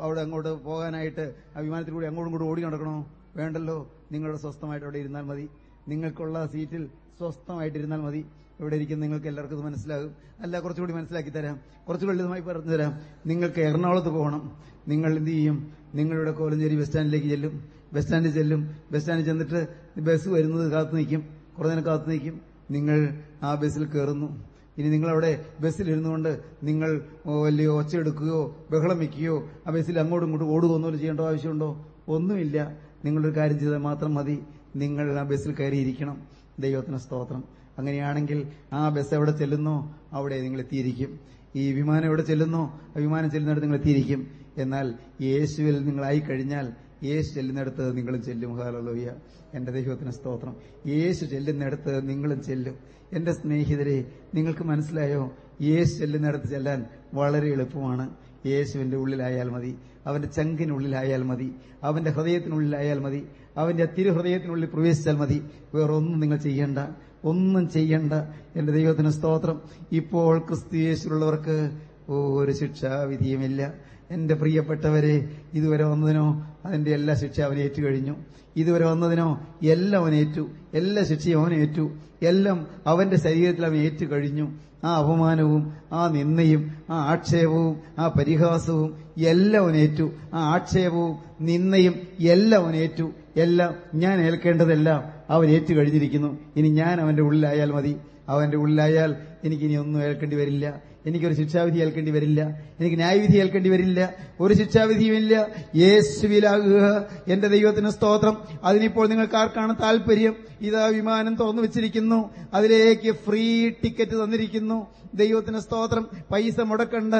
അവിടെ അങ്ങോട്ട് പോകാനായിട്ട് ആ വിമാനത്തിൽ കൂടി അങ്ങോട്ടും കൂടി ഓടി നടക്കണോ? വേണ്ടല്ലോ. നിങ്ങളുടെ സ്വസ്ഥമായിട്ട് അവിടെ ഇരുന്നാൽ മതി. നിങ്ങൾക്കുള്ള സീറ്റിൽ സ്വസ്ഥമായിട്ടിരുന്നാൽ മതി. ഇവിടെ ഇരിക്കുന്ന നിങ്ങൾക്ക് എല്ലാവർക്കും മനസ്സിലാകും. അല്ല കുറച്ചുകൂടി മനസ്സിലാക്കി തരാം. കുറച്ചുകൂടി ലളിതമായി പറഞ്ഞു തരാം. നിങ്ങൾക്ക് എറണാകുളത്ത് പോകണം. നിങ്ങൾ എന്ത് ചെയ്യും? നിങ്ങളുടെ കോലഞ്ചേരി ബസ് സ്റ്റാൻഡിലേക്ക് ചെല്ലും. ബസ് സ്റ്റാൻഡിൽ ചെല്ലും. ബസ് സ്റ്റാൻഡിൽ ചെന്നിട്ട് ബസ് വരുന്നത് കാത്തു നിൽക്കും. കുറേ നേരം കാത്തു നിൽക്കും. നിങ്ങൾ ആ ബസ്സിൽ കയറുന്നു. ഇനി നിങ്ങളവിടെ ബസ്സിലിരുന്നുകൊണ്ട് നിങ്ങൾ വലിയ ഒച്ചയെടുക്കുകയോ ബഹളം വയ്ക്കുകയോ ആ ബസ്സിൽ അങ്ങോട്ടും ഇങ്ങോട്ടും ഓടുകയൊന്നും ചെയ്യേണ്ട ആവശ്യമുണ്ടോ? ഒന്നുമില്ല. നിങ്ങളൊരു കാര്യം ചെയ്താൽ മാത്രം മതി. നിങ്ങൾ ആ ബസ്സിൽ കയറിയിരിക്കണം. ദൈവത്തിന് സ്തോത്രം. അങ്ങനെയാണെങ്കിൽ ആ ബസ് എവിടെ ചെല്ലുന്നോ അവിടെ നിങ്ങൾ എത്തിയിരിക്കും. ഈ വിമാനം എവിടെ ചെല്ലുന്നോ ആ വിമാനം ചെല്ലുന്നിടത്ത് നിങ്ങൾ എത്തിയിരിക്കും. എന്നാൽ യേശുവിൽ നിങ്ങളായി കഴിഞ്ഞാൽ യേശു ചെല്ലുന്നിടത്ത് നിങ്ങളും ചെല്ലും. ഹാലലോയ്യ എന്റെ ദൈവത്തിന് സ്തോത്രം. യേശു ചെല്ലുന്നിടത്ത് നിങ്ങളും ചെല്ലും. എന്റെ സ്നേഹിതരെ നിങ്ങൾക്ക് മനസ്സിലായോ? യേശു ചെല്ലുന്നിടത്ത് ചെല്ലാൻ വളരെ എളുപ്പമാണ്. യേശുവിന്റെ ഉള്ളിലായാൽ മതി. അവന്റെ ചങ്കിനുള്ളിലായാൽ മതി. അവന്റെ ഹൃദയത്തിനുള്ളിലായാൽ മതി. അവന്റെ തിരുഹൃദയത്തിനുള്ളിൽ പ്രവേശിച്ചാൽ മതി. വേറൊന്നും നിങ്ങൾ ചെയ്യേണ്ട. ഒന്നും ചെയ്യണ്ട. എന്റെ ദൈവത്തിന് സ്തോത്രം. ഇപ്പോൾ ക്രിസ്തു യേശുള്ളവർക്ക് ഒരു ശിക്ഷാവിധിയുമില്ല. എന്റെ പ്രിയപ്പെട്ടവരെ ഇതുവരെ വന്നതിനോ അതിന്റെ എല്ലാ ശിക്ഷ അവൻ ഏറ്റുകഴിഞ്ഞു ഇതുവരെ വന്നതിനോ എല്ലാം അവൻ ഏറ്റു. എല്ലാ ശിക്ഷയും അവൻ ഏറ്റു. എല്ലാം അവന്റെ ശരീരത്തിൽ അവൻ ഏറ്റു കഴിഞ്ഞു. ആ അപമാനവും ആ നിന്ദയും ആ ആക്ഷേപവും ആ പരിഹാസവും എല്ലാം അവൻ ഏറ്റു. ആ ആക്ഷേപവും നിന്ദയും എല്ലാം അവൻ ഏറ്റു. എല്ലാം ഞാൻ ഏൽക്കേണ്ടതെല്ലാം അവൻ ഏറ്റു കഴിഞ്ഞിരിക്കുന്നു. ഇനി ഞാൻ അവന്റെ ഉള്ളിലായാൽ മതി. അവന്റെ ഉള്ളിലായാൽ എനിക്കിനി ഒന്നും ഏൽക്കേണ്ടി വരില്ല. എനിക്കൊരു ശിക്ഷാവിധി ഏൽക്കേണ്ടി വരില്ല. എനിക്ക് ന്യായവിധി ഏൽക്കേണ്ടി വരില്ല. ഒരു ശിക്ഷാവിധിയുമില്ല യേശുവിലാകുക. എന്റെ ദൈവത്തിന് സ്തോത്രം. അതിനിപ്പോൾ നിങ്ങൾക്ക് ആർക്കാണ് താല്പര്യം ഇതാ വിമാനം തുറന്നു വെച്ചിരിക്കുന്നു. അതിലേക്ക് ഫ്രീ ടിക്കറ്റ് തന്നിരിക്കുന്നു. ദൈവത്തിന് സ്തോത്രം. പൈസ മുടക്കണ്ട.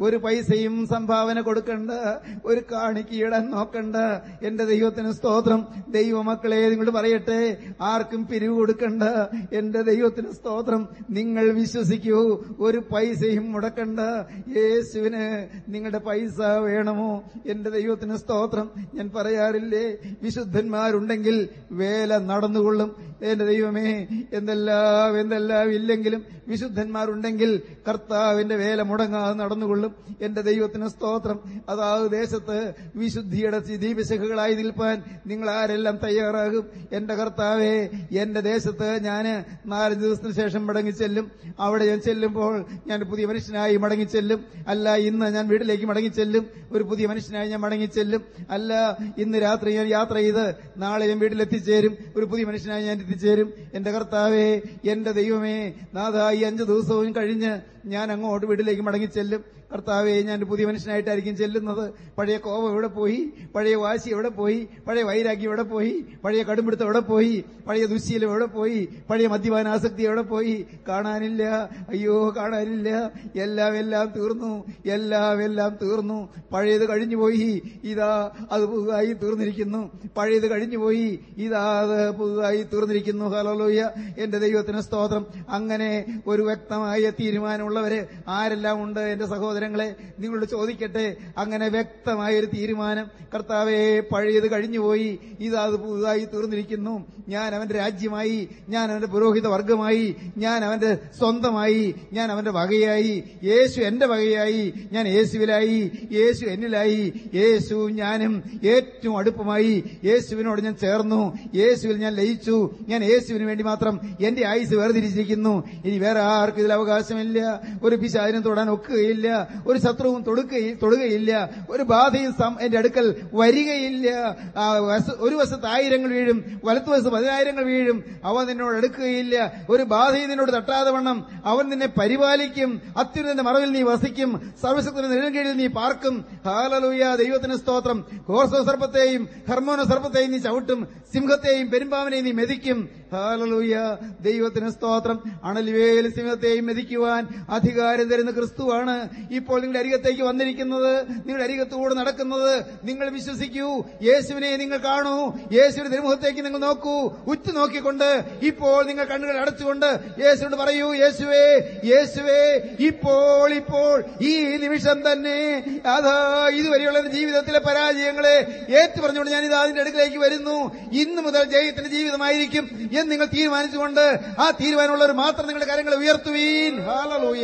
ഒരു പൈസയും സംഭാവന കൊടുക്കണ്ട. ഒരു കാണിക്കയിടാൻ നോക്കണ്ട. എന്റെ ദൈവത്തിന് സ്തോത്രം. ദൈവമക്കളെ നിങ്ങളോട് പറയട്ടെ. ആർക്കും പിരിവ് കൊടുക്കണ്ട. എന്റെ ദൈവത്തിന് സ്തോത്രം. നിങ്ങൾ വിശ്വസിക്കൂ. ഒരു പൈസയും മുടക്കണ്ട. യേശുവിന് നിങ്ങളുടെ പൈസ വേണമോ? എന്റെ ദൈവത്തിന് സ്തോത്രം. ഞാൻ പറയാറില്ലേ? വിശുദ്ധന്മാരുണ്ടെങ്കിൽ വേല നടന്നുകൊള്ളും. എന്റെ ദൈവമേ എന്തെല്ലാം എന്തെല്ലാം ഇല്ലെങ്കിലും വിശുദ്ധന്മാരുണ്ടെങ്കിൽ കർത്താവിന്റെ വേല മുടങ്ങാതെ നടന്നുകൊള്ളും. എന്റെ ദൈവത്തിന് സ്തോത്രം. അതാ ദേശത്ത് വിശുദ്ധിയുടെ ദീപശിഖകളായി നിൽപ്പാൻ നിങ്ങൾ ആരെല്ലാം തയ്യാറാകും? എന്റെ കർത്താവേ എന്റെ ദേശത്ത് ഞാൻ നാലഞ്ച് ദിവസത്തിന് ശേഷം മടങ്ങിച്ചെല്ലും. അവിടെ ഞാൻ ചെല്ലുമ്പോൾ ഞാൻ പുതിയ മനുഷ്യനായി മടങ്ങിച്ചെല്ലും. അല്ല ഇന്ന് ഞാൻ വീട്ടിലേക്ക് മടങ്ങിച്ചെല്ലും. ഒരു പുതിയ മനുഷ്യനായി ഞാൻ മടങ്ങിച്ചെല്ലും. അല്ല ഇന്ന് രാത്രി ഞാൻ യാത്ര ചെയ്ത് നാളെ ഞാൻ വീട്ടിലെത്തിച്ചേരും. ഒരു പുതിയ മനുഷ്യനായി ഞാൻ എത്തിച്ചേരും. എന്റെ കർത്താവേ എന്റെ ദൈവമേ നാഥ ഈ അഞ്ചു ദിവസവും കഴിഞ്ഞ് ഞാൻ അങ്ങോട്ട് വീട്ടിലേക്ക് മടങ്ങി ചെല്ലും. കർത്താവെ ഞാൻ പുതിയ മനുഷ്യനായിട്ടായിരിക്കും ചെല്ലുന്നത്. പഴയ കോപം എവിടെ പോയി? പഴയ വാശി എവിടെ പോയി? പഴയ വൈരാഗ്യം എവിടെ പോയി? പഴയ കടുംപിടുത്തം എവിടെ പോയി? പഴയ ദുശ്ശീലം എവിടെ പോയി? പഴയ മദ്യപാനാസക്തി എവിടെ പോയി? കാണാനില്ല. അയ്യോ കാണാനില്ല. എല്ലാം എല്ലാം തീർന്നു. എല്ലാം എല്ലാം തീർന്നു. പഴയത് കഴിഞ്ഞു പോയി. ഇതാ അത് പുതുതായി തീർന്നിരിക്കുന്നു. പഴയത് കഴിഞ്ഞു പോയി. ഇതാ അത് പുതുതായി തീർന്നിരിക്കുന്നു. ഹലോലോയ്യ എന്റെ ദൈവത്തിന് സ്തോത്രം. അങ്ങനെ ഒരു വ്യക്തമായ തീരുമാനമുള്ളവര് ആരെല്ലാം ഉണ്ട് എന്റെ സഹോദരങ്ങളെ? നിങ്ങളോട് ചോദിക്കട്ടെ. അങ്ങനെ വ്യക്തമായ ഒരു തീരുമാനം. കർത്താവെ പഴയത് കഴിഞ്ഞുപോയി. ഇതാത് പുതുതായി തീർന്നിരിക്കുന്നു. ഞാൻ അവന്റെ രാജ്യമായി. ഞാൻ അവന്റെ പുരോഹിത വർഗമായി. ഞാൻ അവന്റെ സ്വന്തമായി. ഞാൻ അവന്റെ വകയായി. യേശു എന്റെ വകയായി. ഞാൻ യേശുവിലായി. യേശു എന്നിലായി. യേശു ഞാനും ഏറ്റവും അടുപ്പമായി. യേശുവിനോട് ഞാൻ ചേർന്നു. യേശുവിൽ ഞാൻ ലയിച്ചു. ഞാൻ യേശുവിന് വേണ്ടി മാത്രം എന്റെ ആയുസ് വേർതിരിച്ചിരിക്കുന്നു. ഇനി വേറെ ആർക്കും ഇതിൽ അവകാശമില്ല. ഒരു പിശാചിനും തൊടാൻ ഒക്കുകയില്ല ഒരു ശത്രുവും തൊടുകയില്ല ഒരു ബാധയും എന്റെ അടുക്കൽ വരികയില്ല. ഒരു വശത്ത് ആയിരങ്ങൾ വീഴും വലത്തുവശത്ത് പതിനായിരങ്ങൾ വീഴും അവൻ നിന്നോട് അടുക്കുകയില്ല. ഒരു ബാധയും നിന്നോട് തട്ടാതെ വണ്ണം അവൻ നിന്നെ പരിപാലിക്കും അത്യുന്നതിന്റെ മറവിൽ നീ വസിക്കും സർവശക്തിന്റെ നെടുങ്കീഴിൽ നീ പാർക്കും. ഹാലലൂയ ദൈവത്തിന് സ്തോത്രം. കോർസോ സർപ്പത്തെയും ഹർമോന സർപ്പത്തെയും നീ ചവിട്ടും സിംഹത്തെയും പെരുമ്പാവിനെയും നീ മെതിക്കും. ഹാലലൂയ ദൈവത്തിന് സ്തോത്രം. അണലിവേൽ സിംഹത്തെയും മെതിക്കുവാൻ അധികാരം തരുന്ന ക്രിസ്തുവാണ് ഇപ്പോൾ നിങ്ങളുടെ അരികത്തേക്ക് വന്നിരിക്കുന്നത്. നിങ്ങളുടെ അരികത്തുകൂടെ നടക്കുന്നത്. നിങ്ങൾ വിശ്വസിക്കൂ. യേശുവിനെ നിങ്ങൾ കാണൂ. യേശുവിന്റെ തിരുമുഖത്തേക്ക് നിങ്ങൾ നോക്കൂ. ഉറ്റു നോക്കിക്കൊണ്ട് ഇപ്പോൾ നിങ്ങൾ കണ്ണുകൾ അടച്ചുകൊണ്ട് യേശുവിനോട് പറയൂ യേശുവേ യേശുവേ ഇപ്പോൾ ഇപ്പോൾ ഈ നിമിഷം തന്നെ അതാ ഇതുവരെയുള്ള ജീവിതത്തിലെ പരാജയങ്ങളെ ഏറ്റു പറഞ്ഞുകൊണ്ട് ഞാൻ ഇത് അതിന്റെ അടുക്കിലേക്ക് വരുന്നു. ഇന്നു മുതൽ ജയത്തിന്റെ ജീവിതമായിരിക്കും എന്ന് നിങ്ങൾ തീരുമാനിച്ചുകൊണ്ട് ആ തീരുമാനമുള്ളവർ മാത്രം നിങ്ങളുടെ കാര്യങ്ങൾ ഉയർത്തുവീൻ. ഹാലലൂയ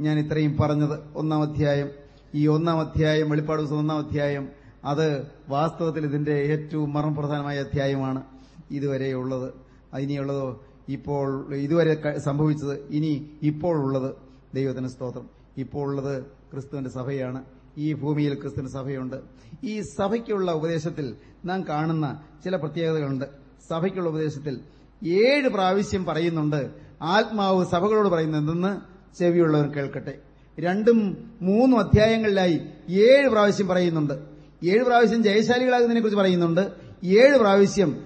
ഞാൻ ഇത്രയും പറഞ്ഞത് ഒന്നാം അധ്യായം. ഈ ഒന്നാം അധ്യായം വെളിപ്പാട് ദിവസം ഒന്നാം അധ്യായം അത് വാസ്തവത്തിൽ ഇതിന്റെ ഏറ്റവും മർമ്മപ്രധാനമായ അധ്യായമാണ് ഇതുവരെയുള്ളത്. ഇനിയുള്ളതോ ഇപ്പോൾ ഇതുവരെ സംഭവിച്ചത് ഇനി ഇപ്പോൾ ഉള്ളത് ദൈവത്തിന് സ്തോത്രം. ഇപ്പോൾ ഉള്ളത് ക്രിസ്തുവിന്റെ സഭയാണ്. ഈ ഭൂമിയിൽ ക്രിസ്തുവിന്റെ സഭയുണ്ട്. ഈ സഭയ്ക്കുള്ള ഉപദേശത്തിൽ നാം കാണുന്ന ചില പ്രത്യേകതകളുണ്ട്. സഭയ്ക്കുള്ള ഉപദേശത്തിൽ ഏഴ് പ്രാവശ്യം പറയുന്നുണ്ട്. ആത്മാവ് സഭകളോട് പറയുന്നതെന്ന് ചെവിയുള്ളവർ കേൾക്കട്ടെ. രണ്ടും മൂന്നും അധ്യായങ്ങളിലായി ഏഴ് പ്രാവശ്യം പറയുന്നുണ്ട്. ഏഴ് പ്രാവശ്യം ജയശാലികളാകുന്നതിനെ കുറിച്ച് പറയുന്നുണ്ട്. ഏഴ് പ്രാവശ്യം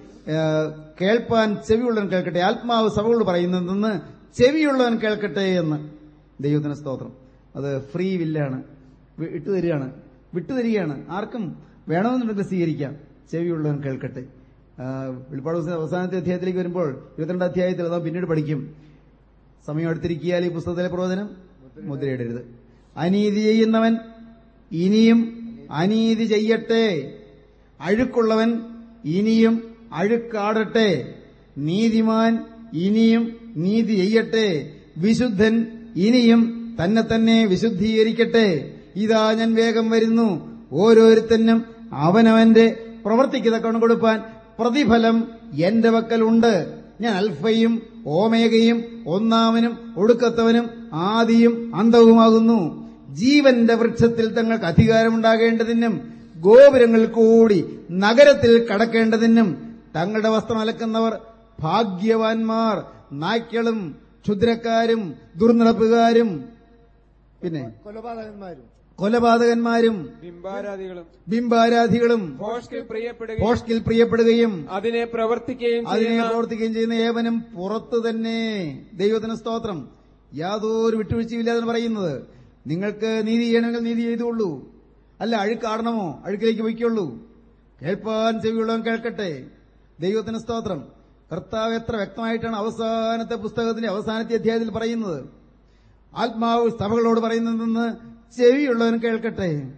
കേൾപ്പാൻ ചെവിയുള്ളവൻ കേൾക്കട്ടെ. ആത്മാവ് സഭകളോട് പറയുന്നതെന്ന് ചെവിയുള്ളവൻ കേൾക്കട്ടെ എന്ന്. ദൈവത്തിന് സ്തോത്രം. അത് ഫ്രീ വില്ലാണ്. ഇട്ടുതരികയാണ് വിട്ടുതരികയാണ് ആർക്കും വേണമെന്നുണ്ടെങ്കിൽ സ്വീകരിക്കാം. ചെവിയുള്ളവൻ കേൾക്കട്ടെ. വെളിപ്പാട് അവസാനത്തെ അധ്യായത്തിലേക്ക് വരുമ്പോൾ ഇരുപത്തിരണ്ട് അധ്യായത്തിൽ അതാ പിന്നീട് പഠിക്കും. സമയം എടുത്തിരിക്കിയാൽ ഈ പുസ്തകത്തിലെ പ്രവചനം മുദ്രയിടരുത്. അനീതി ചെയ്യുന്നവൻ ഇനിയും അനീതി ചെയ്യട്ടെ. അഴുക്കുള്ളവൻ ഇനിയും അഴുക്കാടട്ടെ. നീതിമാൻ ഇനിയും നീതി ചെയ്യട്ടെ. വിശുദ്ധൻ ഇനിയും തന്നെ തന്നെ വിശുദ്ധീകരിക്കട്ടെ. ഇതാ ഞാൻ വേഗം വരുന്നു. ഓരോരുത്തനും അവനവന്റെ പ്രവർത്തിക്ക് കൊടുപ്പാൻ പ്രതിഫലം എന്റെ പക്കലുണ്ട്. ഞാൻ അൽഫയും ഓമേഗയും ഒന്നാമനും ഒടുക്കത്തവനും ആദിയും അന്തവുമാകുന്നു ജീവന്റെ വൃക്ഷത്തിൽ തങ്ങൾക്ക് അധികാരമുണ്ടാകേണ്ടതിനും ഗോപുരങ്ങൾ കൂടി നഗരത്തിൽ കടക്കേണ്ടതിനും തങ്ങളുടെ വസ്ത്രം അലക്കുന്നവർ ഭാഗ്യവാന്മാർ നായ്ക്കളും ക്ഷുദ്രക്കാരും ദുർനടപ്പുകാരും പിന്നെ കൊലപാതകന്മാരും. കൊലപാതകന്മാരും ബിംബാരാധികളും ബിംബാരാധികളും പ്രിയപ്പെടുകയും അതിനെ പ്രവർത്തിക്കുകയും അതിനെ പ്രവർത്തിക്കുകയും ചെയ്യുന്ന ഏവനും പുറത്തു തന്നെ. ദൈവത്തിന് സ്തോത്രം. യാതൊരു വിട്ടുവീഴ്ചയില്ലാതെ പറയുന്നത്. നിങ്ങൾക്ക് നീതി ചെയ്യണമെങ്കിൽ നീതി ചെയ്തുകൊള്ളൂ. അല്ല അഴുക്കാടണമോ? അഴുക്കിലേക്ക് വയ്ക്കുള്ളൂ കേൾപ്പാൻ ചെവിയുള്ളവൻ കേൾക്കട്ടെ. ദൈവത്തിന് സ്തോത്രം. കർത്താവ് എത്ര വ്യക്തമായിട്ടാണ് അവസാനത്തെ പുസ്തകത്തിന്റെ അവസാനത്തെ അധ്യായത്തിൽ പറയുന്നത്. ആത്മാവ് സഭകളോട് പറയുന്നതെന്ന് ചെവിയുള്ളവൻ കേൾക്കട്ടെ.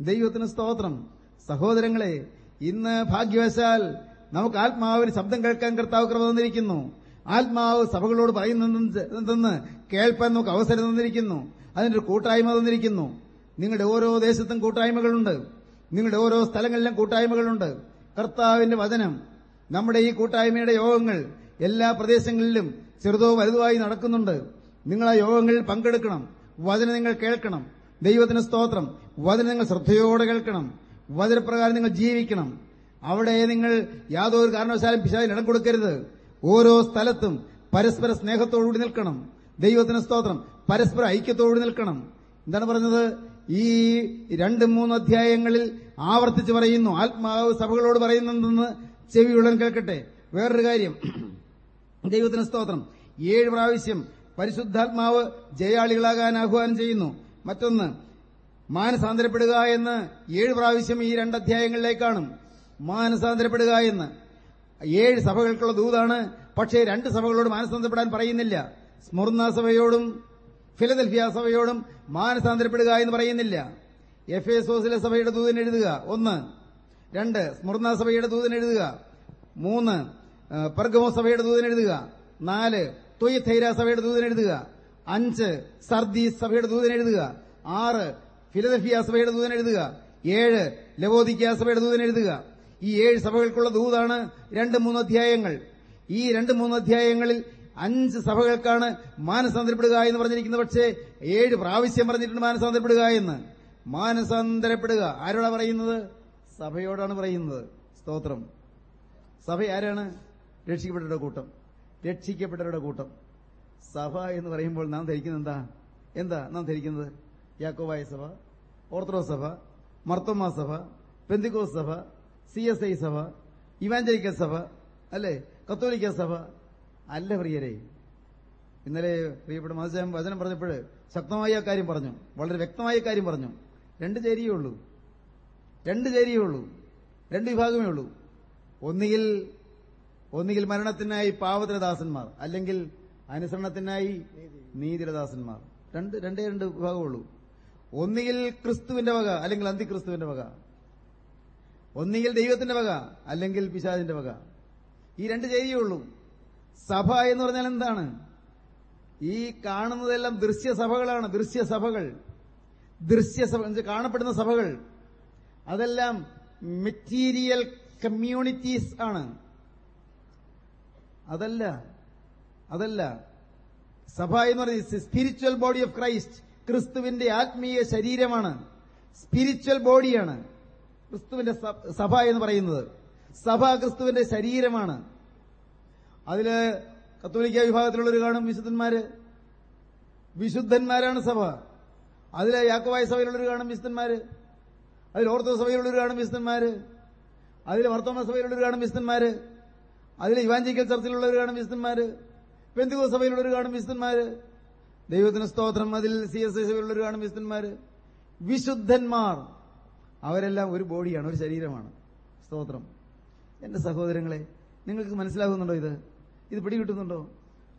ദൈവത്തിന് സ്തോത്രം. സഹോദരങ്ങളെ ഇന്ന് ഭാഗ്യവശാൽ നമുക്ക് ആത്മാവിന് ശബ്ദം കേൾക്കാൻ കർത്താവ് കൃപ തന്നിരിക്കുന്നു. ആത്മാവ് സഭകളോട് പറയുന്നതെന്ന് കേൾപ്പാൻ നമുക്ക് അവസരം തന്നിരിക്കുന്നു. അതിനൊരു കൂട്ടായ്മ തന്നിരിക്കുന്നു. നിങ്ങളുടെ ഓരോ ദേശത്തും കൂട്ടായ്മകളുണ്ട്. നിങ്ങളുടെ ഓരോ സ്ഥലങ്ങളിലും കൂട്ടായ്മകളുണ്ട്. കർത്താവിന്റെ വചനം നമ്മുടെ ഈ കൂട്ടായ്മയുടെ യോഗങ്ങൾ എല്ലാ പ്രദേശങ്ങളിലും ചെറുതോ വലുതുമായി നടക്കുന്നുണ്ട്. നിങ്ങൾ ആ യോഗങ്ങളിൽ പങ്കെടുക്കണം. വചനം നിങ്ങൾ കേൾക്കണം. ദൈവത്തിന് സ്തോത്രം. വചനം നിങ്ങൾ ശ്രദ്ധയോടെ കേൾക്കണം. വചനപ്രകാരം നിങ്ങൾ ജീവിക്കണം. അവിടെ നിങ്ങൾ യാതൊരു കാരണവശാലും പിശാചിന് ഇടം കൊടുക്കരുത്. ഓരോ സ്ഥലത്തും പരസ്പര സ്നേഹത്തോടുകൂടി നിൽക്കണം. ദൈവത്തിന് സ്തോത്രം. പരസ്പര ഐക്യത്തോടുകൂടി നിൽക്കണം. എന്താണ് പറഞ്ഞത്? ഈ രണ്ട് മൂന്ന് അധ്യായങ്ങളിൽ ആവർത്തിച്ച് പറയുന്നു. ആത്മാവ് സഭകളോട് പറയുന്നതെന്ന് ചെവിയുള്ളവൻ കേൾക്കട്ടെ. വേറൊരു കാര്യം. ദൈവത്തിന് സ്തോത്രം. ഏഴ് പ്രാവശ്യം പരിശുദ്ധാത്മാവ് ജയാളികളാകാൻ ആഹ്വാനം ചെയ്യുന്നു. മറ്റൊന്ന് മാനസാന്തരപ്പെടുക എന്ന് ഏഴ് പ്രാവശ്യം ഈ രണ്ട് അധ്യായങ്ങളിലേക്കാണ് കാണും. മാനസാന്തരപ്പെടുക എന്ന്. ഏഴ് സഭകൾക്കുള്ള ദൂതാണ് പക്ഷേ രണ്ട് സഭകളോട് മാനസാന്തരപ്പെടാൻ പറയുന്നില്ല. സ്മുർണ സഭയോടും ഫിലദൽഫിയ സഭയോടും മാനസാന്തരപ്പെടുക എന്ന് പറയുന്നില്ല. എഫ് എസോസിലെ സഭയുടെ ദൂതൻ എഴുതുക. ഒന്ന്. രണ്ട്. സ്മുർണ സഭയുടെ ദൂതൻ എഴുതുക. മൂന്ന്. പർഗമോ സഭയുടെ ദൂതൻ എഴുതുക. നാല്. തൊയ്യഥൈര സഭയുടെ ദൂതൻ എഴുതുക. അഞ്ച് സർദീസ് സഭയുടെ ദൂതൻ എഴുതുക. ആറ് ഫിലദഫിയ സഭയുടെ ദൂതൻ എഴുതുക. ഏഴ് ലവോദിക്ക സഭയുടെ ദൂതൻ എഴുതുക. ഈ ഏഴ് സഭകൾക്കുള്ള ദൂതാണ് രണ്ട് മൂന്ന് അധ്യായങ്ങൾ. ഈ രണ്ട് മൂന്ന് അധ്യായങ്ങളിൽ അഞ്ച് സഭകൾക്കാണ് മാനസാന്തരപ്പെടുക എന്ന് പറഞ്ഞിരിക്കുന്നത്. പക്ഷേ ഏഴ് പ്രാവശ്യം പറഞ്ഞിട്ടുണ്ട് മാനസാന്തരപ്പെടുക എന്ന്. മാനസാന്തരപ്പെടുക. ആരോടാ പറയുന്നത്? സഭയോടാണ് പറയുന്നത്. സ്തോത്രം. സഭ ആരാണ്? രക്ഷിക്കപ്പെട്ടവരുടെ കൂട്ടം. രക്ഷിക്കപ്പെട്ടവരുടെ കൂട്ടം. സഭ എന്ന് പറയുമ്പോൾ നാം ധരിക്കുന്നത് എന്താ? എന്താ നാം ധരിക്കുന്നത്? യാക്കോബായ സഭ ഓർത്തഡോക്സ് സഭ മർത്തോമ സഭ പെന്തിക്കോസ് സഭ സി എസ് ഐ സഭ ഇവാഞ്ചലിക്കൽ സഭ അല്ലേ? കത്തോലിക്ക സഭ. അല്ല പ്രിയരെ ഇന്നലെ പ്രിയപ്പെട്ട മതചാരം വചനം പറഞ്ഞപ്പോൾ ശക്തമായ കാര്യം പറഞ്ഞു. വളരെ വ്യക്തമായ കാര്യം പറഞ്ഞു. രണ്ട് ചേരിയേ ഉള്ളൂ. രണ്ട് ചേരിയേ ഉള്ളൂ. രണ്ട് വിഭാഗമേ ഉള്ളൂ. ഒന്നുകിൽ ഒന്നുകിൽ മരണത്തിനായി പാവത്തിന് ദാസന്മാർ അല്ലെങ്കിൽ അനുസരണത്തിനായി നീതിരദാസന്മാർ. ദാസന്മാർ രണ്ട് രണ്ടേ രണ്ട് വിഭാഗമുള്ളൂ. ഒന്നുകിൽ ക്രിസ്തുവിന്റെ വക അല്ലെങ്കിൽ അന്തിക്രിസ്തുവിന്റെ വക. ഒന്നുകിൽ ദൈവത്തിന്റെ വക അല്ലെങ്കിൽ പിശാദിന്റെ വക. ഈ രണ്ട് ചെയ്യേ ഉള്ളൂ. സഭ എന്ന് പറഞ്ഞാൽ എന്താണ്? ഈ കാണുന്നതെല്ലാം ദൃശ്യസഭകളാണ്. ദൃശ്യസഭകൾ. ദൃശ്യസഭ കാണപ്പെടുന്ന സഭകൾ. അതെല്ലാം മെറ്റീരിയൽ കമ്മ്യൂണിറ്റീസ് ആണ്. അതല്ല അതല്ല സഭ എന്ന് പറയുന്നത് സ്പിരിച്വൽ ബോഡി ഓഫ് ക്രൈസ്റ്റ് ക്രിസ്തുവിന്റെ ആത്മീയ ശരീരമാണ്. സ്പിരിച്വൽ ബോഡിയാണ് ക്രിസ്തുവിന്റെ സഭ എന്ന് പറയുന്നത്. സഭ ക്രിസ്തുവിന്റെ ശരീരമാണ്. അതിൽ കത്തോലിക്ക വിഭാഗത്തിലുള്ളവർ കാണും വിശുദ്ധന്മാര്. വിശുദ്ധന്മാരാണ് സഭ. അതിലെ യാക്കോവായ സഭയിലുള്ളവർ കാണും വിശുദ്ധന്മാര്. അതിൽ ഓർത്തഡോക്സ് സഭയിലുള്ളവർ കാണും വിശുദ്ധന്മാര്. അതിൽ വർത്തമാന സഭയിലുള്ളവർ കാണും വിശുദ്ധന്മാര്. അതിൽ ഇവാഞ്ചിക്കൽ ചർച്ചിലുള്ളവർ കാണും വിശുദ്ധന്മാര്. പെന്തുകോ സഭയിലുള്ളവർ കാണും വിശുദ്ധന്മാര്. ദൈവത്തിന് സ്തോത്രം. അതിൽ സി എസ് ഐ സഭയിലുള്ളവർ കാണും വിശുദ്ധന്മാര്. വിശുദ്ധന്മാർ. അവരെല്ലാം ഒരു ബോഡിയാണ് ഒരു ശരീരമാണ്. സ്തോത്രം. എന്റെ സഹോദരങ്ങളെ നിങ്ങൾക്ക് മനസ്സിലാകുന്നുണ്ടോ ഇത്? ഇത് പിടികിട്ടുന്നുണ്ടോ?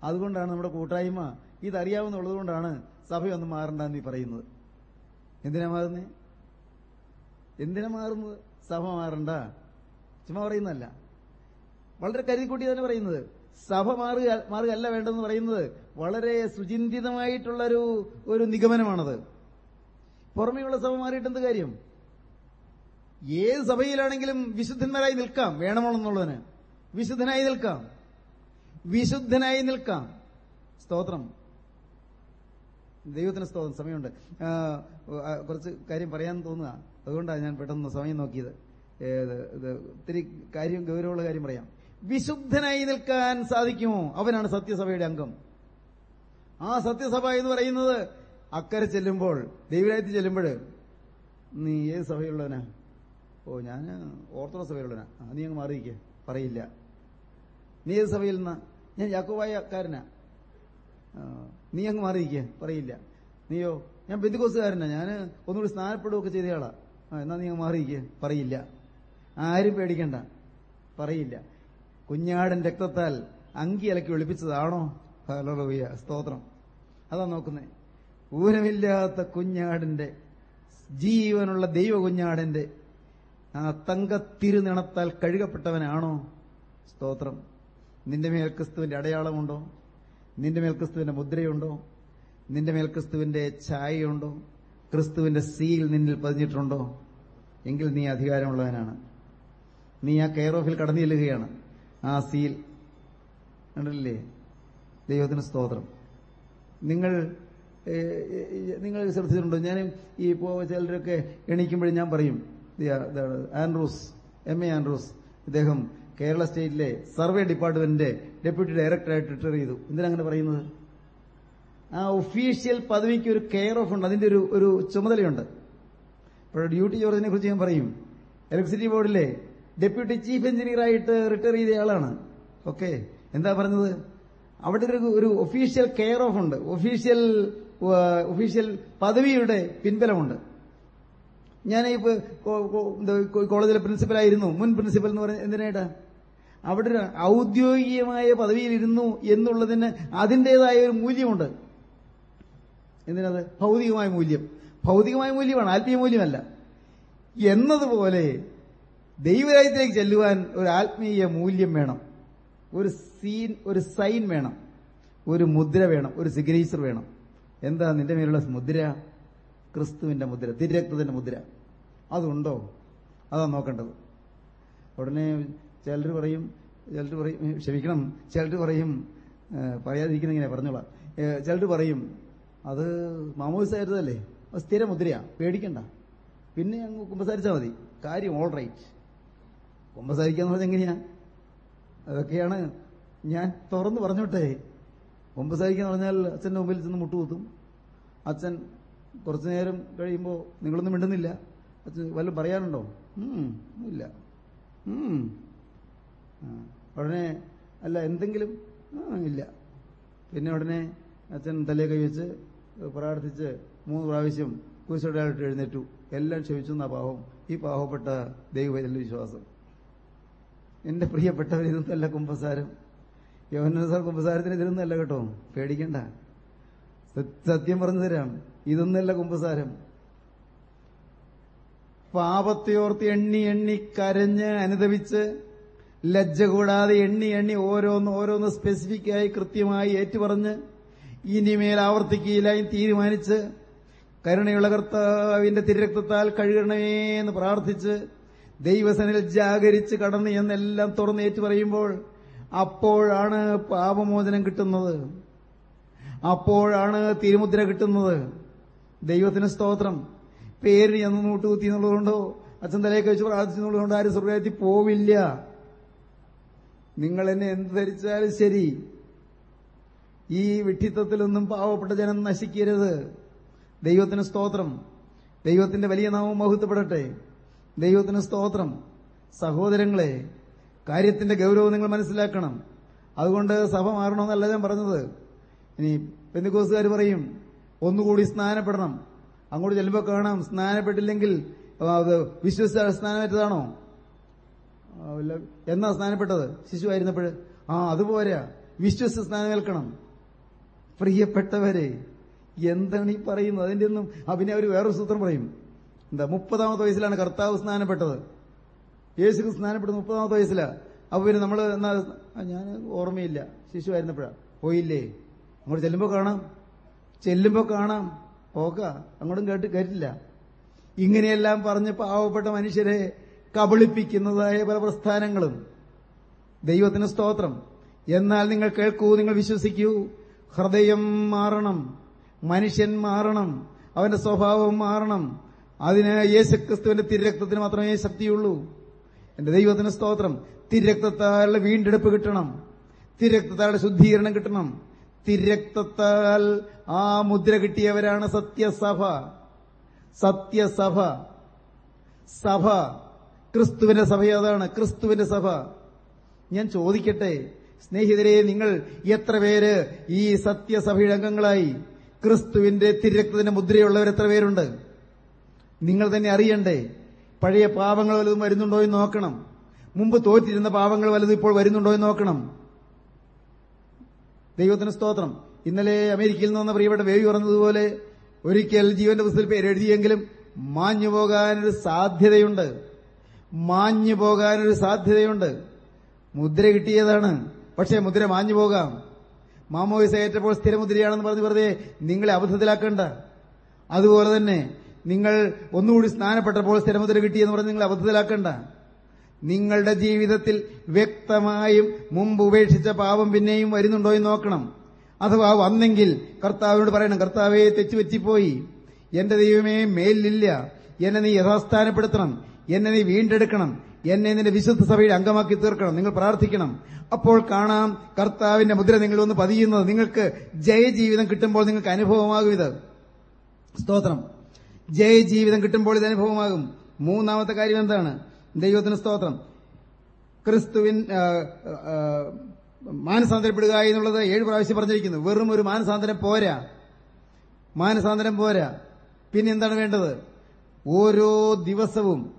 അതുകൊണ്ടാണ് നമ്മുടെ കൂട്ടായ്മ ഇതറിയാവുന്നുള്ളതുകൊണ്ടാണ് സഭയൊന്നും മാറണ്ട എന്ന് പറയുന്നത്. എന്തിനാ മാറുന്നേ? എന്തിനാ മാറുന്നത്? സഭ മാറണ്ട. ചുമ്മാ പറയുന്നതല്ല. വളരെ കരുതിക്കൂട്ടി തന്നെ പറയുന്നത്. സഭ മാറുക മാറുകയല്ല വേണ്ടെന്ന് പറയുന്നത് വളരെ സുചിന്തിതമായിട്ടുള്ളൊരു ഒരു നിഗമനമാണത്. പുറമെയുള്ള സഭ മാറിയിട്ട് എന്ത് കാര്യം? ഏത് സഭയിലാണെങ്കിലും വിശുദ്ധന്മാരായി നിൽക്കാം വേണമെന്നുള്ളതിന് വിശുദ്ധനായി നിൽക്കാം. വിശുദ്ധനായി നിൽക്കാം. സ്തോത്രം. ദൈവത്തിന് സ്തോത്രം. സമയമുണ്ട്. കുറച്ച് കാര്യം പറയാൻ തോന്നുക. അതുകൊണ്ടാണ് ഞാൻ പെട്ടെന്ന് സമയം നോക്കിയത്. ഇത് ഒത്തിരി കാര്യം ഗൗരവമുള്ള കാര്യം പറയാം. വിശുദ്ധനായി നിൽക്കാൻ സാധിക്കുമോ? അവനാണ് സത്യസഭയുടെ അംഗം. ആ സത്യസഭ എന്ന് പറയുന്നത് അക്കരെ ചെല്ലുമ്പോൾ ദൈവരായത്തിൽ ചെല്ലുമ്പോൾ നീ ഏത് സഭയുള്ളവനാ? ഓ ഞാൻ ഓർത്തഡോക്സ് സഭയുള്ളവനാ. നീ അങ്ങ് മാറിയിരിക്കേ. പറയില്ല. നീ ഏത് സഭയിൽ നിന്നാ? ഞാൻ യാക്കോബായക്കാരനാ അക്കാരനാ നീ അങ്ങ് മാറിയിരിക്കേ. പറയില്ല. നീയോ? ഞാൻ ബന്ധുക്കോസുകാരനാ ഞാൻ ഒന്നുകൂടി സ്നാനപ്പെടുകയൊക്കെ ചെയ്തയാളാ. എന്നാ നീ അങ്ങ് മാറിയിരിക്കേ. പറയില്ല. ആരും പേടിക്കണ്ട. പറയില്ല. കുഞ്ഞാടൻ രക്തത്താൽ അങ്കി അലക്കി ഒളിപ്പിച്ചതാണോ? ഹലോയ സ്തോത്രം. അതാ നോക്കുന്നേ. ഊരമില്ലാത്ത കുഞ്ഞാടിന്റെ ജീവനുള്ള ദൈവ കുഞ്ഞാടിന്റെ ആ തങ്കത്തിരുനിണത്താൽ കഴുകപ്പെട്ടവനാണോ? സ്തോത്രം. നിന്റെ മേൽ ക്രിസ്തുവിന്റെ അടയാളമുണ്ടോ? നിന്റെ മേൽ ക്രിസ്തുവിന്റെ മുദ്രയുണ്ടോ? നിന്റെ മേൽ ക്രിസ്തുവിന്റെ ഛായയുണ്ടോ? ക്രിസ്തുവിന്റെ സീൽ നിന്നിൽ പതിഞ്ഞിട്ടുണ്ടോ? എങ്കിൽ നീ അധികാരമുള്ളവനാണ്. നീ ആ കെയർ ഓഫിൽ കടന്നു ചെല്ലുകയാണ് ആ സീൽ കണ്ടില്ലേ ദൈവത്തിന് സ്തോത്രം. നിങ്ങൾ നിങ്ങൾ ശ്രദ്ധിച്ചിട്ടുണ്ടോ? ഞാൻ ഈ പോ ചിലരൊക്കെ എണീക്കുമ്പോഴും ഞാൻ പറയും ആൻഡ്രൂസ് എം എ ആൻഡ്രൂസ്. ഇദ്ദേഹം കേരള സ്റ്റേറ്റിലെ സർവേ ഡിപ്പാർട്ട്മെന്റിന്റെ ഡെപ്യൂട്ടി ഡയറക്ടറായിട്ട് റിട്ടയർ ചെയ്തു. എന്തിനാ അങ്ങനെ പറയുന്നത്? ആ ഒഫീഷ്യൽ പദവിക്ക് ഒരു കെയർ ഓഫ് ഉണ്ട്. അതിന്റെ ഒരു ഒരു ചുമതലയുണ്ട്. ഇപ്പോൾ ഡ്യൂട്ടി ജോർജിനെ കുറിച്ച് ഞാൻ പറയും. ഇലക്ട്രിസിറ്റി ബോർഡിലെ ഡെപ്യൂട്ടി ചീഫ് എഞ്ചിനീയർ ആയിട്ട് റിട്ടയർ ചെയ്ത ആളാണ്. ഓക്കെ. എന്താ പറഞ്ഞത്? അവിടെ ഒരു ഒരു ഒഫീഷ്യൽ കെയർ ഓഫ് ഉണ്ട്. ഒഫീഷ്യൽ ഒഫീഷ്യൽ പദവിയുടെ പിൻബലമുണ്ട്. ഞാൻ ഈ കോളേജിലെ പ്രിൻസിപ്പലായിരുന്നു മുൻ പ്രിൻസിപ്പൽ എന്ന് പറഞ്ഞ എന്തിനായിട്ടാ? അവിടെ ഒരു ഔദ്യോഗികമായ പദവിയിലിരുന്നു എന്നുള്ളതിന് അതിന്റെതായ ഒരു മൂല്യമുണ്ട്. എന്തിനത്? ഭൗതികമായ മൂല്യം. ഭൗതികമായ മൂല്യമാണ്. ആത്മീയ മൂല്യമല്ല. എന്നതുപോലെ ദൈവരാജ്യത്തിലേക്ക് ചെല്ലുവാൻ ഒരു ആത്മീയ മൂല്യം വേണം. ഒരു സീൻ ഒരു സൈൻ വേണം. ഒരു മുദ്ര വേണം. ഒരു സിഗ്നേച്ചർ വേണം. എന്താ നിന്റെ മേലുള്ള മുദ്ര? ക്രിസ്തുവിന്റെ മുദ്ര തിരക്തത്തിന്റെ മുദ്ര. അതുണ്ടോ? അതാ നോക്കേണ്ടത്. ഉടനെ ചിലർ പറയും ചിലർ പറയും ക്ഷമിക്കണം ചിലർ പറയും പറയാതിരിക്കുന്ന ഇങ്ങനെ പറഞ്ഞോളാം. ചിലർ പറയും അത് മാമോദിസ ആയിരുന്നല്ലേ സ്ഥിര മുദ്രയാ പേടിക്കണ്ട. പിന്നെ അങ്ങ് കുമ്പസാരിച്ചാൽ മതി. കാര്യം ഓൾ റൈറ്റ് കുമ്പസാരിക്കാന്ന് പറഞ്ഞ എങ്ങനെയാ? അതൊക്കെയാണ് ഞാൻ തുറന്നു പറഞ്ഞോട്ടെ. കുമ്പസാരിക്കാന്ന് പറഞ്ഞാൽ അച്ഛന്റെ മുമ്പിൽ ചെന്ന് മുട്ടുകുത്തും. അച്ഛൻ കുറച്ചു നേരം കഴിയുമ്പോൾ നിങ്ങളൊന്നും മിണ്ടുന്നില്ല. അച്ഛൻ വല്ലതും പറയാനുണ്ടോ ഇല്ല. ഉടനെ അല്ല എന്തെങ്കിലും? ഇല്ല. പിന്നെ ഉടനെ അച്ഛൻ തലേ കൈവച്ച് പ്രാർത്ഥിച്ച് മൂന്ന് പ്രാവശ്യം കുരിശോടായിട്ട് എഴുന്നേറ്റു. എല്ലാം ക്ഷമിച്ചു എന്നാ പാവം. ഈ പാവപ്പെട്ട ദൈവത്തിൽ വിശ്വാസം. എന്റെ പ്രിയപ്പെട്ടവർ ഇതൊന്നല്ല കുമ്പസാരം. യോഹനസാർ സാർ കുമ്പസാരത്തിന് ഇതിലൊന്നല്ല കേട്ടോ. പേടിക്കണ്ട. സത്യം പറഞ്ഞു തരാം. ഇതൊന്നല്ല കുമ്പസാരം. പാപത്തെയോർത്ത് എണ്ണി എണ്ണി കരഞ്ഞ് അനുദവിച്ച് ലജ്ജ കൂടാതെ എണ്ണി എണ്ണി ഓരോന്ന് ഓരോന്ന് സ്പെസിഫിക് ആയി കൃത്യമായി ഏറ്റുപറഞ്ഞ് ഇനിമേൽ ആവർത്തിക്കുകയില്ലായും തീരുമാനിച്ച് കരുണയുള്ള കർത്താവിന്റെ തിരക്തത്താൽ കഴുകണേ എന്ന് പ്രാർത്ഥിച്ച് ദൈവസനിൽ ജാഗരിച്ച് കടന്ന് എന്നെല്ലാം തുറന്നേറ്റ് പറയുമ്പോൾ അപ്പോഴാണ് പാപമോചനം കിട്ടുന്നത്. അപ്പോഴാണ് തിരുമുദ്ര കിട്ടുന്നത്. ദൈവത്തിന് സ്തോത്രം. പേരിന് ചെന്ന് മൂട്ടുകുത്തി എന്നുള്ളതുകൊണ്ടോ അച്ഛൻ തലയൊക്കെ വെച്ച് പ്രാർത്ഥിച്ചെന്നുള്ളതുകൊണ്ട് ആരും സ്വർഗത്തിൽ പോവില്ല. നിങ്ങൾ എന്നെ എന്ത് ധരിച്ചാലും ശരി. ഈ വിഡ്ഢിത്തത്തിലൊന്നും പാവപ്പെട്ട ജനം നശിക്കരുത്. ദൈവത്തിന് സ്തോത്രം. ദൈവത്തിന്റെ വലിയ നാമം മഹത്വപ്പെടട്ടെ. ദൈവത്തിന് സ്തോത്രം. സഹോദരങ്ങളെ കാര്യത്തിന്റെ ഗൗരവം നിങ്ങൾ മനസ്സിലാക്കണം. അതുകൊണ്ട് സഭ മാറണമെന്നല്ല ഞാൻ പറഞ്ഞത്. ഇനി പെന്തിക്കോസുകാർ പറയും ഒന്നുകൂടി സ്നാനപ്പെടണം. അങ്ങോട്ട് ചെല്ലുമ്പോൾ കാണാം സ്നാനപ്പെട്ടില്ലെങ്കിൽ വിശ്വസിച്ച സ്നാനമേറ്റതാണോ. എന്നാ സ്നാനപ്പെട്ടത്? ശിശുവായിരുന്നപ്പോൾ ആ അതുപോരാ. വിശ്വസിച്ച് സ്നാനമേൽക്കണം. പ്രിയപ്പെട്ടവരെ എന്താണ് ഈ പറയുന്നത്? അതിന്റെ ഒന്നും അഭിനയ ഒരു വേറൊരു സൂത്രം പറയും. എന്താ മുപ്പതാമത്തെ വയസ്സിലാണ് കർത്താവ് സ്നാനപ്പെട്ടത്. യേശു സ്നാനപ്പെട്ടത് മുപ്പതാമത്തെ വയസ്സിലാ. അപ്പൊ പിന്നെ നമ്മൾ എന്നാ ഞാൻ ഓർമ്മയില്ല. ശിശുവായിരുന്നപ്പോഴാ പോയില്ലേ? അങ്ങോട്ട് ചെല്ലുമ്പോ കാണാം. ചെല്ലുമ്പോ കാണാം. പോക്ക അങ്ങോട്ടും കേട്ട് കേട്ടില്ല. ഇങ്ങനെയെല്ലാം പറഞ്ഞ് പാവപ്പെട്ട മനുഷ്യരെ കബളിപ്പിക്കുന്നതായ പല പ്രസ്ഥാനങ്ങളും. ദൈവത്തിന് സ്തോത്രം. എന്നാൽ നിങ്ങൾ കേൾക്കൂ നിങ്ങൾ വിശ്വസിക്കൂ. ഹൃദയം മാറണം. മനുഷ്യൻ മാറണം. അവന്റെ സ്വഭാവം മാറണം. അതിന് യേശുക്രിസ്തുവിന്റെ തിരരക്തത്തിന് മാത്രമേ ശക്തിയുള്ളൂ. എന്റെ ദൈവത്തിന് സ്തോത്രം. തിരരക്തത്താൽ വീണ്ടെടുപ്പ് കിട്ടണം. തിരരക്തത്താൽ ശുദ്ധീകരണം കിട്ടണം. തിരരക്തത്താൽ ആ മുദ്ര കിട്ടിയവരാണ് സത്യസഭ. സത്യസഭ. സഭ. ക്രിസ്തുവിന്റെ സഭ അതാണ് ക്രിസ്തുവിന്റെ സഭ. ഞാൻ ചോദിക്കട്ടെ സ്നേഹിതരെ നിങ്ങൾ എത്ര പേര് ഈ സത്യസഭയുടെ അംഗങ്ങളായി? ക്രിസ്തുവിന്റെ തിരരക്തത്തിന്റെ മുദ്രയുള്ളവർ എത്ര പേരുണ്ട്? നിങ്ങൾ തന്നെ അറിയണ്ടേ? പഴയ പാപങ്ങൾ വല്ലതും വരുന്നുണ്ടോ എന്ന് നോക്കണം. മുമ്പ് തോറ്റിരുന്ന പാപങ്ങൾ വല്ലതും ഇപ്പോൾ വരുന്നുണ്ടോ എന്ന് നോക്കണം. ദൈവത്തിന് സ്തോത്രം. ഇന്നലെ അമേരിക്കയിൽ നിന്ന് വന്ന പ്രിയപ്പെട്ട വേവി പറഞ്ഞതുപോലെ ഒരിക്കൽ ജീവന്റെ പുസ്തകത്തിൽ പേര് എഴുതിയെങ്കിലും മാഞ്ഞു പോകാനൊരു സാധ്യതയുണ്ട്. മാഞ്ഞു പോകാനൊരു സാധ്യതയുണ്ട്. മുദ്ര കിട്ടിയതാണ്. പക്ഷേ മുദ്ര മാഞ്ഞു പോകാം. മാമോയിസ ഏറ്റപ്പോൾ സ്ഥിരമുദ്രയാണെന്ന് പറഞ്ഞ് വെറുതെ നിങ്ങളെ അബദ്ധത്തിലാക്കണ്ട. അതുപോലെ തന്നെ നിങ്ങൾ ഒന്നുകൂടി സ്നാനപ്പെട്ടപ്പോൾ സ്ഥിരമുദ്ര കിട്ടിയെന്ന് പറഞ്ഞ് നിങ്ങൾ അബദ്ധത്തിലാക്കണ്ട. നിങ്ങളുടെ ജീവിതത്തിൽ വ്യക്തമായും മുമ്പ് ഉപേക്ഷിച്ച പാപം പിന്നെയും വരുന്നുണ്ടോ എന്ന് നോക്കണം. അഥവാ വന്നെങ്കിൽ കർത്താവിനോട് പറയണം കർത്താവെ തെറ്റുപറ്റിപ്പോയി എന്റെ ദൈവമേ മേലില്ല. എന്നെ നീ യഥാസ്ഥാനപ്പെടുത്തണം. എന്നെ നീ വീണ്ടെടുക്കണം. എന്നെ നിന്റെ വിശുദ്ധ സഭയുടെ അംഗമാക്കി തീർക്കണം. നിങ്ങൾ പ്രാർത്ഥിക്കണം. അപ്പോൾ കാണാം കർത്താവിന്റെ മുദ്ര നിങ്ങൾ ഒന്ന് പതിയുന്നത്. നിങ്ങൾക്ക് ജയജീവിതം കിട്ടുമ്പോൾ നിങ്ങൾക്ക് അനുഭവമാകും ഇത്. സ്തോത്രം. ജയജീവിതം കിട്ടുമ്പോൾ ഇത് അനുഭവമാകും. മൂന്നാമത്തെ കാര്യം എന്താണ്? ദൈവത്തിന് സ്തോത്രം. ക്രിസ്തുവിൻ മാനസാന്തരപ്പെടുക എന്നുള്ളത് ഏഴ് പ്രാവശ്യം പറഞ്ഞിരിക്കുന്നു. വെറും ഒരു മാനസാന്തരം പോരാ. മാനസാന്തരം പോരാ. പിന്നെ എന്താണ് വേണ്ടത്? ഓരോ ദിവസവും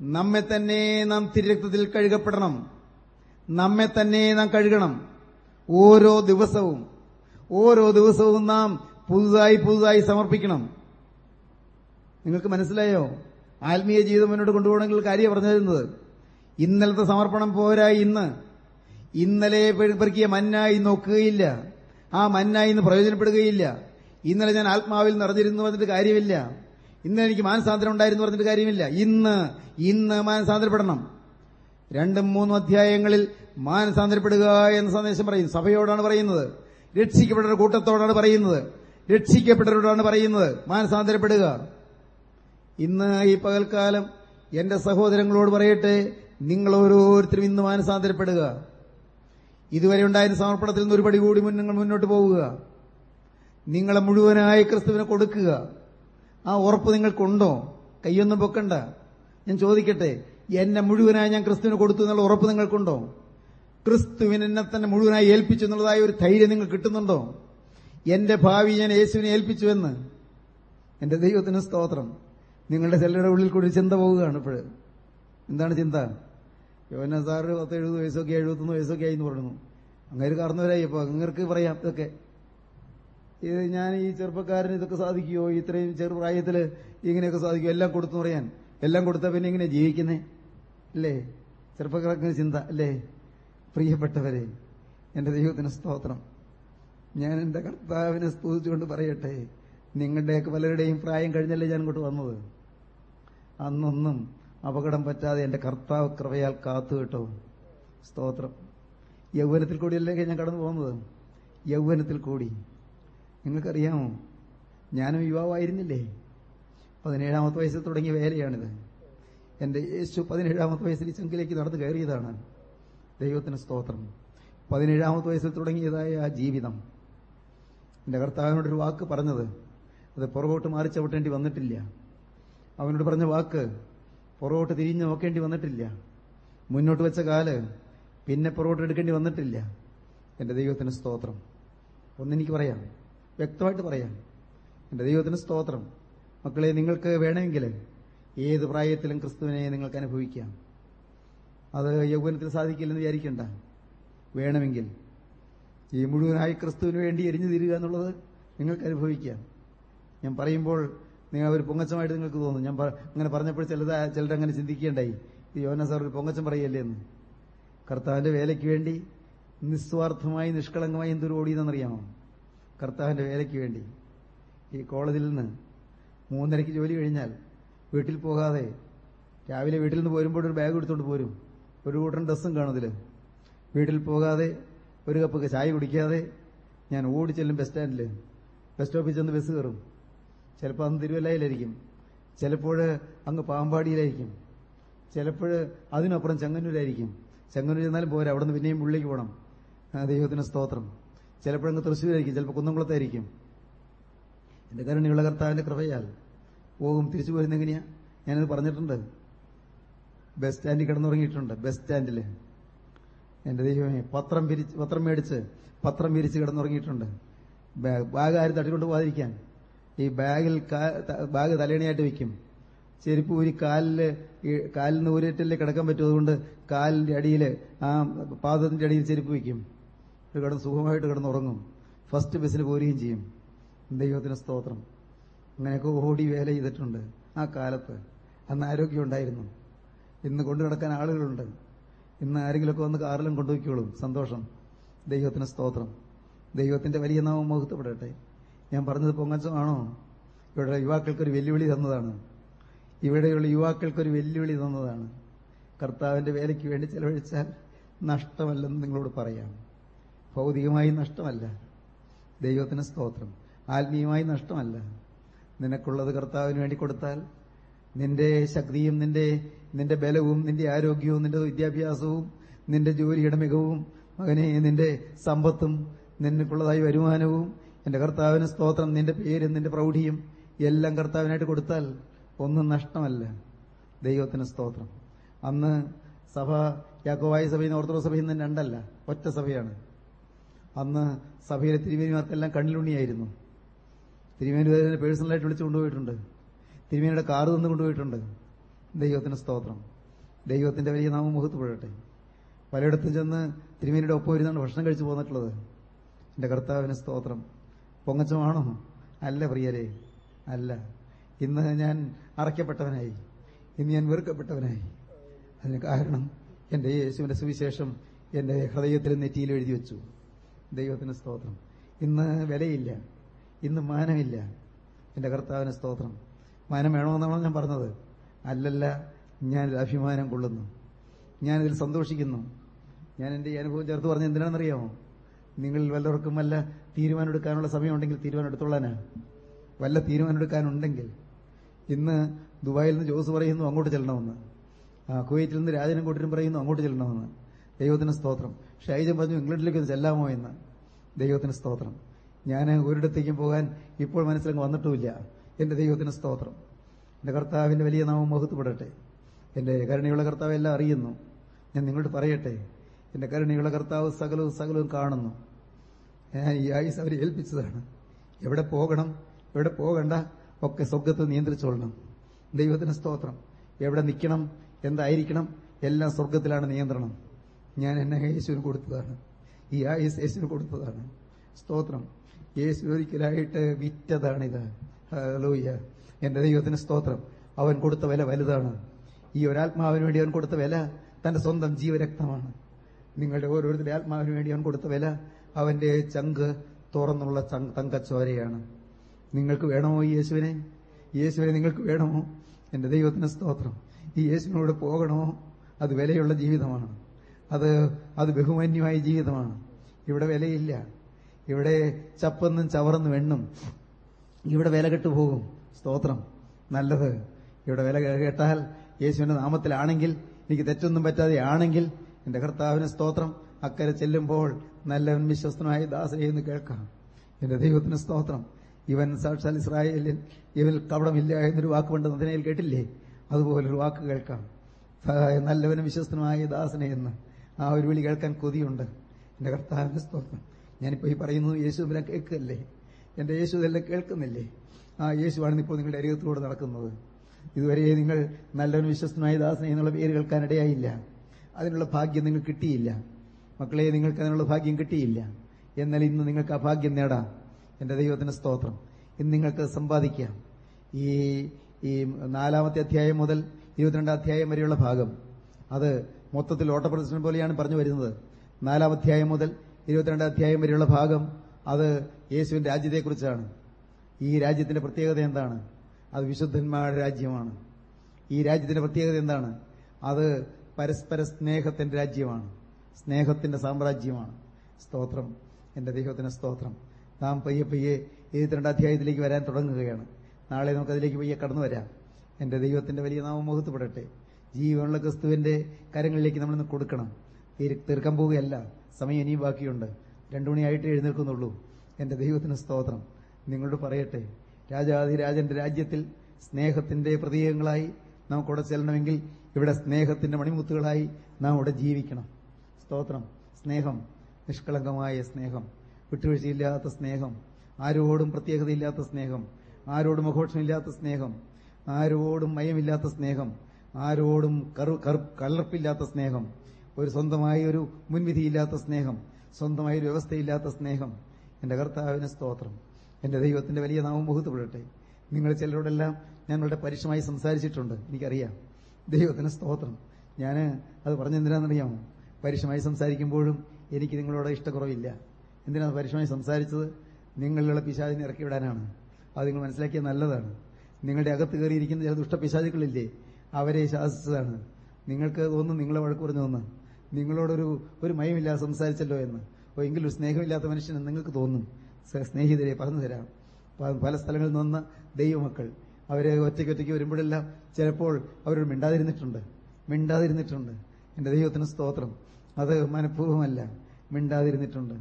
നമ്മെ തന്നെ നാം തിരക്തത്തിൽ കഴുകപ്പെടണം. നമ്മെ തന്നെ നാം കഴുകണം. ഓരോ ദിവസവും ഓരോ ദിവസവും നാം പുതുതായി പുതുതായി സമർപ്പിക്കണം. നിങ്ങൾക്ക് മനസ്സിലായോ? ആത്മീയ ജീവിതം മുന്നോട്ട് കൊണ്ടുപോകണമെങ്കിൽ കാര്യം പറഞ്ഞിരുന്നത്. ഇന്നലത്തെ സമർപ്പണം പോരാ ഇന്ന്. ഇന്നലെ പെറുക്കിയ മന്നായി നോക്കുകയില്ല. ആ മന്നായി ഇന്ന് പ്രയോജനപ്പെടുകയില്ല. ഇന്നലെ ഞാൻ ആത്മാവിൽ നിറഞ്ഞിരുന്നു പറഞ്ഞിട്ട് കാര്യമില്ല. ഇന്നലെ എനിക്ക് മാനസാന്തരം ഉണ്ടായിരുന്നു പറഞ്ഞിട്ട് കാര്യമില്ല. ഇന്ന് ഇന്ന് മാനസാന്തരപ്പെടണം. രണ്ടും മൂന്നും അധ്യായങ്ങളിൽ മാനസാന്തരപ്പെടുക എന്ന സന്ദേശം പറയും സഭയോടാണ് പറയുന്നത്. രക്ഷിക്കപ്പെട്ട കൂട്ടത്തോടാണ് പറയുന്നത്. രക്ഷിക്കപ്പെട്ടവരോടാണ് പറയുന്നത്. മാനസാന്തരപ്പെടുക. ഇന്ന് ഈ പകൽക്കാലം എന്റെ സഹോദരങ്ങളോട് പറയട്ടെ നിങ്ങൾ ഓരോരുത്തരും ഇന്ന് മാനസാന്തരപ്പെടുക. ഇതുവരെ ഉണ്ടായിരുന്ന സമർപ്പണത്തിൽ നിന്ന് ഒരുപടി കൂടി മുൻ- നിങ്ങൾ മുന്നോട്ട് പോവുക. നിങ്ങളെ മുഴുവനായി ക്രിസ്തുവിനെ കൊടുക്കുക. ആ ഉറപ്പ് നിങ്ങൾക്കുണ്ടോ? കയ്യൊന്നും പൊക്കണ്ട. ഞാൻ ചോദിക്കട്ടെ എന്നെ മുഴുവനായി ഞാൻ ക്രിസ്തുവിന് കൊടുത്തു എന്നുള്ള ഉറപ്പ് നിങ്ങൾക്കുണ്ടോ? ക്രിസ്തുവിനെ എന്നെ തന്നെ മുഴുവനായി ഏൽപ്പിച്ചു എന്നുള്ളതായ ഒരു ധൈര്യം നിങ്ങൾ കിട്ടുന്നുണ്ടോ? എന്റെ ഭാവി ഞാൻ യേശുവിനെ ഏൽപ്പിച്ചുവെന്ന്. എന്റെ ദൈവത്തിന് സ്തോത്രം. നിങ്ങളുടെ ചിലരുടെ ഉള്ളിൽ കൂടി ചിന്ത പോവുകയാണ് ഇപ്പോൾ എന്താണ് ചിന്ത? യോന സാറ് പത്ത് എഴുപത് വയസ്സൊക്കെ എഴുപത്തൊന്ന് വയസ്സൊക്കെ ആയി എന്ന് പറഞ്ഞു അങ്ങനെ കാർന്നവരായി അപ്പൊ അങ്ങേർക്ക് പറയാം ഇതൊക്കെ. ഇത് ഞാൻ ഈ ചെറുപ്പക്കാരന് ഇതൊക്കെ സാധിക്കുമോ ഇത്രയും ചെറുപ്രായത്തിൽ ഇങ്ങനെയൊക്കെ സാധിക്കുമോ എല്ലാം കൊടുത്തു പറയാൻ. എല്ലാം കൊടുത്താൽ പിന്നെ ഇങ്ങനെ ജീവിക്കുന്നേ? അല്ലേ? ചെറുപ്പക്കാർക്ക് ചിന്ത അല്ലേ? പ്രിയപ്പെട്ടവരെ എന്റെ ദൈവത്തിന് സ്തോത്രം. ഞാൻ എന്റെ കർത്താവിനെ സ്തുതിച്ചുകൊണ്ട് പറയട്ടെ. നിങ്ങളുടെയൊക്കെ പലരുടെയും പ്രായം കഴിഞ്ഞല്ലേ ഞാൻ ഇങ്ങോട്ട് വന്നത്? അന്നൊന്നും അപകടം പറ്റാതെ എന്റെ കർത്താവ് കൃപയാൽ കാത്തു കേട്ടോ. സ്തോത്രം. യൗവനത്തിൽ കൂടിയല്ലേ ഞാൻ കടന്നു പോകുന്നത്? യൗവനത്തിൽ കൂടി. നിങ്ങൾക്കറിയാമോ? ഞാനും യുവാവായിരുന്നില്ലേ? പതിനേഴാമത്തെ വയസ്സിൽ തുടങ്ങിയ വേലയാണിത്. എന്റെ യേശു പതിനേഴാമത്തെ വയസ്സിൽ ചങ്കിലേക്ക് നടന്നു കയറിയതാണ്. ദൈവത്തിന് സ്തോത്രം. പതിനേഴാമത്തെ വയസ്സിൽ തുടങ്ങിയതായ ആ ജീവിതം. എന്റെ കർത്താവിനോടൊരു വാക്ക് പറഞ്ഞത്. അത് പുറകോട്ട് മാറി ചവിട്ടേണ്ടി വന്നിട്ടില്ല. അവനോട് പറഞ്ഞ വാക്ക് പുറകോട്ട് തിരിഞ്ഞു നോക്കേണ്ടി വന്നിട്ടില്ല. മുന്നോട്ട് വെച്ച കാൽ പിന്നെ പുറകോട്ട് എടുക്കേണ്ടി വന്നിട്ടില്ല. എന്റെ ദൈവത്തിന് സ്തോത്രം. ഒന്നെനിക്ക് പറയാം. വ്യക്തമായിട്ട് പറയാം. എന്റെ ദൈവത്തിന് സ്തോത്രം. മക്കളെ നിങ്ങൾക്ക് വേണമെങ്കിൽ ഏത് പ്രായത്തിലും ക്രിസ്തുവിനെ നിങ്ങൾക്ക് അനുഭവിക്കാം. അത് യൗവനത്തിൽ സാധിക്കില്ലെന്ന് വിചാരിക്കണ്ട. വേണമെങ്കിൽ ഈ മുഴുവനായി ക്രിസ്തുവിന് വേണ്ടി എരിഞ്ഞു തീരുക എന്നുള്ളത് നിങ്ങൾക്ക് അനുഭവിക്കാം. ഞാൻ പറയുമ്പോൾ നിങ്ങൾ ഒരു പൊങ്ങച്ചമായിട്ട് നിങ്ങൾക്ക് തോന്നും. ഞാൻ അങ്ങനെ പറഞ്ഞപ്പോൾ ചിലത് ചിലരങ്ങനെ ചിന്തിക്കേണ്ടായി. ഈ യോന സാർ ഒരു പൊങ്ങച്ചം പറയല്ലേ എന്ന്. കർത്താവിന്റെ വേലയ്ക്ക് വേണ്ടി നിസ്വാർത്ഥമായി നിഷ്കളങ്കമായി എന്തൊരു ഓടിയെന്നറിയാമോ? കർത്താവിന്റെ വേലയ്ക്ക് വേണ്ടി. ഈ കോളേജിൽ നിന്ന് മൂന്നരയ്ക്ക് ജോലി കഴിഞ്ഞാൽ വീട്ടിൽ പോകാതെ രാവിലെ വീട്ടിൽ നിന്ന് പോരുമ്പോൾ ഒരു ബാഗ് എടുത്തുകൊണ്ട് പോരും. ഒരു കൂട്ടം ഡ്രസ്സും കാണുതിൽ വീട്ടിൽ പോകാതെ ഒരു കപ്പ് ചായ കുടിക്കാതെ ഞാൻ ഓടി ചെല്ലും ബസ് സ്റ്റാൻഡിൽ ബസ് സ്റ്റോപ്പിൽ ചെന്ന് ബസ് കയറും. ചിലപ്പോൾ അന്ന് തിരുവല്ലയിലായിരിക്കും. ചിലപ്പോൾ അങ്ങ് പാമ്പാടിയിലായിരിക്കും. ചിലപ്പോൾ അതിനപ്പുറം ചെങ്ങന്നൂരായിരിക്കും. ചെങ്ങന്നൂർ ചെന്നാലും പോരാ അവിടെ നിന്ന് പിന്നെയും ഉള്ളിലേക്ക് പോകണം ദൈവത്തിന്റെ ദൈവത്തിന് സ്തോത്രം. ചിലപ്പോഴങ്ങ് തൃശ്ശൂരായിരിക്കും ചിലപ്പോൾ കുന്നംകുളത്തായിരിക്കും. എന്റെ കരുണയുള്ള കർത്താവിന്റെ കൃപയാൽ പോകും. തിരിച്ചു പോരുന്ന എങ്ങനെയാ? ഞാനത് പറഞ്ഞിട്ടുണ്ട്. ബസ് സ്റ്റാൻഡിൽ കിടന്നുറങ്ങിയിട്ടുണ്ട് ബസ് സ്റ്റാൻഡിൽ എന്റെ ദൈവമേ പത്രം പിരിച്ച് പത്രം മേടിച്ച് പത്രം വിരിച്ച് കിടന്നുറങ്ങിയിട്ടുണ്ട്. ബാഗ് ആരും തട്ടിക്കൊണ്ട് പോകാതിരിക്കാൻ. ഈ ബാഗിൽ ബാഗ് തലേണിയായിട്ട് വെക്കും. ചെരുപ്പ് ഊരി കാലിൽ കാലിൽ നിന്ന് ഊരിയിട്ടല്ലേ കിടക്കാൻ പറ്റും. അതുകൊണ്ട് കാലിന്റെ അടിയിൽ ആ പാദത്തിന്റെ അടിയിൽ ചെരുപ്പ് വെക്കും. കിടന്ന് സുഖമായിട്ട് കിടന്നുറങ്ങും. ഫസ്റ്റ് ബസ്സിൽ പോരുകയും ചെയ്യും. ദൈവത്തിന് സ്തോത്രം. അങ്ങനെയൊക്കെ ഓടി വേല ചെയ്തിട്ടുണ്ട് ആ കാലത്ത്. അന്ന് ആരോഗ്യം ഉണ്ടായിരുന്നു. ഇന്ന് കൊണ്ടു നടക്കാൻ ആളുകളുണ്ട്. ഇന്ന് ആരെങ്കിലുമൊക്കെ വന്ന് കാറിലും കൊണ്ടുപോയിക്കോളും. സന്തോഷം. ദൈവത്തിന് സ്തോത്രം. ദൈവത്തിന്റെ വലിയ നാമം മുഹത്തപ്പെടട്ടെ ഞാൻ പറഞ്ഞത് പൊങ്ങച്ചമാണോ ഇവിടെ യുവാക്കൾക്കൊരു വെല്ലുവിളി തന്നതാണ്. ഇവിടെയുള്ള യുവാക്കൾക്കൊരു വെല്ലുവിളി തന്നതാണ്. കർത്താവിന്റെ വേലയ്ക്ക് വേണ്ടി ചെലവഴിച്ചാൽ നഷ്ടമല്ലെന്ന് നിങ്ങളോട് പറയാം. ഭൗതികമായി നഷ്ടമല്ല. ദൈവത്തിന് സ്തോത്രം. ആത്മീയമായി നഷ്ടമല്ല. നിനക്കുള്ളത് കർത്താവിന് വേണ്ടി കൊടുത്താൽ നിന്റെ ശക്തിയും നിന്റെ നിന്റെ ബലവും നിന്റെ ആരോഗ്യവും നിന്റെ വിദ്യാഭ്യാസവും നിന്റെ ജോലിയുടെ മികവും മകനെ നിന്റെ സമ്പത്തും നിനക്കുള്ളതായി വരുമാനവും എന്റെ കർത്താവിന് സ്തോത്രം നിന്റെ പേരും നിന്റെ പ്രൗഢിയും എല്ലാം കർത്താവിനായിട്ട് കൊടുത്താൽ ഒന്നും നഷ്ടമല്ല. ദൈവത്തിന് സ്തോത്രം. അന്ന് സഭ യാക്കോവായ നിന്ന് ഓർത്തഡോക്സ് സഭയിൽ നിന്ന് രണ്ടല്ല ഒറ്റ സഭയാണ്. അന്ന് സഭയിലെ തിരുമേനിമാർക്കെല്ലാം കണ്ണിലുണ്ണിയായിരുന്നു. തിരുമേനി തന്നെ പേഴ്സണലായിട്ട് വിളിച്ചു കൊണ്ടുപോയിട്ടുണ്ട്. തിരുമേനിയുടെ കാറ് തന്നു കൊണ്ടുപോയിട്ടുണ്ട്. ദൈവത്തിന് സ്തോത്രം. ദൈവത്തിന്റെ വലിയ നാമം മുഖത്തുപെടട്ടെ പലയിടത്തും ചെന്ന് തിരുമേനിയുടെ ഒപ്പം ഇരുന്നാണ് ഭക്ഷണം കഴിച്ചു പോന്നിട്ടുള്ളത്. എന്റെ കർത്താവിന് സ്തോത്രം. പൊങ്ങച്ചമാണോ? അല്ല പ്രിയരെ അല്ല. ഇന്ന് ഞാൻ അറയ്ക്കപ്പെട്ടവനായി. ഇന്ന് ഞാൻ വെറുക്കപ്പെട്ടവനായി. അതിന് കാരണം എന്റെ യേശുവിന്റെ സുവിശേഷം എന്റെ ഹൃദയത്തിൽ നെറ്റിയിൽ എഴുതി വെച്ചു. ദൈവത്തിന് സ്തോത്രം. ഇന്ന് വിലയില്ല. ഇന്ന് മാനമില്ല. എന്റെ കർത്താവിന് സ്തോത്രം. മാനം വേണമെന്നാണോ ഞാൻ പറഞ്ഞത്. അല്ലല്ല ഞാനിൽ അഭിമാനം കൊള്ളുന്നു. ഞാനിതിൽ സന്തോഷിക്കുന്നു. ഞാൻ എന്റെ അനുഭവം ചേർത്ത് പറഞ്ഞ എന്തിനാണെന്നറിയാമോ? നിങ്ങളിൽ വല്ലവർക്കും വല്ല തീരുമാനമെടുക്കാനുള്ള സമയമുണ്ടെങ്കിൽ തീരുമാനം എടുത്തോളാനാ വല്ല തീരുമാനമെടുക്കാനുണ്ടെങ്കിൽ. ഇന്ന് ദുബായിൽ നിന്ന് ജോസ് പറയുന്നു അങ്ങോട്ട് ചെല്ലണമെന്ന്. കുവൈറ്റിൽ നിന്ന് രാജനും കൂട്ടിനും പറയുന്നു അങ്ങോട്ട് ചെല്ലണമെന്ന്. ദൈവത്തിന് സ്തോത്രം. ഷൈജൻ പറഞ്ഞു ഇംഗ്ലണ്ടിലേക്ക് ഒന്ന് ചെല്ലാമോ എന്ന്. ദൈവത്തിന് സ്തോത്രം. ഞാൻ ഒരിടത്തേക്കും പോകാൻ ഇപ്പോൾ മനസ്സിലങ്ങ് വന്നിട്ടുമില്ല. എന്റെ ദൈവത്തിന് സ്തോത്രം. എന്റെ കർത്താവിന്റെ വലിയ നാമം മഹത്വപ്പെടട്ടെ. എന്റെ കരുണയുള്ള കർത്താവ് എല്ലാം അറിയുന്നു. ഞാൻ നിങ്ങളോട് പറയട്ടെ. എന്റെ കരുണയുള്ള കർത്താവ് സകലവും സകലവും കാണുന്നു. ഞാൻ ഈ ആയുസ് അവരെ ഏൽപ്പിച്ചതാണ്. എവിടെ പോകണം എവിടെ പോകണ്ട ഒക്കെ സ്വർഗത്ത് നിയന്ത്രിച്ചോളണം. ദൈവത്തിന് സ്തോത്രം. എവിടെ നിൽക്കണം എന്തായിരിക്കണം എല്ലാം സ്വർഗത്തിലാണ് നിയന്ത്രണം. ഞാൻ എന്നെ യേശുവിന് കൊടുത്തതാണ്. ഈ ആയുസ് യേശുവിന് കൊടുത്തതാണ്. സ്തോത്രം. യേശു ഒരിക്കലായിട്ട് വിറ്റതാണിത്. ഹലോയ്യ എന്റെ ദൈവത്തിന് സ്തോത്രം. അവൻ കൊടുത്ത വില വലുതാണ്. ഈ ഒരാത്മാവിന് വേണ്ടി അവൻ കൊടുത്ത വില തന്റെ സ്വന്തം ജീവരക്തമാണ്. നിങ്ങളുടെ ഓരോരുത്തരുടെ ആത്മാവിന് വേണ്ടി അവൻ കൊടുത്ത വില അവന്റെ ചങ്ക് തുറന്നുള്ള തങ്കച്ചോരയാണ് നിങ്ങൾക്ക് വേണമോ ഈ യേശുവിനെ? യേശുവിനെ നിങ്ങൾക്ക് വേണമോ? എന്റെ ദൈവത്തിന് സ്തോത്രം. ഈ യേശുവിനോട് പോകണമോ? അത് വിലയുള്ള ജീവിതമാണ്. അത് അത് ബഹുമാന്യമായ ജീവിതമാണ്. ഇവിടെ വിലയില്ല. ഇവിടെ ചപ്പെന്നും ചവറെന്നും എണ്ണും. ഇവിടെ വില കെട്ടു പോകും. സ്തോത്രം. നല്ലത്. ഇവിടെ വില കേട്ടാൽ യേശുവിന്റെ നാമത്തിലാണെങ്കിൽ എനിക്ക് തെറ്റൊന്നും പറ്റാതെ ആണെങ്കിൽ എന്റെ കർത്താവിന് സ്തോത്രം. അക്കരെ ചെല്ലുമ്പോൾ നല്ലവൻ വിശ്വസ്തനായ ദാസനെ എന്ന് കേൾക്കാം. എന്റെ ദൈവത്തിന് സ്തോത്രം. ഇവൻ സാക്ഷാൽ ഇസ്രായേലിൽ ഇവൻ കവടമില്ല എന്നൊരു വാക്ക് പണ്ട് നദിനയിൽ കേട്ടില്ലേ? അതുപോലൊരു വാക്ക് കേൾക്കാം. നല്ലവനും വിശ്വസ്തനുമായ ദാസനെ എന്ന്. ആ ഒരു വിളി കേൾക്കാൻ കൊതിയുണ്ട്. എന്റെ കർത്താവിന്റെ സ്തോത്രം. ഞാനിപ്പോ ഈ പറയുന്നത് യേശുവിനെ കേൾക്കല്ലേ എന്റെ യേശു ഇതെല്ലാം കേൾക്കുന്നില്ലേ? ആ യേശുവാണ് ഇപ്പോൾ നിങ്ങളുടെ അരികത്തിലൂടെ നടക്കുന്നത്. ഇതുവരെ നിങ്ങൾ നല്ലവനും വിശ്വസ്തനായ ദാസനെ എന്നുള്ള പേര് കേൾക്കാനിടയായില്ല അതിനുള്ള ഭാഗ്യം നിങ്ങൾ കിട്ടിയില്ല. മക്കളെ നിങ്ങൾക്ക് അതിനുള്ള ഭാഗ്യം കിട്ടിയില്ല. എന്നാൽ ഇന്ന് നിങ്ങൾക്ക് ആ ഭാഗ്യം നേടാം. എന്റെ ദൈവത്തിന്റെ സ്തോത്രം. ഇന്ന് നിങ്ങൾക്ക് സമ്പാദിക്കാം. ഈ ഈ നാലാമത്തെ അധ്യായം മുതൽ ഇരുപത്തിരണ്ടാം അധ്യായം വരെയുള്ള ഭാഗം. അത് മൊത്തത്തിൽ ഓട്ടപ്രദർശനം പോലെയാണ് പറഞ്ഞു വരുന്നത്. നാലാം അധ്യായം മുതൽ ഇരുപത്തിരണ്ടാം അധ്യായം വരെയുള്ള ഭാഗം അത് യേശുവിന്റെ രാജ്യത്തെക്കുറിച്ചാണ്. ഈ രാജ്യത്തിന്റെ പ്രത്യേകത എന്താണ്? അത് വിശുദ്ധന്മാരുടെ രാജ്യമാണ്. ഈ രാജ്യത്തിന്റെ പ്രത്യേകത എന്താണ്? അത് പരസ്പര സ്നേഹത്തിന്റെ രാജ്യമാണ്. സ്നേഹത്തിന്റെ സാമ്രാജ്യമാണ്. സ്തോത്രം. എന്റെ ദൈവത്തിന്റെ സ്തോത്രം. നാം പയ്യെ പയ്യെ ഇരുപത്തിരണ്ട് അധ്യായത്തിലേക്ക് വരാൻ തുടങ്ങുകയാണ്. നാളെ നമുക്ക് അതിലേക്ക് പയ്യെ കടന്നു വരാം. എന്റെ ദൈവത്തിന്റെ വലിയ നാമം മുഖത്തുപെടട്ടെ ജീവനുള്ള ക്രിസ്തുവിന്റെ കരങ്ങളിലേക്ക് നമ്മളിന്ന് കൊടുക്കണം. തീർ- തീർക്കാൻ പോവുകയല്ല. സമയം ഇനിയും ബാക്കിയുണ്ട്. രണ്ടു മണിയായിട്ട് എഴുന്നേൽക്കുന്നുള്ളൂ. എന്റെ ദൈവത്തിന് സ്തോത്രം. നിങ്ങളോട് പറയട്ടെ. രാജാതിരാജന്റെ രാജ്യത്തിൽ സ്നേഹത്തിന്റെ പ്രതീകങ്ങളായി നമുക്കവിടെ ചെല്ലണമെങ്കിൽ ഇവിടെ സ്നേഹത്തിന്റെ മണിമുത്തുകളായി നാം ഇവിടെ ജീവിക്കണം. സ്തോത്രം. സ്നേഹം. നിഷ്കളങ്കമായ സ്നേഹം. വിട്ടുവീഴ്ചയില്ലാത്ത സ്നേഹം. ആരോടും പ്രത്യേകതയില്ലാത്ത സ്നേഹം. ആരോടും ആഘോഷമില്ലാത്ത സ്നേഹം. ആരോടും മയമില്ലാത്ത സ്നേഹം. ആരോടും കലർപ്പില്ലാത്ത സ്നേഹം. ഒരു സ്വന്തമായി ഒരു മുൻവിധിയില്ലാത്ത സ്നേഹം. സ്വന്തമായി ഒരു വ്യവസ്ഥയില്ലാത്ത സ്നേഹം. എന്റെ കർത്താവിന് സ്തോത്രം. എന്റെ ദൈവത്തിന്റെ വലിയ നാമം മുഹൂർത്തപ്പെടട്ടെ. നിങ്ങൾ ചിലരോടെല്ലാം ഞാൻ വളരെ പരുഷമായി സംസാരിച്ചിട്ടുണ്ട്. എനിക്കറിയാം. ദൈവത്തിന് സ്തോത്രം. ഞാൻ അത് പറഞ്ഞെന്തിനാണെന്നറിയാമോ? പരുഷമായി സംസാരിക്കുമ്പോഴും എനിക്ക് നിങ്ങളോട് ഇഷ്ടക്കുറവില്ല. എന്തിനാണ് പരുഷമായി സംസാരിച്ചത്? നിങ്ങളിലുള്ള പിശാചിനെ ഇറക്കി വിടാനാണ് അത് നിങ്ങൾ മനസ്സിലാക്കിയത് നല്ലതാണ്. നിങ്ങളുടെ അകത്ത് കയറിയിരിക്കുന്ന ചില ദുഷ്ടപിശാചുക്കളില്ലേ അവരെ ശാസിച്ചതാണ്. നിങ്ങൾക്ക് തോന്നും നിങ്ങളെ വഴക്ക് പറഞ്ഞു തോന്നുന്നു നിങ്ങളോടൊരു ഒരു മയമില്ലാതെ സംസാരിച്ചല്ലോ എന്ന്. അപ്പോൾ എങ്കിലും സ്നേഹമില്ലാത്ത മനുഷ്യന് നിങ്ങൾക്ക് തോന്നും. സ്നേഹിതരെ പറഞ്ഞു തരാം. പല സ്ഥലങ്ങളിൽ നിന്ന് ദൈവമക്കൾ. അവരെ ഒറ്റയ്ക്കൊറ്റയ്ക്ക് വരുമ്പോഴെല്ലാം ചിലപ്പോൾ അവരോട് മിണ്ടാതിരുന്നിട്ടുണ്ട്. മിണ്ടാതിരുന്നിട്ടുണ്ട്. എന്റെ ദൈവത്തിന് സ്തോത്രം. അത് മനഃപൂർവമല്ല. മിണ്ടാതിരുന്നിട്ടുണ്ട്.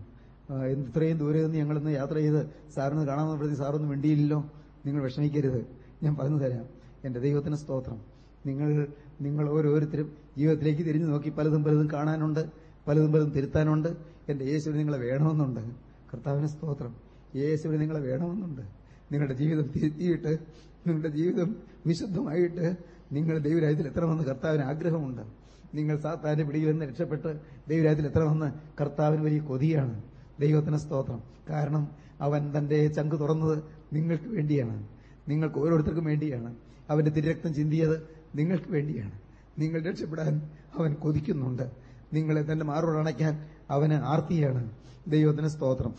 ഇത്രയും ദൂരെ നിന്ന് ഞങ്ങളിന്ന് യാത്ര ചെയ്ത് സാറിന് കാണാമെന്ന് പ്രതി സാറൊന്നും മിണ്ടിയില്ലല്ലോ. നിങ്ങൾ വിഷമിക്കരുത്. ഞാൻ പറഞ്ഞു തരാം. എന്റെ ദൈവത്തിന് സ്തോത്രം. നിങ്ങൾ നിങ്ങൾ ഓരോരുത്തരും ജീവിതത്തിലേക്ക് തിരിഞ്ഞു നോക്കി പലതും പലതും കാണാനുണ്ട് പലതും പലതും തിരുത്താനുണ്ട്. എന്റെ യേശുവിന് നിങ്ങളെ വേണമെന്നുണ്ട്. കർത്താവിന് സ്തോത്രം. യേശുവിന് നിങ്ങളെ വേണമെന്നുണ്ട്. നിങ്ങളുടെ ജീവിതം തിരുത്തിയിട്ട് നിങ്ങളുടെ ജീവിതം വിശുദ്ധമായിട്ട് നിങ്ങൾ ദൈവരാജ്യത്തിൽ എത്തണമെന്ന് കർത്താവിന് ആഗ്രഹമുണ്ട്. നിങ്ങൾ സാത്താന്റെ പിടിയിൽ നിന്ന് രക്ഷപ്പെട്ട് ദൈവരാജ്യത്തിൽ എത്തണമെന്ന് കർത്താവിന് വലിയ കൊതിയാണ്. ദൈവത്തിന് സ്തോത്രം. കാരണം അവൻ തന്റെ ചങ്ക് തുറന്നത് നിങ്ങൾക്ക് വേണ്ടിയാണ്. നിങ്ങൾക്ക് ഓരോരുത്തർക്കും വേണ്ടിയാണ്. അവന്റെ തിരക്തം ചിന്തിയത് നിങ്ങൾക്ക് വേണ്ടിയാണ്. നിങ്ങൾ രക്ഷപ്പെടാൻ അവൻ കൊതിക്കുന്നുണ്ട്. നിങ്ങളെ തന്റെ മാറോടണയ്ക്കാൻ അവന് ആർത്തിയാണ്. ദൈവത്തിന് സ്തോത്രം.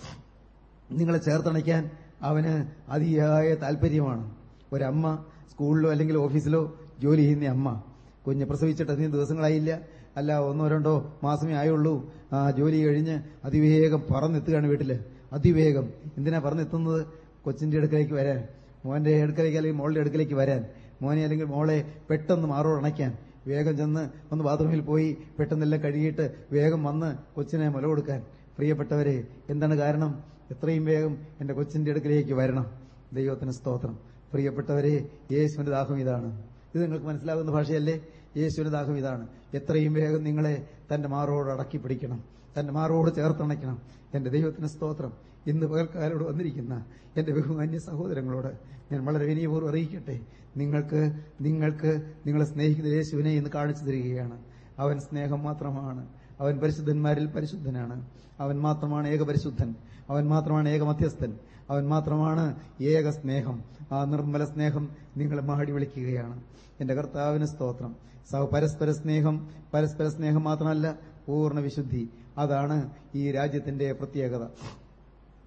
നിങ്ങളെ ചേർത്തണയ്ക്കാൻ അവന് അതിയായ താല്പര്യമാണ് ഒരമ്മ സ്കൂളിലോ അല്ലെങ്കിൽ ഓഫീസിലോ ജോലി ചെയ്യുന്ന അമ്മ. കുഞ്ഞ് പ്രസവിച്ചിട്ട് അധികം ദിവസങ്ങളായില്ല. അല്ല ഒന്നോ രണ്ടോ മാസമേ ആയുള്ളൂ. ആ ജോലി കഴിഞ്ഞ് അതിവേഗം പറന്നെത്തുകയാണ് വീട്ടിൽ. അതിവേഗം. എന്തിനാ പറന്നെത്തുന്നത്? കൊച്ചിന്റെ അടുക്കലേക്ക് വരാൻ. മോന്റെ അടുക്കലേക്ക് അല്ലെങ്കിൽ മോളുടെ അടുക്കലേക്ക് വരാൻ. മോനെ അല്ലെങ്കിൽ മോളെ പെട്ടെന്ന് മാറോട് അണയ്ക്കാൻ. വേഗം ചെന്ന് ഒന്ന് ബാത്റൂമിൽ പോയി പെട്ടെന്നെല്ലാം കഴുകിയിട്ട് വേഗം വന്ന് കൊച്ചിനെ മുല കൊടുക്കാൻ. പ്രിയപ്പെട്ടവരെ എന്താണ് കാരണം? എത്രയും വേഗം എന്റെ കൊച്ചിന്റെ അടുക്കലേക്ക് വരണം. ദൈവത്തിന് സ്തോത്രം. പ്രിയപ്പെട്ടവരെ യേശുവിന്റെ ദാഹം ഇതാണ്. ഇത് നിങ്ങൾക്ക് മനസ്സിലാകുന്ന ഭാഷയല്ലേ? യേശുവിന്റെ ദാഹം ഇതാണ്. എത്രയും വേഗം നിങ്ങളെ തന്റെ മാറോട് അടക്കി പിടിക്കണം. തന്റെ മാറോട് ചേർത്തണയ്ക്കണം. എന്റെ ദൈവത്തിന് സ്തോത്രം. ഇന്ന് പകൽക്കാരോട് വന്നിരിക്കുന്ന എന്റെ ബഹുമാന്യ സഹോദരങ്ങളോട് ഞാൻ വളരെ വിനയപൂർവം അറിയിക്കട്ടെ. നിങ്ങൾക്ക് നിങ്ങൾക്ക് നിങ്ങളെ സ്നേഹിക്കുന്ന യേശുവിനെ ഇന്ന് കാണിച്ചു തരികയാണ്. അവൻ സ്നേഹം മാത്രമാണ്. അവൻ പരിശുദ്ധന്മാരിൽ പരിശുദ്ധനാണ്. അവൻ മാത്രമാണ് ഏകപരിശുദ്ധൻ. അവൻ മാത്രമാണ് ഏക മധ്യസ്ഥൻ അവൻ മാത്രമാണ് ഏക സ്നേഹം ആ നിർമ്മല സ്നേഹം നിങ്ങളെ മാടി വിളിക്കുകയാണ്. എന്റെ കർത്താവിന് സ്തോത്രം. സഹ പരസ്പര സ്നേഹം പരസ്പര സ്നേഹം മാത്രമല്ല പൂർണ വിശുദ്ധി. അതാണ് ഈ രാജ്യത്തിന്റെ പ്രത്യേകത.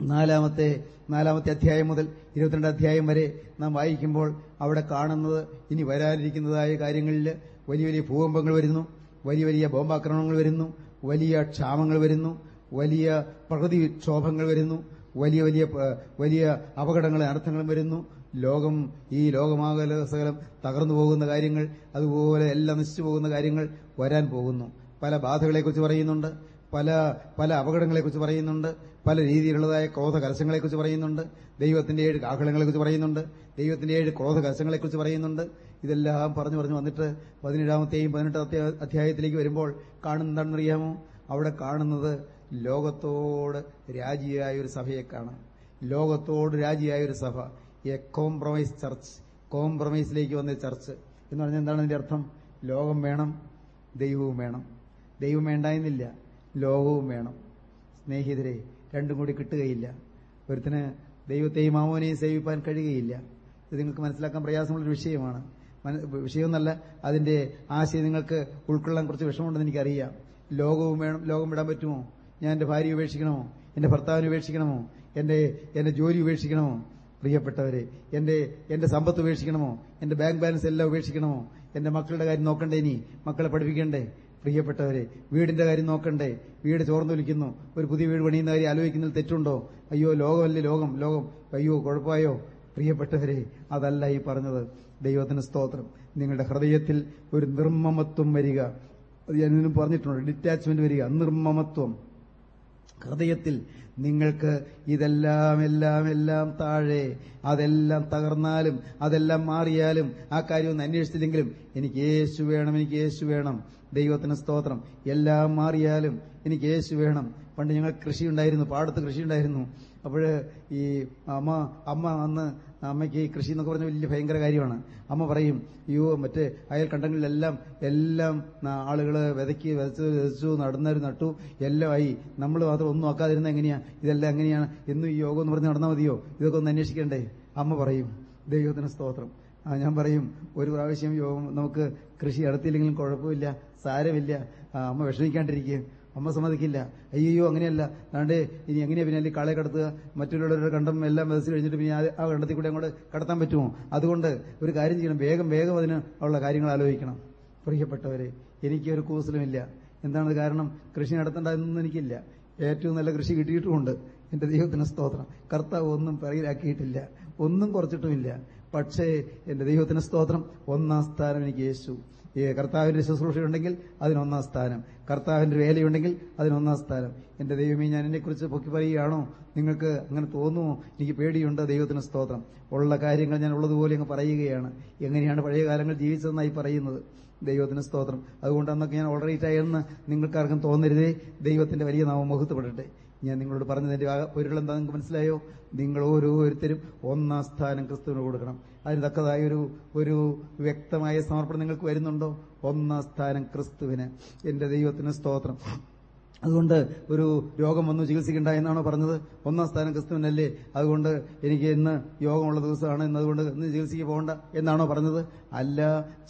നാലാമത്തെ നാലാമത്തെ അധ്യായം മുതൽ ഇരുപത്തിരണ്ട് അധ്യായം വരെ നാം വായിക്കുമ്പോൾ അവിടെ കാണുന്നത് ഇനി വരാനിരിക്കുന്നതായ കാര്യങ്ങളിൽ വലിയ വലിയ ഭൂകമ്പങ്ങൾ വരുന്നു വലിയ വലിയ ബോംബാക്രമണങ്ങൾ വരുന്നു വലിയ ക്ഷാമങ്ങൾ വരുന്നു വലിയ പ്രകൃതിക്ഷോഭങ്ങൾ വരുന്നു വലിയ വലിയ വലിയ അപകടങ്ങളും അർത്ഥങ്ങളും വരുന്നു. ലോകം ഈ ലോകമാകല സകലം തകർന്നു പോകുന്ന കാര്യങ്ങൾ അതുപോലെ എല്ലാം നശിച്ചു പോകുന്ന കാര്യങ്ങൾ വരാൻ പോകുന്നു. പല ബാധകളെക്കുറിച്ച് പറയുന്നുണ്ട്. പല പല അപകടങ്ങളെക്കുറിച്ച് പറയുന്നുണ്ട്. പല രീതിയിലുള്ളതായ ക്രോധ കലശങ്ങളെക്കുറിച്ച് പറയുന്നുണ്ട്. ദൈവത്തിന്റെ ഏഴ് കാഹളങ്ങളെക്കുറിച്ച് പറയുന്നുണ്ട്. ദൈവത്തിന്റെ ഏഴ് ക്രോധ കലശങ്ങളെക്കുറിച്ച് പറയുന്നുണ്ട്. ഇതെല്ലാം പറഞ്ഞു പറഞ്ഞു വന്നിട്ട് പതിനേഴാമത്തെയും പതിനെട്ടാമത്തെ അധ്യായത്തിലേക്ക് വരുമ്പോൾ കാണുന്ന അറിയാമോ അവിടെ കാണുന്നത് ലോകത്തോട് രാജിയായ ഒരു സഭയെ കാണാം. ലോകത്തോട് രാജിയായ ഒരു സഭ. എ കോംപ്രമൈസ് ചർച്ച് കോംപ്രമൈസിലേക്ക് വന്ന ചർച്ച് എന്ന് പറഞ്ഞാൽ എന്താണ് അതിന്റെ അർത്ഥം? ലോകം വേണം ദൈവവും വേണം. ദൈവം വേണ്ടായെന്നില്ല ലോകവും വേണം. സ്നേഹിതരെ രണ്ടും കൂടി കിട്ടുകയില്ല. ഒരുത്തിന് ദൈവത്തെയും മാമോനെയും സേവിപ്പാൻ കഴിയുകയില്ല. ഇത് നിങ്ങൾക്ക് മനസ്സിലാക്കാൻ പ്രയാസമുള്ളൊരു വിഷയമാണ്. മന- വിഷയമൊന്നല്ല അതിന്റെ ആശയം നിങ്ങൾക്ക് ഉൾക്കൊള്ളാൻ കുറച്ച് വിഷമമുണ്ടെന്ന് എനിക്കറിയാം. ലോകവും വേണം ലോകം വിടാൻ പറ്റുമോ? ഞാൻ എന്റെ ഭാര്യ ഉപേക്ഷിക്കണമോ? എന്റെ ഭർത്താവിനെ ഉപേക്ഷിക്കണമോ? എന്റെ എന്റെ ജോലി ഉപേക്ഷിക്കണമോ? പ്രിയപ്പെട്ടവരെ എന്റെ എന്റെ സമ്പത്ത് ഉപേക്ഷിക്കണമോ? എന്റെ ബാങ്ക് ബാലൻസ് എല്ലാം ഉപേക്ഷിക്കണമോ? എന്റെ മക്കളുടെ കാര്യം നോക്കണ്ടേ ഇനി? മക്കളെ പഠിപ്പിക്കണ്ടേ? പ്രിയപ്പെട്ടവരെ വീടിന്റെ കാര്യം നോക്കണ്ടേ? വീട് ചോർന്നൊലിക്കുന്നു ഒരു പുതിയ വീട് പണിയുന്ന കാര്യം ആലോചിക്കുന്നതിൽ തെറ്റുണ്ടോ? അയ്യോ ലോകമല്ലേ ലോകം? ലോകം. അയ്യോ കുഴപ്പമായോ? പ്രിയപ്പെട്ടവരെ അതല്ല ഈ പറഞ്ഞത്. ദൈവത്തിന് സ്തോത്രം. നിങ്ങളുടെ ഹൃദയത്തിൽ ഒരു നിർമ്മമത്വം വരിക. അത് ഞാനും പറഞ്ഞിട്ടുണ്ട് ഡിറ്റാച്ച്മെന്റ് വരിക. നിർമ്മമത്വം. ഹൃദയത്തിൽ നിങ്ങൾക്ക് ഇതെല്ലാം എല്ലാം എല്ലാം താഴെ അതെല്ലാം തകർന്നാലും അതെല്ലാം മാറിയാലും ആ കാര്യം ഒന്ന് അന്വേഷിച്ചില്ലെങ്കിലും എനിക്ക് യേശു വേണം എനിക്ക് യേശു വേണം. ദൈവത്തിന് സ്തോത്രം. എല്ലാം മാറിയാലും എനിക്ക് യേശു വേണം. പണ്ട് ഞങ്ങൾ കൃഷി ഉണ്ടായിരുന്നു പാടത്ത് കൃഷി ഉണ്ടായിരുന്നു അപ്പോൾ ഈ അമ്മ അമ്മ അന്ന് അമ്മയ്ക്ക് ഈ കൃഷി എന്നൊക്കെ പറഞ്ഞ വലിയ ഭയങ്കര കാര്യമാണ്. അമ്മ പറയും അയ്യോ മറ്റേ അയൽക്കണ്ടങ്ങളിലെല്ലാം എല്ലാം ആളുകൾ വിതയ്ക്ക് വിതച്ചു വിതച്ചു നടന്നവർ നട്ടു ആയി. നമ്മൾ മാത്രം ഒന്നും ആക്കാതിരുന്ന എങ്ങനെയാണ് ഇതെല്ലാം എങ്ങനെയാണ്? എന്നും ഈ യോഗം എന്ന് പറഞ്ഞ് നടന്നാൽ മതിയോ? ഇതൊക്കെ ഒന്ന് അന്വേഷിക്കണ്ടേ? അമ്മ പറയും ദൈവത്തിന് സ്തോത്രം. ഞാൻ പറയും ഒരു പ്രാവശ്യം യോഗം നമുക്ക് കൃഷി നടത്തിയില്ലെങ്കിലും കുഴപ്പമില്ല സാരമില്ല. അമ്മ വിഷമിക്കാണ്ടിരിക്കുകയും അമ്മ സമ്മതിക്കില്ല. അയ്യോ അങ്ങനെയല്ല. അതാണ്ട് ഇനി എങ്ങനെയാ പിന്നെ അല്ലെങ്കിൽ കാളെ കടത്തുക? മറ്റുള്ളവരുടെ കണ്ടം എല്ലാം വിതച്ച് കഴിഞ്ഞിട്ട് പിന്നെ ആ- കണ്ടത്തിൽ കൂടെ അങ്ങോട്ട് കടത്താൻ പറ്റുമോ? അതുകൊണ്ട് ഒരു കാര്യം ചെയ്യണം. വേഗം വേഗം അതിന് ഉള്ള കാര്യങ്ങൾ ആലോചിക്കണം. പ്രിയപ്പെട്ടവരെ എനിക്ക് ഒരു കൂസലുമില്ല. എന്താണ് കാരണം? കൃഷി നടത്തേണ്ടതെന്നൊന്നും എനിക്കില്ല. ഏറ്റവും നല്ല കൃഷി കിട്ടിയിട്ടുമുണ്ട്. എന്റെ ദൈവത്തിന് സ്തോത്രം. കർത്താവ് ഒന്നും പിറകിലാക്കിയിട്ടില്ല. ഒന്നും കുറച്ചിട്ടുമില്ല. പക്ഷേ എന്റെ ദൈവത്തിന് സ്തോത്രം. ഒന്നാം സ്ഥാനം എനിക്ക് യേശു. ഈ കർത്താവിന്റെ ശുശ്രൂഷയുണ്ടെങ്കിൽ അതിനൊന്നാം സ്ഥാനം. കർത്താവിന്റെ വേലയുണ്ടെങ്കിൽ അതിനൊന്നാം സ്ഥാനം. എന്റെ ദൈവമേ ഞാൻ എന്നെക്കുറിച്ച് പൊക്കി പറയുകയാണോ? നിങ്ങൾക്ക് അങ്ങനെ തോന്നുമോ? എനിക്ക് പേടിയുണ്ട്. ദൈവത്തിന് സ്തോത്രം. ഉള്ള കാര്യങ്ങൾ ഞാൻ ഉള്ളതുപോലെ അങ്ങ് പറയുകയാണ്. എങ്ങനെയാണ് പഴയ കാലങ്ങൾ ജീവിച്ചതെന്നായി പറയുന്നത്? ദൈവത്തിന് സ്തോത്രം. അതുകൊണ്ട് അന്നൊക്കെ ഞാൻ ഓൾറൈറ്റായെന്ന് നിങ്ങൾക്കാർക്കും തോന്നരുതേ. ദൈവത്തിന്റെ വലിയ നാമം മുഹത്വപ്പെടട്ടെ. ഞാൻ നിങ്ങളോട് പറഞ്ഞതിന്റെ പൊരുളെന്താ നിങ്ങൾക്ക് മനസ്സിലായോ? നിങ്ങൾ ഓരോരുത്തരും ഒന്നാം സ്ഥാനം ക്രിസ്തുവിന് കൊടുക്കണം. അതിന് തക്കതായ ഒരു ഒരു വ്യക്തമായ സമർപ്പണം നിങ്ങൾക്ക് വരുന്നുണ്ടോ? ഒന്നാം സ്ഥാനം ക്രിസ്തുവിന്. എന്റെ ദൈവത്തിന് സ്തോത്രം. അതുകൊണ്ട് ഒരു രോഗം വന്നു ചികിത്സിക്കണ്ട എന്നാണോ പറഞ്ഞത്? ഒന്നാം സ്ഥാനം ക്രിസ്തുവിനല്ലേ? അതുകൊണ്ട് എനിക്ക് ഇന്ന് യോഗമുള്ള ദിവസമാണ്. ഇന്ന് അതുകൊണ്ട് ഇന്ന് ചികിത്സയ്ക്ക് പോകണ്ട എന്നാണോ പറഞ്ഞത്? അല്ല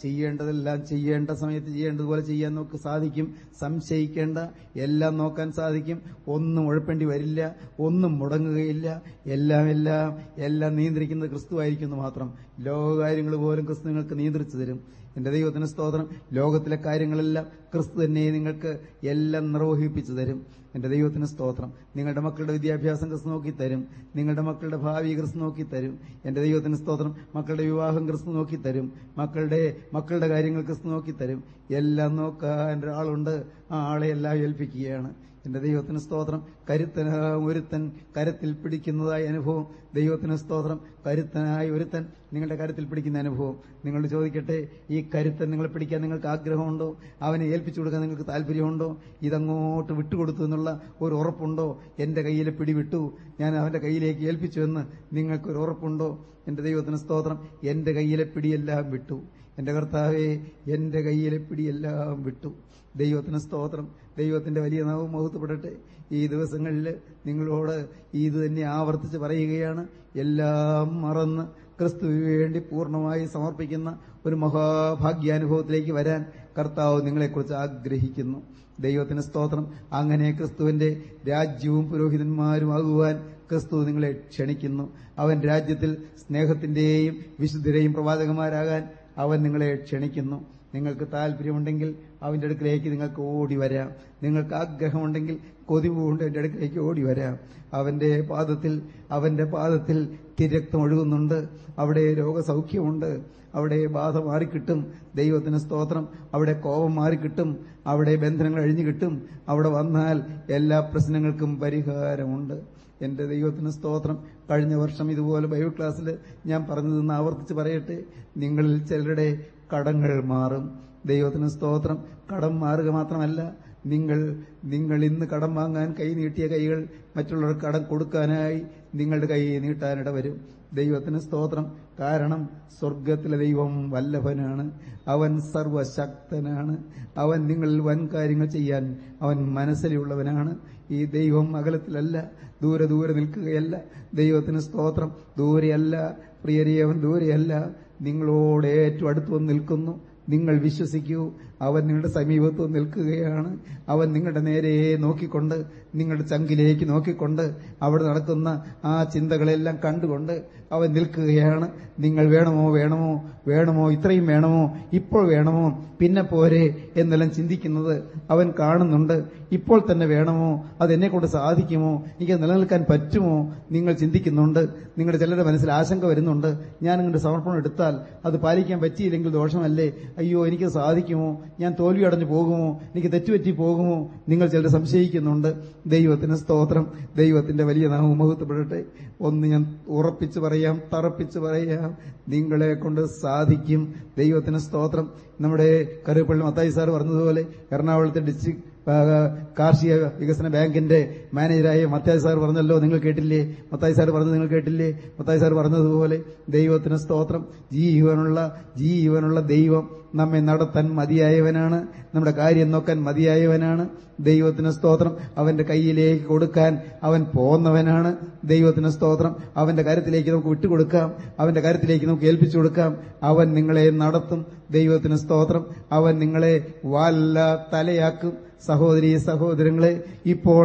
ചെയ്യേണ്ടതെല്ലാം ചെയ്യേണ്ട സമയത്ത് ചെയ്യേണ്ടതുപോലെ ചെയ്യാൻ നമുക്ക് സാധിക്കും. സംശയിക്കേണ്ട എല്ലാം നോക്കാൻ സാധിക്കും. ഒന്നും ഉഴപ്പേണ്ടി വരില്ല ഒന്നും മുടങ്ങുകയില്ല. എല്ലാം എല്ലാം എല്ലാം നിയന്ത്രിക്കുന്നത് ക്രിസ്തു ആയിരിക്കുന്നു മാത്രം. ലോകകാര്യങ്ങൾ പോലും ക്രിസ്തു നിങ്ങൾക്ക് നിയന്ത്രിച്ചു തരും. എന്റെ ദൈവത്തിന് സ്തോത്രം. ലോകത്തിലെ കാര്യങ്ങളെല്ലാം ക്രിസ്തു തന്നെ നിങ്ങൾക്ക് എല്ലാം നിർവഹിപ്പിച്ചു തരും. എന്റെ ദൈവത്തിന് സ്തോത്രം. നിങ്ങളുടെ മക്കളുടെ വിദ്യാഭ്യാസം ക്രിസ്തു നോക്കി തരും. നിങ്ങളുടെ മക്കളുടെ ഭാവി ക്രിസ്തു നോക്കി തരും. എന്റെ ദൈവത്തിന് സ്തോത്രം. മക്കളുടെ വിവാഹം ക്രിസ്തു നോക്കി തരും. മക്കളുടെ മക്കളുടെ കാര്യങ്ങൾ ക്രിസ്തു നോക്കി തരും. എല്ലാം നോക്കാൻ ഒരാളുണ്ട്. ആ ആളെ എല്ലാം ഏൽപ്പിക്കുകയാണ്. എന്റെ ദൈവത്തിന് സ്തോത്രം. കരുത്തനായ ഒരുത്തൻ കരത്തിൽ പിടിക്കുന്നതായ അനുഭവം. ദൈവത്തിന് സ്തോത്രം. കരുത്തനായ ഒരുത്തൻ നിങ്ങളുടെ കരത്തിൽ പിടിക്കുന്ന അനുഭവം. നിങ്ങൾ ചോദിക്കട്ടെ ഈ കരുത്തൻ നിങ്ങളെ പിടിക്കാൻ നിങ്ങൾക്ക് ആഗ്രഹമുണ്ടോ? അവനെ ഏൽപ്പിച്ചു കൊടുക്കാൻ നിങ്ങൾക്ക് താല്പര്യമുണ്ടോ ഇതങ്ങോട്ട് വിട്ടുകൊടുത്തു എന്നുള്ള ഒരു ഉറപ്പുണ്ടോ? എന്റെ കയ്യിലെ പിടിവിട്ടു. ഞാൻ അവന്റെ കയ്യിലേക്ക് ഏൽപ്പിച്ചു എന്ന് നിങ്ങൾക്കൊരു ഉറപ്പുണ്ടോ? എന്റെ ദൈവത്തിന് സ്തോത്രം. എന്റെ കയ്യിലെ പിടിയെല്ലാം വിട്ടു. എന്റെ കർത്താവെ എന്റെ കയ്യിലെ പിടിയെല്ലാം വിട്ടു. ദൈവത്തിന് സ്തോത്രം. ദൈവത്തിന്റെ വലിയ നാവ് മഹത്വപ്പെടട്ടെ. ഈ ദിവസങ്ങളിൽ നിങ്ങളോട് ഇത് തന്നെ ആവർത്തിച്ച് പറയുകയാണ്. എല്ലാം മറന്ന് ക്രിസ്തുവിന് വേണ്ടി പൂർണമായി സമർപ്പിക്കുന്ന ഒരു മഹാഭാഗ്യാനുഭവത്തിലേക്ക് വരാൻ കർത്താവ് നിങ്ങളെക്കുറിച്ച് ആഗ്രഹിക്കുന്നു. ദൈവത്തിന് സ്തോത്രം. അങ്ങനെ ക്രിസ്തുവിന്റെ രാജ്യവും പുരോഹിതന്മാരുമാകുവാൻ ക്രിസ്തു നിങ്ങളെ ക്ഷണിക്കുന്നു. അവൻ രാജ്യത്തിൽ സ്നേഹത്തിന്റെയും വിശുദ്ധരെയും പ്രവാചകന്മാരാകാൻ അവൻ നിങ്ങളെ ക്ഷണിക്കുന്നു. നിങ്ങൾക്ക് താല്പര്യമുണ്ടെങ്കിൽ അവന്റെ അടുക്കിലേക്ക് നിങ്ങൾക്ക് ഓടി വരാം. നിങ്ങൾക്ക് ആഗ്രഹമുണ്ടെങ്കിൽ കൊതിവുകൊണ്ട് എന്റെ അടുക്കിലേക്ക് ഓടി വരാം. അവന്റെ പാദത്തിൽ അവന്റെ പാദത്തിൽ തിരക്തം ഒഴുകുന്നുണ്ട്. അവിടെ രോഗസൗഖ്യമുണ്ട്. അവിടെ ബാധ മാറിക്കിട്ടും. ദൈവത്തിന് സ്തോത്രം. അവിടെ കോപം മാറിക്കിട്ടും. അവിടെ ബന്ധനങ്ങൾ അഴിഞ്ഞു കിട്ടും. അവിടെ വന്നാൽ എല്ലാ പ്രശ്നങ്ങൾക്കും പരിഹാരമുണ്ട്. എന്റെ ദൈവത്തിന് സ്തോത്രം. കഴിഞ്ഞ വർഷം ഇതുപോലെ ബൈബിൾ ക്ലാസ്സിൽ ഞാൻ പറഞ്ഞതെന്ന് ആവർത്തിച്ച് പറയട്ടെ. നിങ്ങളിൽ ചിലരുടെ കടങ്ങൾ മാറും. ദൈവത്തിന് സ്തോത്രം. കടം മാറുക മാത്രമല്ല നിങ്ങൾ നിങ്ങൾ ഇന്ന് കടം വാങ്ങാൻ കൈ നീട്ടിയ കൈകൾ മറ്റുള്ളവർക്ക് കടം കൊടുക്കാനായി നിങ്ങളുടെ കൈ നീട്ടാനിട വരും. ദൈവത്തിന് സ്തോത്രം. കാരണം സ്വർഗത്തിലെ ദൈവം വല്ലഭനാണ്. അവൻ സർവശക്തനാണ്. അവൻ നിങ്ങളിൽ വൻ കാര്യങ്ങൾ ചെയ്യാൻ അവൻ മനസ്സിലുള്ളവനാണ്. ഈ ദൈവം അകലത്തിലല്ല ദൂരെ ദൂരെ നിൽക്കുകയല്ല. ദൈവത്തിന് സ്തോത്രം. ദൂരെയല്ല പ്രിയരിയവൻ ദൂരെയല്ല. നിങ്ങളോട് ഏറ്റവും അടുത്ത് വന്ന് നിൽക്കുന്നു. നിങ്ങൾ വിശ്വസിക്കൂ. അവൻ നിങ്ങളുടെ സമീപത്ത് നിൽക്കുകയാണ്. അവൻ നിങ്ങളുടെ നേരെ നോക്കിക്കൊണ്ട് നിങ്ങളുടെ ചങ്കിലേക്ക് നോക്കിക്കൊണ്ട് അവിടെ നടക്കുന്ന ആ ചിന്തകളെല്ലാം കണ്ടുകൊണ്ട് അവൻ നിൽക്കുകയാണ്. നിങ്ങൾ വേണമോ വേണമോ വേണമോ ഇത്രയും വേണമോ ഇപ്പോൾ വേണമോ പിന്നെ പോരെ എന്നെല്ലാം ചിന്തിക്കുന്നത് അവൻ കാണുന്നുണ്ട്. ഇപ്പോൾ തന്നെ വേണമോ അതെന്നെ കൊണ്ട് സാധിക്കുമോ എനിക്ക് നിലനിൽക്കാൻ പറ്റുമോ നിങ്ങൾ ചിന്തിക്കുന്നുണ്ട്. നിങ്ങളുടെ ചിലരുടെ മനസ്സിൽ ആശങ്ക വരുന്നുണ്ട്. ഞാൻ നിങ്ങളുടെ സമർപ്പണം എടുത്താൽ അത് പാലിക്കാൻ പറ്റിയില്ലെങ്കിൽ ദോഷമല്ലേ? അയ്യോ എനിക്ക് സാധിക്കുമോ? ഞാൻ തോൽവി അടഞ്ഞു പോകുമോ? എനിക്ക് തെറ്റുപറ്റി പോകുമോ? നിങ്ങൾ ചിലർ സംശയിക്കുന്നുണ്ട്. ദൈവത്തിന് സ്തോത്രം. ദൈവത്തിന്റെ വലിയ നാമം മഹത്വപ്പെടട്ടെ. ഒന്ന് ഞാൻ ഉറപ്പിച്ചു പറയാം തറപ്പിച്ചു പറയാം. നിങ്ങളെ കൊണ്ട് സാധിക്കും. ദൈവത്തിന് സ്തോത്രം. നമ്മുടെ കരുപ്പള്ളി മത്തായി സാർ പറഞ്ഞതുപോലെ എറണാകുളത്തെ ഡിസ്ട്രിക്ട് കാർഷിക വികസന ബാങ്കിന്റെ മാനേജരായ മത്തായി സാർ പറഞ്ഞല്ലോ നിങ്ങൾ കേട്ടില്ലേ? മത്തായി സാർ പറഞ്ഞത് നിങ്ങൾ കേട്ടില്ലേ? മത്തായി സാർ പറഞ്ഞതുപോലെ ദൈവത്തിന് സ്തോത്രം. ജീവനുള്ള ജീവനുള്ള ദൈവം നമ്മെ നടത്താൻ മതിയായവനാണ്. നമ്മുടെ കാര്യം നോക്കാൻ മതിയായവനാണ്. ദൈവത്തിന് സ്തോത്രം. അവന്റെ കയ്യിലേക്ക് കൊടുക്കാൻ അവൻ പോന്നവനാണ്. ദൈവത്തിന് സ്തോത്രം. അവന്റെ കാര്യത്തിലേക്ക് നമുക്ക് വിട്ടുകൊടുക്കാം. അവന്റെ കാര്യത്തിലേക്ക് നമുക്ക് ഏൽപ്പിച്ചു കൊടുക്കാം. അവൻ നിങ്ങളെ നടത്തും. ദൈവത്തിന് സ്തോത്രം. അവൻ നിങ്ങളെ വല്ല തലയാക്കും. സഹോദരി സഹോദരങ്ങളെ ഇപ്പോൾ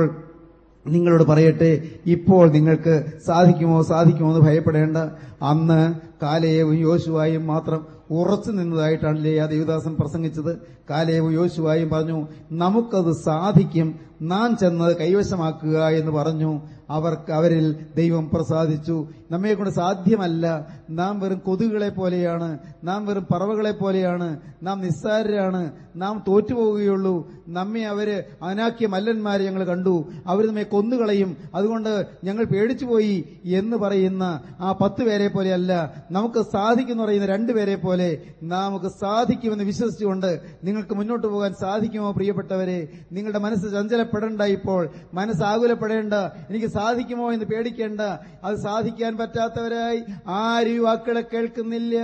നിങ്ങളോട് പറയട്ടെ ഇപ്പോൾ നിങ്ങൾക്ക് സാധിക്കുമോ സാധിക്കുമോ എന്ന് ഭയപ്പെടേണ്ട. അന്ന് കാലയവും യോശുവായും മാത്രം ഉറച്ചു നിന്നതായിട്ടാണല്ലേ ആ ദേവദാസൻ പ്രസംഗിച്ചത്. കാലയവും യോശുവായും പറഞ്ഞു നമുക്കത് സാധിക്കും നാം ചെന്ന് കൈവശമാക്കുക എന്ന് പറഞ്ഞു. അവർക്ക് അവരിൽ ദൈവം പ്രസാദിച്ചു. നമ്മെ കൊണ്ട് സാധ്യമല്ല. നാം വെറും കൊതുകുകളെ പോലെയാണ്. നാം വെറും പറവകളെ പോലെയാണ്. നാം നിസ്സാരരാണ്. നാം തോറ്റുപോവുകയുള്ളൂ. നമ്മെ അവർ അനാക്കിയ മല്ലന്മാരെ ഞങ്ങൾ കണ്ടു. അവർ നമ്മെ കൊന്നുകളയും. അതുകൊണ്ട് ഞങ്ങൾ പേടിച്ചുപോയി എന്ന് പറയുന്ന ആ പത്ത് പേരെ പോലെയല്ല. നമുക്ക് സാധിക്കുമെന്ന് പറയുന്ന രണ്ടുപേരെ പോലെ നമുക്ക് സാധിക്കുമെന്ന് വിശ്വസിച്ചുകൊണ്ട് നിങ്ങൾക്ക് മുന്നോട്ട് പോകാൻ സാധിക്കുമോ പ്രിയപ്പെട്ടവരെ? നിങ്ങളുടെ മനസ്സ് ചഞ്ചലപ്പെടേണ്ട ഇപ്പോൾ മനസ്സ് ആകുലപ്പെടേണ്ട എനിക്ക് സാധിക്കുമോ എന്ന് പേടിക്കേണ്ട. അത് സാധിക്കാൻ പറ്റാത്തവരായി ആരും ഈ വാക്കുകളെ കേൾക്കുന്നില്ല.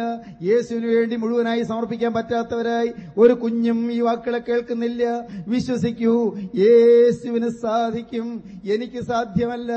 യേശുവിന് വേണ്ടി മുഴുവനായി സമർപ്പിക്കാൻ പറ്റാത്തവരായി ഒരു കുഞ്ഞും ഈ വാക്കുകളെ കേൾക്കുന്നില്ല. വിശ്വസിക്കൂ യേശുവിന് സാധിക്കും. എനിക്ക് സാധ്യമല്ല.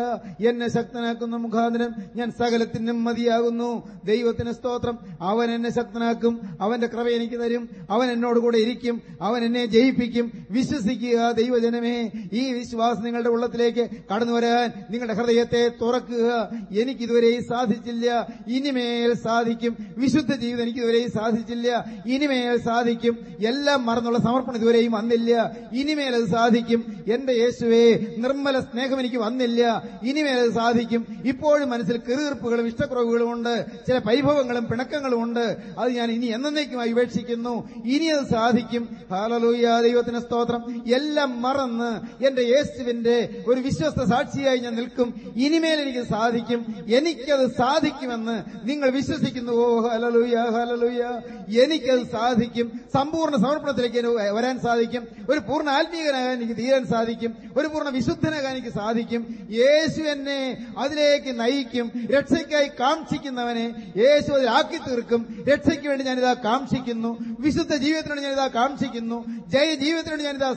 എന്നെ ശക്തനാക്കുന്ന മുഖാന്തരം ഞാൻ സകലത്തിനും മതിയാകുന്നു. ദൈവത്തിന് സ്തോത്രം. അവൻ എന്നെ ശക്തനാക്കും. അവന്റെ കൃപ എനിക്ക് തരും. അവൻ എന്നോട് കൂടെ ഇരിക്കും. അവൻ എന്നെ ജയിപ്പിക്കും. വിശ്വസിക്കുക ദൈവജനമേ. ഈ വിശ്വാസം നിങ്ങളുടെ ഉള്ളത്തിലേക്ക് കടന്നു വരാൻ നിങ്ങളുടെ ഹൃദയത്തെ തുറക്കുക. എനിക്കിതുവരെ സാധിച്ചില്ല. ഇനിമേൽ സാധിക്കും. വിശുദ്ധ ജീവിതം എനിക്ക് ഇതുവരെയും സാധിച്ചില്ല. ഇനിമേൽ സാധിക്കും. എല്ലാം മറന്നുള്ള സമർപ്പണം ഇതുവരെയും വന്നില്ല. ഇനിമേൽ അത് സാധിക്കും. എന്റെ യേശുവേ നിർമ്മല സ്നേഹം എനിക്ക് വന്നില്ല. ഇനിമേൽ അത് സാധിക്കും. ഇപ്പോഴും മനസ്സിൽ കെറുകീർപ്പുകളും ഇഷ്ടക്കുറവുകളും ഉണ്ട്. ചില വൈഭവങ്ങളും പിണക്കങ്ങളും ഉണ്ട്. അത് ഞാൻ ഇനി എന്നേക്കുമായി ഉപേക്ഷിക്കുന്നു. ഇനി അത് സാധിക്കും. ഹാലലൂയ ദൈവത്തിന് സ്തോത്രം. എല്ലാം മറന്ന് എന്റെ യേശുവിന്റെ ഒരു വിശ്വസ്ത സാക്ഷിയായി ഞാൻ നിൽക്കും. ഇനിമേൽ എനിക്ക് സാധിക്കും. എനിക്കത് സാധിക്കുമെന്ന് നിങ്ങൾ വിശ്വസിക്കുന്നു. ഓ ഹലലൂയ ഹലലൂയ എനിക്കത് സാധിക്കും. സമ്പൂർണ സമർപ്പണത്തിലേക്ക് വരാൻ സാധിക്കും. ഒരു പൂർണ ആത്മീയനാകാൻ എനിക്ക് തീരാൻ സാധിക്കും. ഒരു പൂർണ വിശുദ്ധനാകാൻ എനിക്ക് സാധിക്കും. യേശു എന്നെ അതിലേക്ക് നയിക്കും. രക്ഷയ്ക്കായി കാക്ഷിക്കുന്നവനെ യേശു അതിലാക്കി തീർക്കും. രക്ഷയ്ക്ക് വേണ്ടി ഞാനിതാ കാക്ഷിക്കുന്നു. വിശുദ്ധ ജീവിതത്തിനോട് ഞാനിതാ കാക്ഷിക്കുന്നു. ജയ ജീവിതത്തിനോട് ഞാനിതാ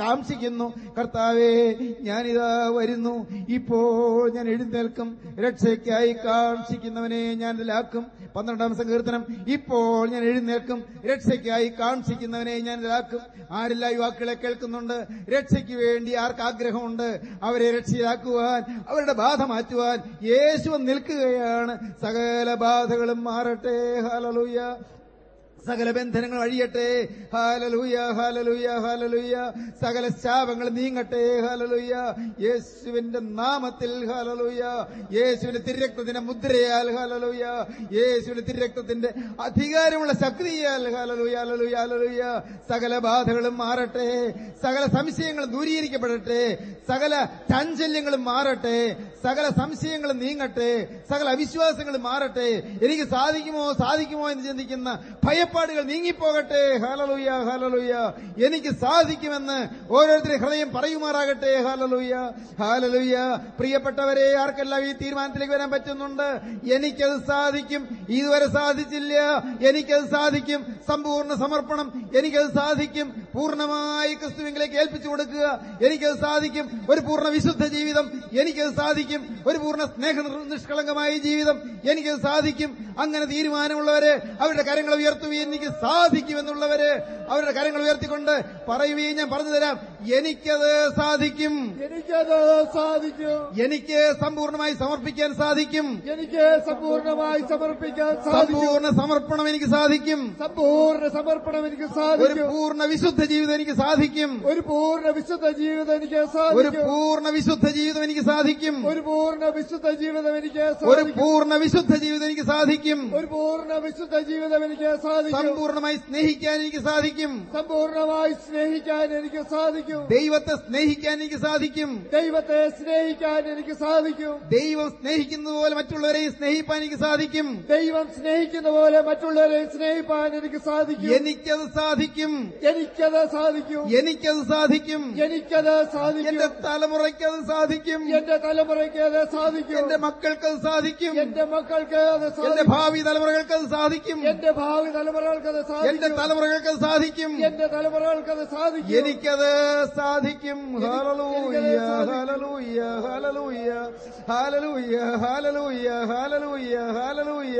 കാക്ഷിക്കുന്നു. കർത്താവേ ഞാനിതാ വരുന്നു. ഇപ്പോൾ ഞാൻ എഴുന്നേൽക്കും. രക്ഷയ്ക്കായി കാക്ഷിക്കുന്നവനെ ഞാൻ ഇതിലാക്കും. പന്ത്രണ്ടാം സങ്കീർത്തനം ഇപ്പോൾ ഞാൻ എഴുന്നേൽക്കും. രക്ഷയ്ക്കായി കാക്ഷിക്കുന്നവനെ ഞാൻ ഇതിലാക്കും. ആരെല്ലാം യുവാക്കളെ കേൾക്കുന്നുണ്ട്? രക്ഷയ്ക്ക് വേണ്ടി ആർക്ക് ആഗ്രഹമുണ്ട്? അവരെ രക്ഷയാക്കുവാൻ അവരുടെ ബാധ മാറ്റുവാൻ യേശുവൻ നിൽക്കുകയാണ്. സകല ബാധകളും മാറട്ടെ. ഹലലൂയ സകല ബന്ധനങ്ങൾ അഴിയട്ടെ. ഹാലലൂയ ഹാലലൂയ ഹാലലൂയ സകല ശാപങ്ങൾ നീങ്ങട്ടെ. ഹാലലൂയ യേശുവിന്റെ നാമത്തിൽ ഹാലലൂയ യേശുവിന്റെ തിരക്തത്തിന്റെ മുദ്രയാൽ ഹാലലൂയ യേശുവിന്റെ തിരക്തത്തിന്റെ അധികാരമുള്ള ശക്തിയാൽ ഹാലലൂയ ഹാലലൂയ ഹാലലൂയ സകല ബാധകളും മാറട്ടെ. സകല സംശയങ്ങളും ദൂരീകരിക്കപ്പെടട്ടെ. സകല ചാഞ്ചല്യങ്ങളും മാറട്ടെ. സകല സംശയങ്ങളും നീങ്ങട്ടെ. സകല അവിശ്വാസങ്ങളും മാറട്ടെ. എനിക്ക് സാധിക്കുമോ സാധിക്കുമോ എന്ന് ചിന്തിക്കുന്ന ഭയ കാഴ്ചപ്പാടുകൾ നീങ്ങിപ്പോകട്ടെ. ഹാലലൂയ ഹാലലൂയ എനിക്ക് സാധിക്കുമെന്ന് ഓരോരുത്തരുടെ ഹൃദയം പറയുമാറാകട്ടെ. ഹാലലൂയ ഹാലലൂയ പ്രിയപ്പെട്ടവരെ ആർക്കെല്ലാം ഈ തീരുമാനത്തിലേക്ക് വരാൻ പറ്റുന്നുണ്ട്? എനിക്കത് സാധിക്കും. ഇതുവരെ സാധിച്ചില്ല. എനിക്കത് സാധിക്കും. സമ്പൂർണ സമർപ്പണം എനിക്കത് സാധിക്കും. പൂർണമായി ക്രിസ്തുവിംഗിലേക്ക് ഏൽപ്പിച്ചു കൊടുക്കുക. എനിക്കത് സാധിക്കും. ഒരു പൂർണ വിശുദ്ധ ജീവിതം. എനിക്കത് സാധിക്കും. ഒരു പൂർണ സ്നേഹ നിഷ്കളങ്കമായ ജീവിതം. എനിക്കത് സാധിക്കും. അങ്ങനെ തീരുമാനമുള്ളവരെ അവരുടെ കരങ്ങൾ ഉയർത്തുകയും എനിക്ക് സാധിക്കും എന്നുള്ളവര് അവരുടെ കരങ്ങൾ ഉയർത്തിക്കൊണ്ട് പറയുകയും ഞാൻ പറഞ്ഞു തരാം. എനിക്കത് സാധിക്കും. എനിക്കത് സാധിക്കും. എനിക്ക് സമ്പൂർണമായി സമർപ്പിക്കാൻ സാധിക്കും. എനിക്ക് സമ്പൂർണമായി സമർപ്പിക്കാൻ സമ്പൂർണ സമർപ്പണം എനിക്ക് സാധിക്കും. സമ്പൂർണ സമർപ്പണം എനിക്ക് സാധിക്കും. ഒരു പൂർണ വിശുദ്ധ ജീവിതം എനിക്ക് സാധിക്കും ഒരു പൂർണ വിശുദ്ധ ജീവിതം എനിക്ക് സാധിക്കും ഒരു പൂർണ വിശുദ്ധ ജീവിതം എനിക്ക് സാധിക്കും ഒരു പൂർണ വിശുദ്ധ ജീവിതം എനിക്ക് ഒരു പൂർണ വിശുദ്ധ ജീവിതം എനിക്ക് സാധിക്കും ഒരു പൂർണ വിശുദ്ധ ജീവിതം എനിക്ക് സാധിക്കും സമ്പൂർണമായി സ്നേഹിക്കാൻ എനിക്ക് സാധിക്കും സമ്പൂർണമായി സ്നേഹിക്കാൻ എനിക്ക് സാധിക്കും ദൈവത്തെ സ്നേഹിക്കാൻ എനിക്ക് സാധിക്കും ദൈവത്തെ സ്നേഹിക്കാൻ എനിക്ക് സാധിക്കും ദൈവം സ്നേഹിക്കുന്നത് പോലെ മറ്റുള്ളവരെയും സ്നേഹിപ്പാൻ എനിക്ക് സാധിക്കും ദൈവം സ്നേഹിക്കുന്ന പോലെ മറ്റുള്ളവരെയും സ്നേഹിപ്പാൻ എനിക്ക് സാധിക്കും എനിക്കത് സാധിക്കും എനിക്ക് എനിക്കത് സാധിക്കും എനിക്കത് സാധിക്കും എനിക്കത് സാധിക്കും എന്റെ തലമുറയ്ക്ക് അത് സാധിക്കും എന്റെ തലമുറയ്ക്ക് അത് സാധിക്കും എന്റെ മക്കൾക്ക് അത് സാധിക്കും എന്റെ മക്കൾക്ക് അത് എന്റെ ഭാവി തലമുറകൾക്ക് അത് സാധിക്കും എന്റെ ഭാവി തലമുറകൾക്ക് അത് സാധിക്കും എന്റെ തലമുറകൾക്ക് അത് സാധിക്കും എന്റെ തലമുറകൾക്ക് അത് സാധിക്കും എനിക്കത് സാധിക്കും hallelujah hallelujah hallelujah hallelujah hallelujah hallelujah hallelujah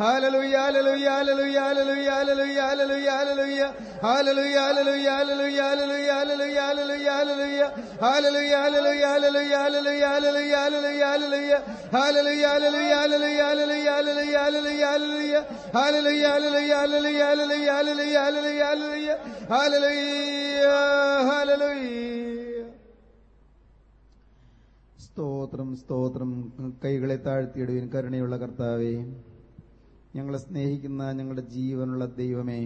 hallelujah hallelujah hallelujah hallelujah hallelujah hallelujah hallelujah സ്തോത്രം സ്തോത്രം കൈകളെ താഴ്ത്തിയിടുവിൻ കരുണയുള്ള കർത്താവേ ഞങ്ങളെ സ്നേഹിക്കുന്ന ഞങ്ങളുടെ ജീവനുള്ള ദൈവമേ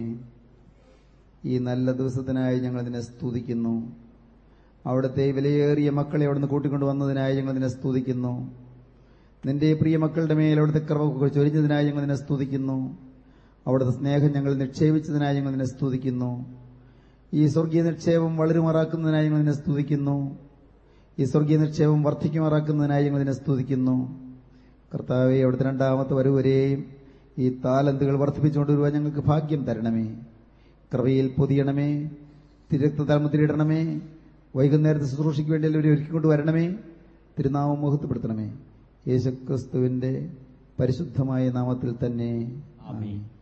ഈ നല്ല ദിവസത്തിനായി ഞങ്ങൾ ഇതിനെ സ്തുതിക്കുന്നു. അവിടുത്തെ വിലയേറിയ മക്കളെ അവിടുന്ന് കൂട്ടിക്കൊണ്ടു വന്നതിനായി ഞങ്ങൾ ഇതിനെ സ്തുതിക്കുന്നു. നിന്റെ പ്രിയ മക്കളുടെ മേൽ അവിടുത്തെ കൃപ ചൊരിഞ്ഞതിനായി ഞങ്ങൾ ഇതിനെ സ്തുതിക്കുന്നു. അവിടുത്തെ സ്നേഹം ഞങ്ങൾ നിക്ഷേപിച്ചതിനായി ഞങ്ങൾ ഇതിനെ സ്തുതിക്കുന്നു. ഈ സ്വർഗീയ നിക്ഷേപം വളരുമാറാക്കുന്നതിനായി ഞങ്ങൾ ഇതിനെ സ്തുതിക്കുന്നു. ഈ സ്വർഗീയ നിക്ഷേപം വർദ്ധിക്കുമാറാക്കുന്നതിനായി ഞങ്ങൾ ഇതിനെ സ്തുതിക്കുന്നു. കർത്താവെ അവിടുത്തെ രണ്ടാമത്തെ വരുവരെയും ഈ താലന്തുകൾ വർദ്ധിപ്പിച്ചുകൊണ്ടുവരുവാൻ ഞങ്ങൾക്ക് ഭാഗ്യം തരണമേ. കൃപയിൽ പൊതിയണമേ. തിരക്തതാൽമുദ്രയിടണമേ വൈകുന്നേരത്തെ ശുശ്രൂഷയ്ക്ക് വേണ്ടി എല്ലാവരും ഒരുക്കിക്കൊണ്ട് വരണമേ തിരുനാമം മുഹത്വപ്പെടുത്തണമേ. യേശുക്രിസ്തുവിന്റെ പരിശുദ്ധമായ നാമത്തിൽ തന്നെ. ആമേൻ.